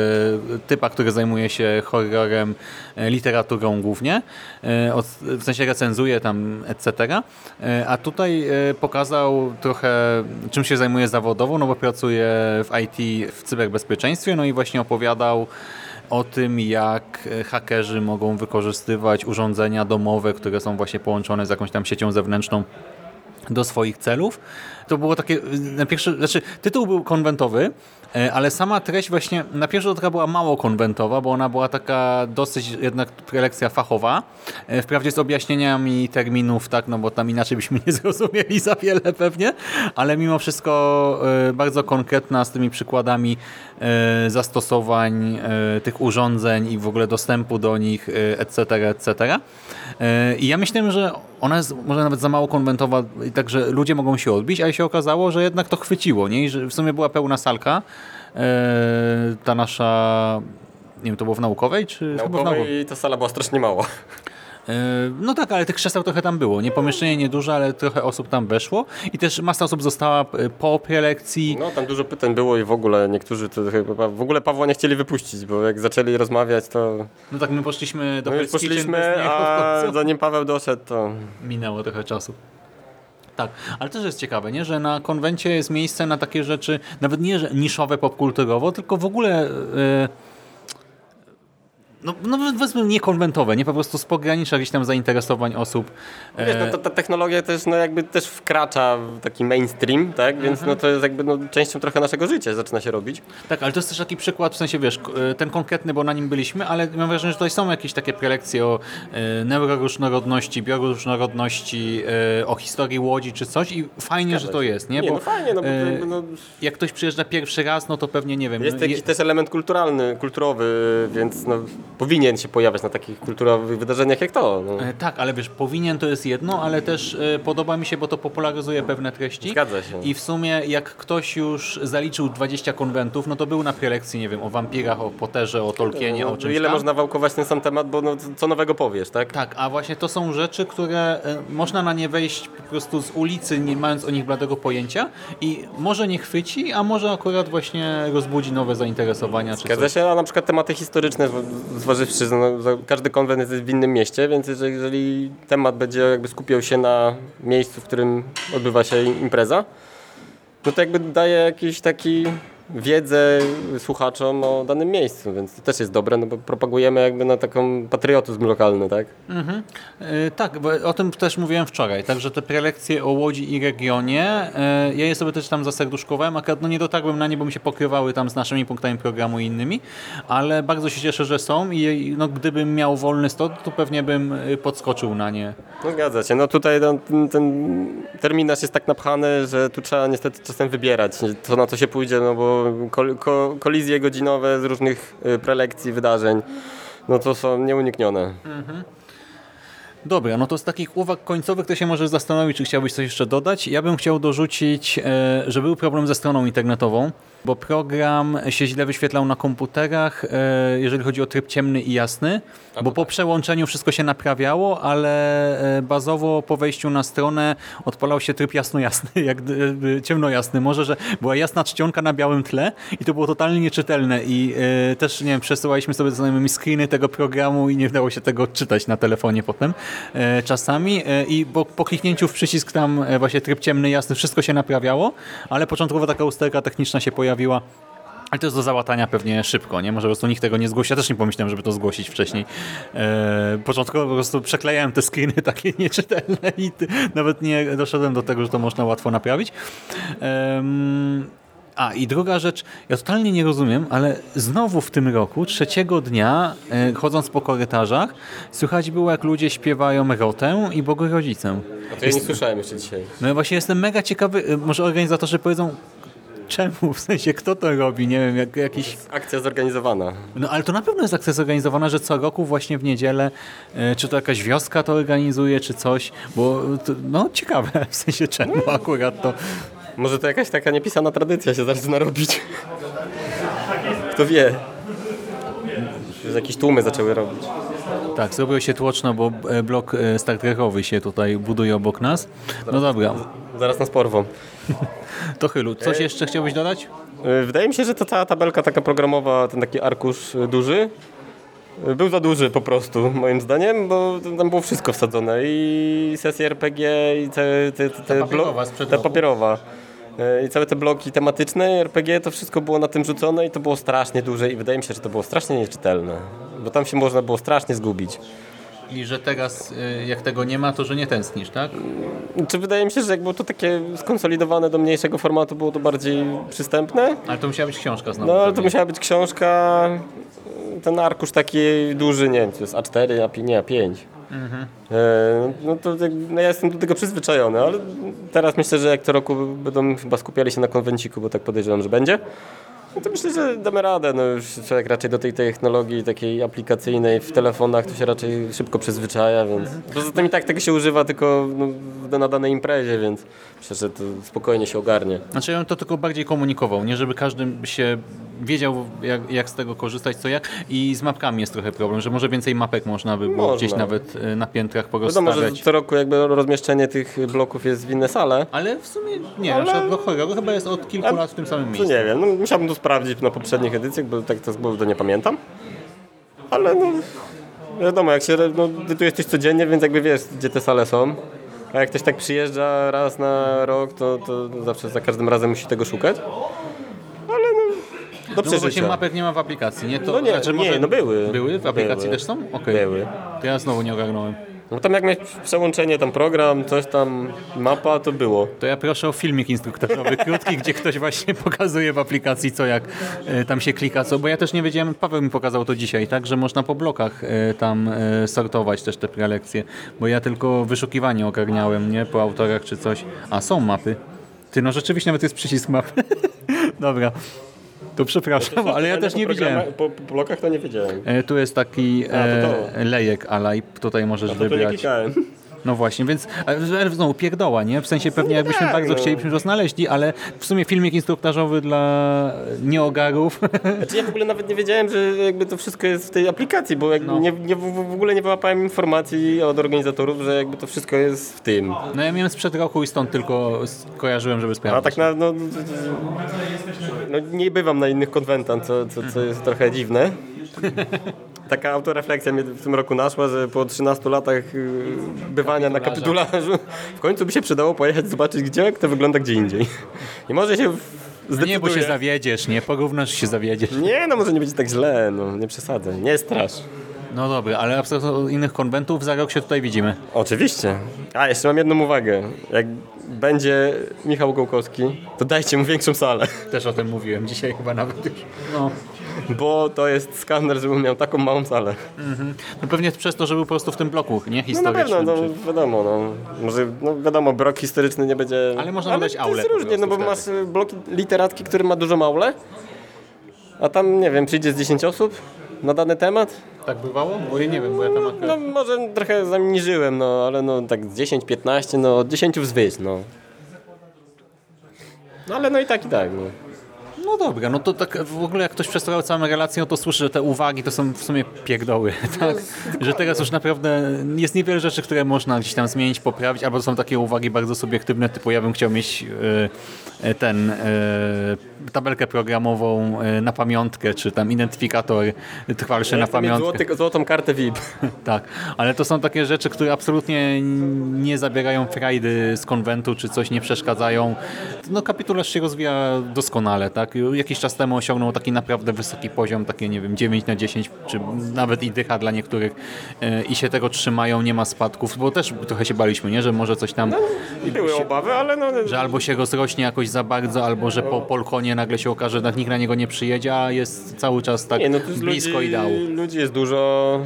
typa, który zajmuje się horrorem, e, literaturą głównie, e, od, w sensie recenzuje tam, etc. E, a tutaj e, pokazał trochę, czym się zajmuje zawodowo, no bo pracuje w IT, w cyberbezpieczeństwie, no i właśnie opowiadał o tym, jak e, hakerzy mogą wykorzystywać urządzenia domowe, które są właśnie połączone z jakąś tam siecią zewnętrzną do swoich celów. To było takie, y, na pierwszy, znaczy tytuł był konwentowy, e, ale sama treść właśnie na pierwszy rzut oka była mało konwentowa, bo ona była taka dosyć jednak prelekcja fachowa, e, wprawdzie z objaśnieniami terminów, tak, no bo tam inaczej byśmy nie [LAUGHS] zrozumieli za wiele pewnie, ale mimo wszystko e, bardzo konkretna z tymi przykładami e, zastosowań e, tych urządzeń i w ogóle dostępu do nich, e, etc., etc. E, I ja myślałem, że ona jest może nawet za mało konwentowa, i tak, że ludzie mogą się odbić, ale się okazało, że jednak to chwyciło, nie? I że w sumie była pełna salka. E, ta nasza, nie wiem, to było w naukowej? Czy chyba w naukowej? Naukowej ta sala była strasznie mała. E, No tak, ale tych krzeseł trochę tam było. Nie pomieszczenie nieduże, ale trochę osób tam weszło. I też masa osób została e, po prelekcji. No tam dużo pytań było i w ogóle niektórzy to chyba w ogóle Pawła nie chcieli wypuścić, bo jak zaczęli rozmawiać to... No tak, my poszliśmy do No Kitchen bez poszliśmy, niego a zanim Paweł doszedł to... Minęło trochę czasu. Tak, ale też jest ciekawe, nie? że na konwencie jest miejsce na takie rzeczy, nawet nie niszowe popkulturowo, tylko w ogóle e, no, no powiedzmy niekonwentowe, nie po prostu z pogranicza jakichś tam zainteresowań osób. Wiesz, no, E, to, ta technologia też no, jakby też wkracza w taki mainstream, tak? Więc Mhm. no, to jest jakby no, częścią trochę naszego życia zaczyna się robić. Tak, ale to jest też taki przykład, w sensie wiesz, e, ten konkretny, bo na nim byliśmy, ale mam wrażenie, że tutaj są jakieś takie prelekcje o e, neuroróżnorodności, bioróżnorodności, e, o historii Łodzi czy coś i fajnie, Zgadza że to jest, nie? Nie, no fajnie, no bo no- jak ktoś przyjeżdża pierwszy raz, no to pewnie, nie wiem, Jest no, jakiś też element kulturalny, kulturowy, więc no, powinien się pojawiać na takich kulturowych wydarzeniach jak to. No. E, Tak, ale wiesz, powinien to jest jedno, ale też e, podoba mi się, bo to popularyzuje pewne treści. Zgadza się. I w sumie jak ktoś już zaliczył 20 konwentów, no to był na prelekcji, nie wiem, o wampirach, o Potterze, o Tolkienie, No, o czymś ile tam. można wałkować ten sam temat, bo no, co nowego powiesz, tak? Tak, a właśnie to są rzeczy, które e, można na nie wejść po prostu z ulicy, nie mając o nich bladego pojęcia i może nie chwyci, a może akurat właśnie rozbudzi nowe zainteresowania. Zgadza się, a na przykład tematy historyczne, zważywszy, że no, każdy konwent jest w innym mieście, więc jeżeli temat będzie jakby skupiał się na miejscu, w którym odbywa się impreza, no to jakby daje jakiś taki wiedzę słuchaczom o danym miejscu, więc to też jest dobre, no bo propagujemy jakby na taką patriotyzm lokalny, tak? Mhm. E, tak, bo o tym też mówiłem wczoraj, także te prelekcje o Łodzi i regionie, e, ja je sobie też tam zaserduszkowałem, akurat no nie dotarłem na nie, bo mi się pokrywały tam z naszymi punktami programu i innymi, ale bardzo się cieszę, że są i no, gdybym miał wolny slot, to pewnie bym e, podskoczył na nie. No zgadza się, no tutaj no, ten, ten terminarz jest tak napchany, że tu trzeba niestety czasem wybierać, co na co się pójdzie, no bo kol, ko, kolizje godzinowe z różnych y, prelekcji, wydarzeń, no to są nieuniknione. Mhm. Dobra, no to z takich uwag końcowych to się możesz zastanowić, czy chciałbyś coś jeszcze dodać. Ja bym chciał dorzucić, e, że był problem ze stroną internetową. Bo program się źle wyświetlał na komputerach, e, jeżeli chodzi o tryb ciemny i jasny, bo po przełączeniu wszystko się naprawiało, ale e, bazowo po wejściu na stronę odpalał się tryb jasno-jasny, [LAUGHS] jak e, ciemno-jasny. Może, że była jasna czcionka na białym tle i to było totalnie nieczytelne i też, nie wiem, przesyłaliśmy sobie ze znajomymi screeny tego programu i nie dało się tego odczytać na telefonie potem czasami i po, po kliknięciu w przycisk tam właśnie tryb ciemny, jasny, wszystko się naprawiało, ale początkowo taka usterka techniczna się pojawiła. Ale to jest do załatania pewnie szybko, nie? Może po prostu nikt tego nie zgłosi. Ja też nie pomyślałem, żeby to zgłosić wcześniej. E, początkowo po prostu przeklejałem te screeny [LAUGHS] takie nieczytelne i nawet nie doszedłem do tego, że to można łatwo naprawić. A i druga rzecz, ja totalnie nie rozumiem, ale znowu w tym roku, trzeciego dnia, e, chodząc po korytarzach, słychać było jak ludzie śpiewają Rotę i Bogorodzicę. A to ja nie słyszałem jeszcze dzisiaj. No i właśnie jestem mega ciekawy, e, może organizatorzy powiedzą, czemu, w sensie kto to robi, nie wiem, jak, jakiś... Akcja zorganizowana. No ale to na pewno jest akcja zorganizowana, że co roku właśnie w niedzielę, e, czy to jakaś wioska to organizuje, czy coś, bo to, no ciekawe, w sensie czemu akurat to... Może to jakaś taka niepisana tradycja się zaczyna robić. Kto wie. Że jakieś tłumy zaczęły robić. Tak, zrobiło się tłoczno, bo e, blok e, Star Trekowy się tutaj buduje obok nas. No dobra. Zaraz nas porwą. To Chylu, coś jeszcze chciałbyś dodać? Y, Wydaje mi się, że to cała tabelka taka programowa, ten taki arkusz y, duży, był za duży po prostu, moim zdaniem, bo tam było wszystko wsadzone. I sesje RPG, i te, te, te, te papierowa blo- sprzed ta papierowa. I całe te bloki tematyczne RPG, to wszystko było na tym rzucone i to było strasznie duże i wydaje mi się, że to było strasznie nieczytelne. Bo tam się można było strasznie zgubić. I że teraz, e, jak tego nie ma, to że nie tęsknisz, tak? Czy wydaje mi się, że jak było to takie skonsolidowane do mniejszego formatu, było to bardziej przystępne? Ale to musiała być książka znowu. No ale to musiała być książka, ten arkusz taki duży, nie wiem, to jest A4, A5, nie A5. Mhm. E, No to no ja jestem do tego przyzwyczajony, ale teraz myślę, że jak co roku będą chyba skupiali się na konwenciku, bo tak podejrzewam, że będzie. No to myślę, że damy radę. No już człowiek raczej do tej technologii takiej aplikacyjnej w telefonach to się raczej szybko przyzwyczaja, więc poza tym i tak tego się używa tylko no, na danej imprezie, więc myślę, że to spokojnie się ogarnie. Znaczy ja bym to tylko bardziej komunikował, nie żeby każdy się wiedział jak, jak z tego korzystać, co jak i z mapkami jest trochę problem, że może więcej mapek można by było Można. gdzieś nawet e, na piętrach Wiadomo, że porozstawiać. co roku jakby rozmieszczenie tych bloków jest w inne sale. Ale w sumie nie, Ale- na przykład blok horroru chyba jest od kilku A- lat w tym samym miejscu. nie wiem, no, musiałbym to sprawdzić na poprzednich edycjach, bo tak to z głowy to nie pamiętam. Ale no, wiadomo, jak się, no, ty tu jesteś codziennie, więc jakby wiesz, gdzie te sale są. A jak ktoś tak przyjeżdża raz na rok, to, to zawsze za każdym razem musi tego szukać. Ale no, do No właśnie mapek nie ma w aplikacji, nie? To, No nie, znaczy nie, no były. Były? W aplikacji Były. też są? Okej. Były. To ja znowu nie ogarnąłem. No tam jak miałeś przełączenie, tam program, coś tam, mapa, to było. To ja proszę o filmik instruktażowy krótki, gdzie ktoś właśnie [LAUGHS] pokazuje w aplikacji co jak e, tam się klika, co, bo ja też nie wiedziałem, Paweł mi pokazał to dzisiaj, tak, że można po blokach e, tam e, sortować też te prelekcje, bo ja tylko wyszukiwanie ogarniałem, nie, po autorach czy coś. A są mapy. Ty, no rzeczywiście nawet jest przycisk map. [LAUGHS] Dobra. To przepraszam, ale ja też nie widziałem. Po, po blokach to nie wiedziałem. E, Tu jest taki A, to e, lejek alaj, tutaj możesz A to tu nie wybrać. klikałem. No właśnie, więc znowu pierdoła, nie? W sensie pewnie jakbyśmy tak, bardzo no. chcieli, byśmy to znaleźli, ale w sumie filmik instruktażowy dla nieogarów. Znaczy ja w ogóle nawet nie wiedziałem, że jakby to wszystko jest w tej aplikacji, bo jakby No. nie, nie, w, ogóle nie wyłapałem informacji od organizatorów, że jakby to wszystko jest w tym. No ja miałem sprzed roku i stąd tylko kojarzyłem, żeby A sprawdzić. tak na, no, no nie bywam na innych konwentach, co, co, co jest trochę dziwne. [LAUGHS] Taka autorefleksja mnie w tym roku naszła, że po 13 latach y, bywania na kapitularzu w końcu by się przydało pojechać zobaczyć gdzie, jak to wygląda gdzie indziej. I może się No nie, bo się zawiedziesz, nie? Porównasz się zawiedziesz. Nie, no może nie będzie tak źle, no nie przesadzę, nie strasz. No dobra, ale absolutnie od innych konwentów za rok się tutaj widzimy. Oczywiście. A, jeszcze mam jedną uwagę. Jak będzie Michał Gołkowski, to dajcie mu większą salę. Też o tym mówiłem dzisiaj chyba nawet już. No. Bo to jest skaner, żeby miał taką małą salę. Mhm. No pewnie przez to, że był po prostu w tym bloku, nie? No na Historycznym. pewno, no, czy- wiadomo, no. Może, no wiadomo, blok historyczny nie będzie... Ale można dodać to aulę jest różnie, no bo prostu masz y, blok literacki, który ma dużą aulę, a tam, nie wiem, przyjdzie z 10 osób na dany temat. Tak bywało? Bo ja nie wiem, bo ja tam akurat... No może trochę zaniżyłem, no ale no tak z 10-15, no od 10 wzwyż, no. No ale no i tak i tak, no. No dobra, no to tak w ogóle jak ktoś przesłuchał całą relację, no to słyszy, że te uwagi to są w sumie pierdoły, [LAUGHS] tak? Że teraz już naprawdę jest niewiele rzeczy, które można gdzieś tam zmienić, poprawić, albo to są takie uwagi bardzo subiektywne, typu ja bym chciał mieć e, ten e, tabelkę programową e, na pamiątkę, czy tam identyfikator trwalszy na pamiątkę. złoty, złotą kartę VIP. [LAUGHS] Tak, ale to są takie rzeczy, które absolutnie nie zabierają frajdy z konwentu, czy coś nie przeszkadzają. No kapitularz się rozwija doskonale, tak? Jakiś czas temu osiągnął taki naprawdę wysoki poziom, takie nie wiem, 9 na 10, czy nawet i dycha dla niektórych e, i się tego trzymają, nie ma spadków, bo też trochę się baliśmy, nie? Że może coś tam... Były obawy, ale no... Że albo się rozrośnie jakoś za bardzo, albo że po Polkonie nagle się okaże, że nikt na niego nie przyjedzie, a jest cały czas tak Nie, no blisko ludzi, ideału. Ludzi jest dużo,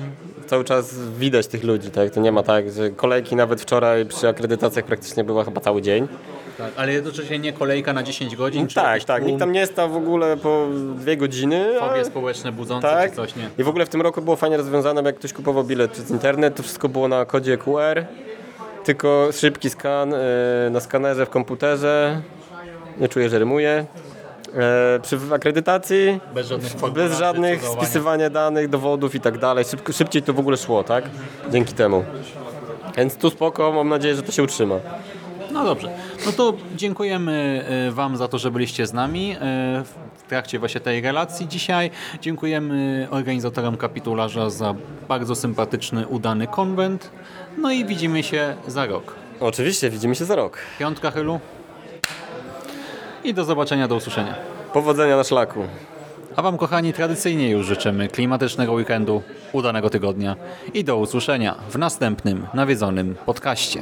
cały czas widać tych ludzi, tak? To nie ma tak, że kolejki nawet wczoraj przy akredytacjach praktycznie była chyba cały dzień. Tak, ale jednocześnie nie kolejka na 10 godzin, czy tak, tak. tłum, Nikt tam nie stał w ogóle po dwie godziny. fobie a- społeczne budzące Tak. czy coś, nie? I w ogóle w tym roku było fajnie rozwiązane, bo jak ktoś kupował bilet przez internet, to wszystko było na kodzie QR, tylko szybki skan e, na skanerze w komputerze. Nie czuję, że rymuję. E, przy akredytacji Bez żadnych bez żadnych spisywania danych, dowodów i tak dalej. Szybko, szybciej to w ogóle szło, tak? Dzięki temu. Więc tu spoko, mam nadzieję, że to się utrzyma. No dobrze. No to dziękujemy e, Wam za to, że byliście z nami e, w trakcie właśnie tej relacji dzisiaj. Dziękujemy organizatorom kapitularza za bardzo sympatyczny, udany konwent. No i widzimy się za rok. Oczywiście, widzimy się za rok. Piątka Chylu. I do zobaczenia, do usłyszenia. Powodzenia na szlaku. A Wam, kochani, tradycyjnie już życzymy klimatycznego weekendu, udanego tygodnia i do usłyszenia w następnym nawiedzonym podcaście.